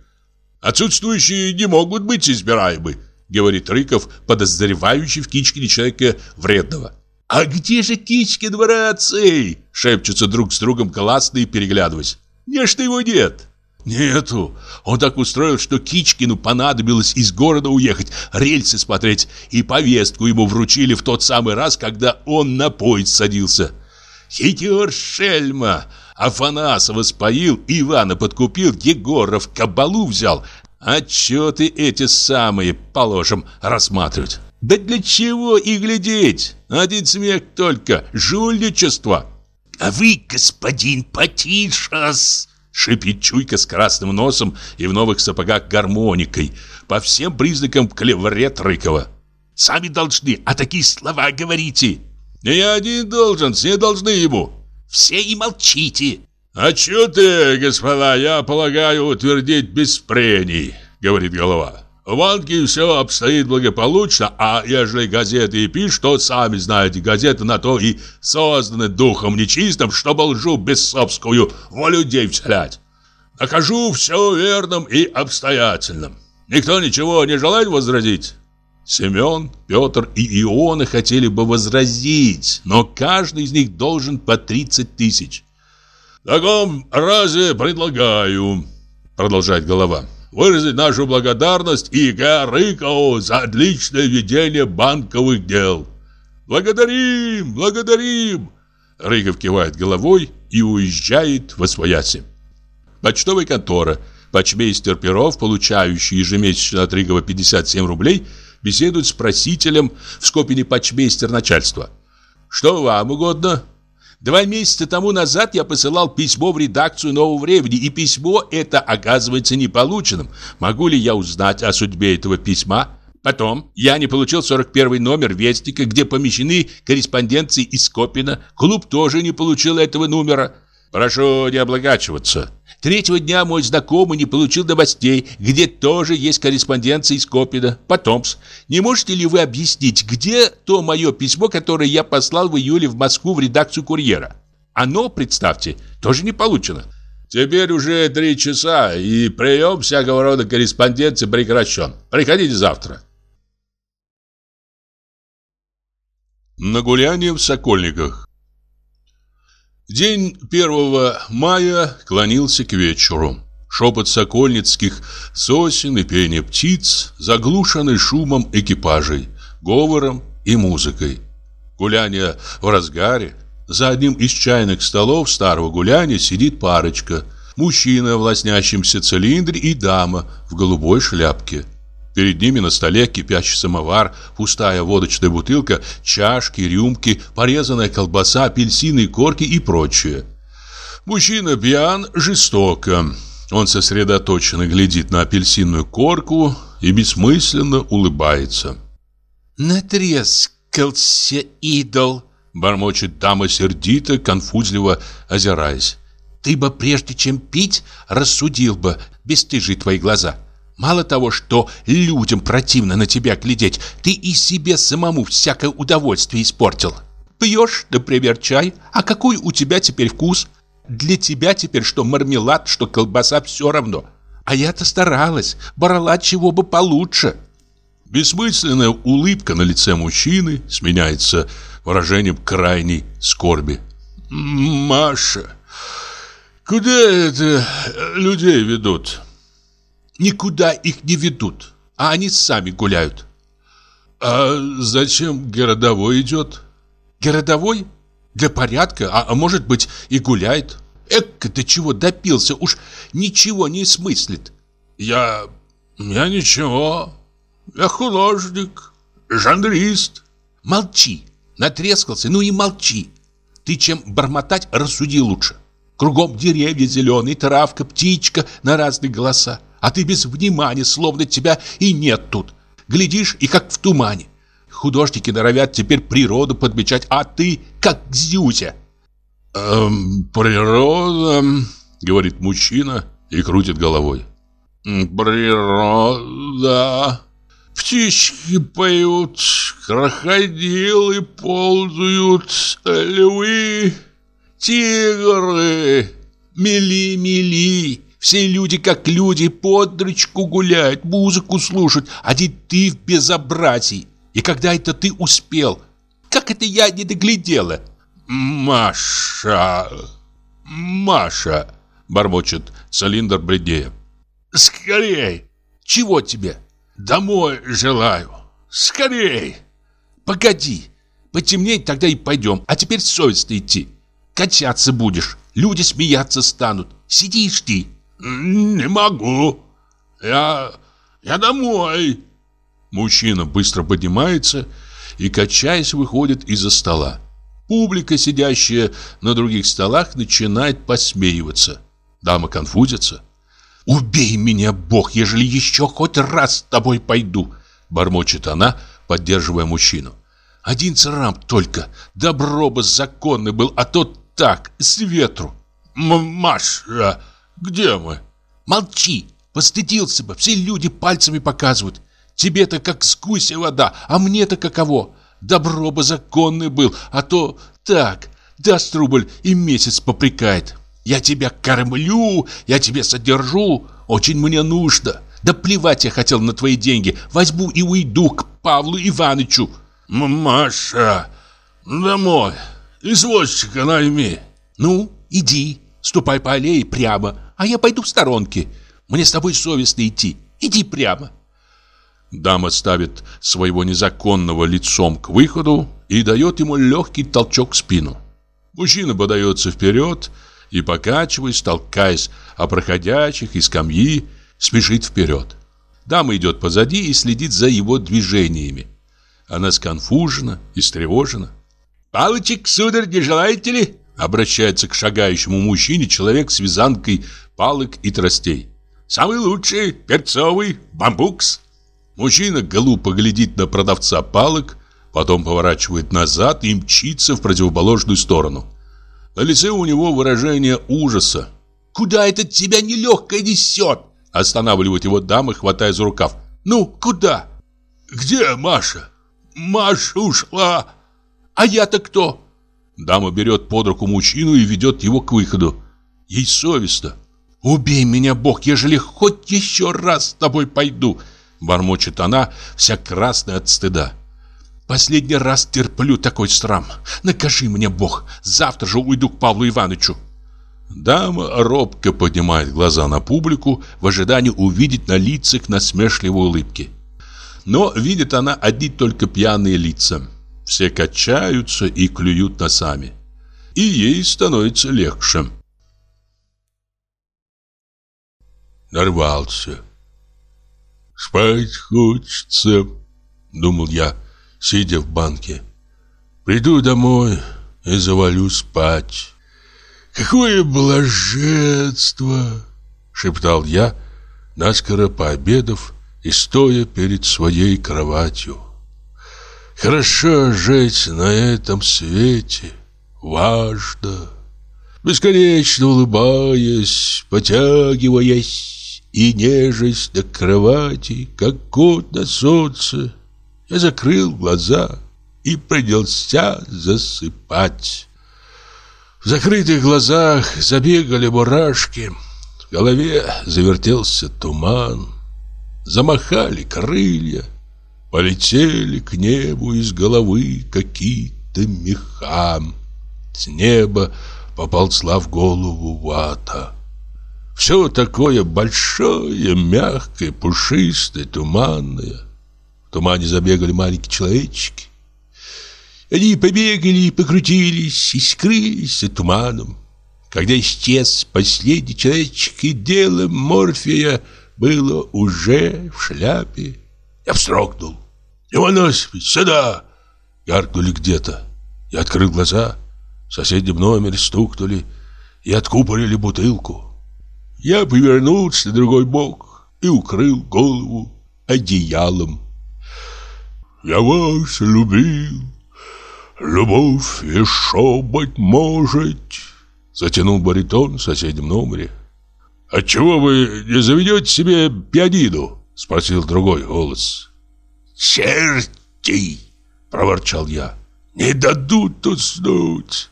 Отсутствующие не могут быть избираемы», — говорит Рыков, подозревающий в Кичкине человека вредного. «А где же Кичкин, братцы?» — шепчутся друг с другом классные, переглядываясь. «Не что его нет». Нету. Он так устроил, что Кичкину понадобилось из города уехать, рельсы смотреть, и повестку ему вручили в тот самый раз, когда он на поезд садился. Хитер шельма! Афанасова споил, Ивана подкупил, Егоров кабалу взял. Отчеты эти самые, положим, рассматривать. Да для чего и глядеть? Один смех только, жульничество. А вы, господин, потише-с! Шипит чуйка с красным носом и в новых сапогах гармоникой. По всем признакам клеврет Рыкова. Сами должны, а такие слова говорите. Не я один должен, все должны ему. Все и молчите. А что ты, господа, я полагаю, утвердить без прений, говорит голова. В банке все обстоит благополучно, а ежели газеты и пишут, то сами знаете, газеты на то и созданы духом нечистым, чтобы лжу бессобскую в людей вселять. Накажу все верным и обстоятельным. Никто ничего не желает возразить? Семен, Петр и Иона хотели бы возразить, но каждый из них должен по 30 тысяч. «В таком разе предлагаю», — продолжает голова, «выразить нашу благодарность И.Г. Рыкову за отличное ведение банковых дел». «Благодарим, благодарим!» Рыков кивает головой и уезжает во свояси. Почтовая контора. Почмейстер Перов, получающий ежемесячно от Рыгова 57 рублей, беседует с просителем в Скопине почмейстер начальства. «Что вам угодно?» Два месяца тому назад я посылал письмо в редакцию «Нового времени», и письмо это оказывается неполученным. Могу ли я узнать о судьбе этого письма? Потом я не получил 41 номер Вестника, где помещены корреспонденции из Скопина. Клуб тоже не получил этого номера. Прошу не облагачиваться. Третьего дня мой знакомый не получил новостей, где тоже есть корреспонденция из Копина. Потом, не можете ли вы объяснить, где то мое письмо, которое я послал в июле в Москву в редакцию «Курьера»? Оно, представьте, тоже не получено. Теперь уже три часа, и прием всякого рода корреспонденции прекращен. Приходите завтра. На гуляние в Сокольниках День 1 мая клонился к вечеру. Шепот сокольницких сосен и пение птиц заглушены шумом экипажей, говором и музыкой. Гуляние в разгаре. За одним из чайных столов старого гуляния сидит парочка. Мужчина в лоснящемся цилиндре и дама в голубой шляпке. Перед ними на столе кипящий самовар, пустая водочная бутылка, чашки, рюмки, порезанная колбаса, апельсины, корки и прочее. Мужчина пьян жестоко. Он сосредоточенно глядит на апельсинную корку и бессмысленно улыбается. «Натрескался идол!» Бормочет дама сердито, конфузливо озираясь. «Ты бы прежде чем пить, рассудил бы, бесстыжие твои глаза!» Мало того, что людям противно на тебя глядеть, ты и себе самому всякое удовольствие испортил. Пьешь, например, чай, а какой у тебя теперь вкус? Для тебя теперь что мармелад, что колбаса все равно. А я-то старалась, брала чего бы получше. Бессмысленная улыбка на лице мужчины сменяется выражением крайней скорби. «Маша, куда это людей ведут?» Никуда их не ведут, а они сами гуляют. А зачем городовой идет? Городовой? Для порядка, а, а может быть и гуляет. Эк, ты чего допился, уж ничего не смыслит. Я... я ничего. Я художник, жанрист. Молчи, натрескался, ну и молчи. Ты чем бормотать, рассуди лучше. Кругом деревья зеленые, травка, птичка на разные голоса. А ты без внимания, словно тебя и нет тут. Глядишь, и как в тумане. Художники норовят теперь природу подмечать, а ты как Зюзя. «Эм, природа», — говорит мужчина и крутит головой. «Природа. Птички поют, крокодилы ползают, львы, тигры, мили-мили». Все люди как люди, под ручку гуляют, музыку слушают, а ты в безобразии. И когда это ты успел? Как это я не доглядела? Маша, Маша, бормочет цилиндр бледнее. Скорей! Чего тебе? Домой желаю. Скорей! Погоди, потемнеет тогда и пойдем, а теперь совестно идти. Качаться будешь, люди смеяться станут. Сиди и жди. «Не могу. Я... я домой». Мужчина быстро поднимается и, качаясь, выходит из-за стола. Публика, сидящая на других столах, начинает посмеиваться. Дама конфузится. «Убей меня, Бог, ежели еще хоть раз с тобой пойду!» Бормочет она, поддерживая мужчину. «Один царам только, добро бы законный был, а то так, с ветру!» «Маша, где мы? Молчи, постыдился бы, все люди пальцами показывают. Тебе-то как с вода, а мне-то каково? Добро бы законный был, а то так, даст рубль и месяц попрекает. Я тебя кормлю, я тебя содержу, очень мне нужно. Да плевать я хотел на твои деньги. Возьму и уйду к Павлу Ивановичу. Маша, домой. Извозчика найми. Ну, иди, ступай по аллее прямо, а я пойду в сторонке. Мне с тобой совестно идти. Иди прямо. Дама ставит своего незаконного лицом к выходу и дает ему легкий толчок в спину. Мужчина подается вперед и, покачиваясь, толкаясь о проходящих и скамьи, спешит вперед. Дама идет позади и следит за его движениями. Она сконфужена и встревожена. «Палочек, сударь, не желаете ли?» Обращается к шагающему мужчине человек с вязанкой палок и тростей. «Самый лучший, перцовый, бамбукс». Мужчина глупо глядит на продавца палок, потом поворачивает назад и мчится в противоположную сторону. На лице у него выражение ужаса. «Куда это тебя нелегкое несет?» Останавливает его дама, хватая за рукав. «Ну, куда?» «Где Маша?» «Маша ушла!» «А я-то кто?» Дама берет под руку мужчину и ведет его к выходу. Ей совестно. «Убей меня, Бог, ежели хоть еще раз с тобой пойду!» Бормочет она, вся красная от стыда. «Последний раз терплю такой срам. Накажи мне, Бог, завтра же уйду к Павлу Ивановичу!» Дама робко поднимает глаза на публику в ожидании увидеть на лицах насмешливые улыбки. Но видит она одни только пьяные лица. Все качаются и клюют носами. И ей становится легче. Нарвался. Спать хочется, думал я, сидя в банке. Приду домой и завалю спать. Какое блаженство, шептал я, наскоро пообедав и стоя перед своей кроватью. Хорошо жить на этом свете, важно. Бесконечно улыбаясь, потягиваясь и нежесть на кровати, как кот на солнце, я закрыл глаза и принялся засыпать. В закрытых глазах забегали мурашки, в голове завертелся туман, замахали крылья, полетели к небу из головы какие-то меха. С неба поползла в голову вата. Все такое большое, мягкое, пушистое, туманное. В тумане забегали маленькие человечки. Они побегали, покрутились и скрылись за туманом. Когда исчез последний человечек, и дело Морфия было уже в шляпе. Я вздрогнул. «Иван Осипович, сюда!» Гаркнули где-то. Я открыл глаза. В соседнем номере стукнули и откупорили бутылку. Я повернулся на другой бок и укрыл голову одеялом. «Я вас любил, «Любовь еще, быть может!» Затянул баритон в соседнем номере. «Отчего вы не заведете себе пианино?» Спросил другой голос. «Черти!» Проворчал я. «Не дадут уснуть!»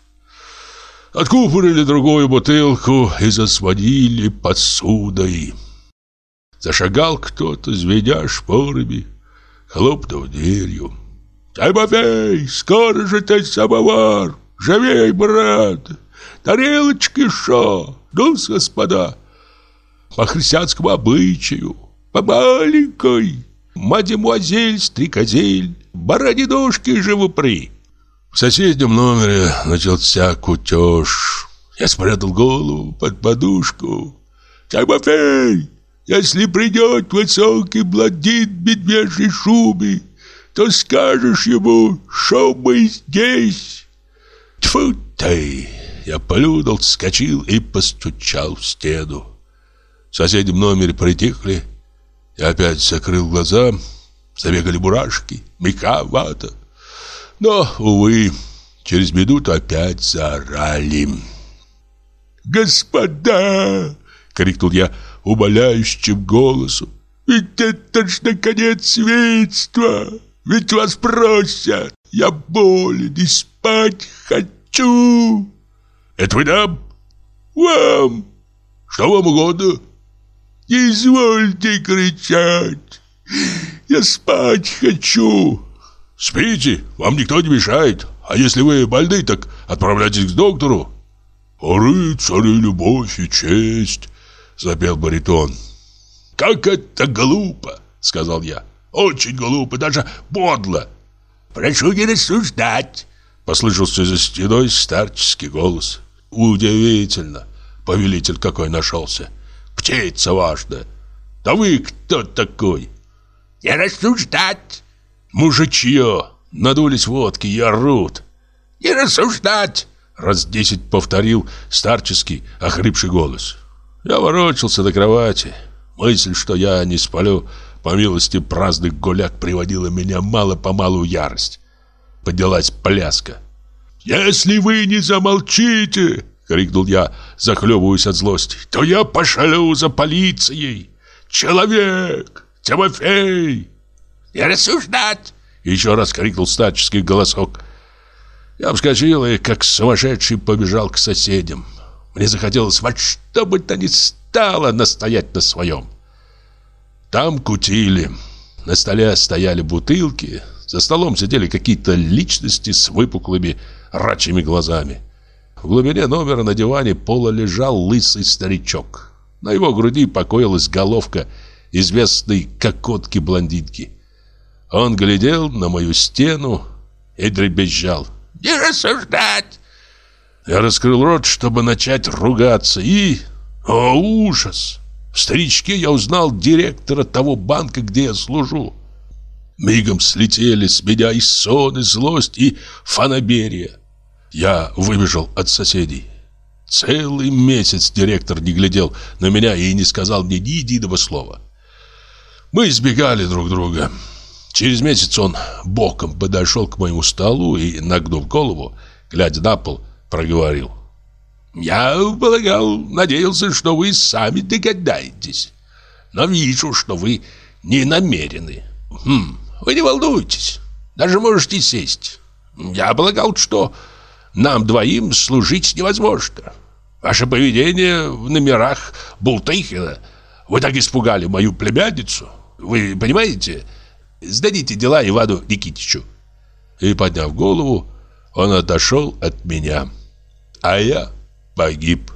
Откупорили другую бутылку и засводили посудой. Зашагал кто-то, звеня шпорами, хлопнув дверью. Тимофей, скоро же ты самовар, живей, брат, тарелочки шо, ну, господа, по христианскому обычаю, по маленькой, мадемуазель, стрекозель, барани ножки живопри. В соседнем номере начался кутеж. Я спрятал голову под подушку. Тимофей, если придет высокий блондин в медвежьей шубе, то скажешь ему, что мы здесь. Тьфу ты! Я полюдал, вскочил и постучал в стену. В соседнем номере притихли. Я опять закрыл глаза. Забегали бурашки, мека. Но, увы, через минуту опять заорали. «Господа!» — крикнул я умоляющим голосом. «Ведь это ж наконец светство!» Ведь вас просят. Я болен и спать хочу. Это вы нам? Вам. Что вам угодно? Не извольте кричать! Я спать хочу!» «Спите, вам никто не мешает. А если вы больны, так отправляйтесь к доктору». «Рыцари, любовь и честь!» — запел баритон. «Как это глупо!» — сказал я. «Очень глупо, даже подло!» «Прошу не рассуждать!» — послышался за стеной старческий голос. «Удивительно! Повелитель какой нашелся! Птица важная! Да вы кто такой?» «Не рассуждать!» «Мужичье! Надулись водки и орут!» «Не рассуждать!» Раз десять повторил старческий, охрипший голос. Я ворочался до кровати. Мысль, что я не сплю, по милости праздных гуляк, приводила меня мало-помалу в ярость. Поднялась пляска. «Если вы не замолчите!» — крикнул я, захлебываясь от злости. «То я пошлю за полицией! Человек! Тимофей!» «Не рассуждать!» — еще раз крикнул старческий голосок. Я вскочил и, как сумасшедший, побежал к соседям. Мне захотелось во что бы то ни стало настоять на своем. Там кутили. На столе стояли бутылки. За столом сидели какие-то личности с выпуклыми рачьими глазами. В глубине номера на диване пола лежал лысый старичок. На его груди покоилась головка известной кокотки-блондинки. Он глядел на мою стену и дребезжал. «Не рассуждать! Я раскрыл рот, чтобы начать ругаться, и... О, ужас! В старичке я узнал директора того банка, где я служу. Мигом слетели с меня и сон, и злость, и фанаберия. Я выбежал от соседей. Целый месяц директор не глядел на меня и не сказал мне ни единого слова. Мы избегали друг друга. Через месяц он боком подошел к моему столу и, нагнув голову, глядя на пол, проговорил. «Я полагал, надеялся, что вы сами догадаетесь. Но вижу, что вы не намерены. Хм, вы не волнуйтесь, даже можете сесть. Я полагал, что нам двоим служить невозможно. Ваше поведение в номерах Бултыхина, вы так испугали мою племянницу. Вы понимаете? Сдадите дела Ивану Никитичу». И, подняв голову, он отошел от меня а я погиб.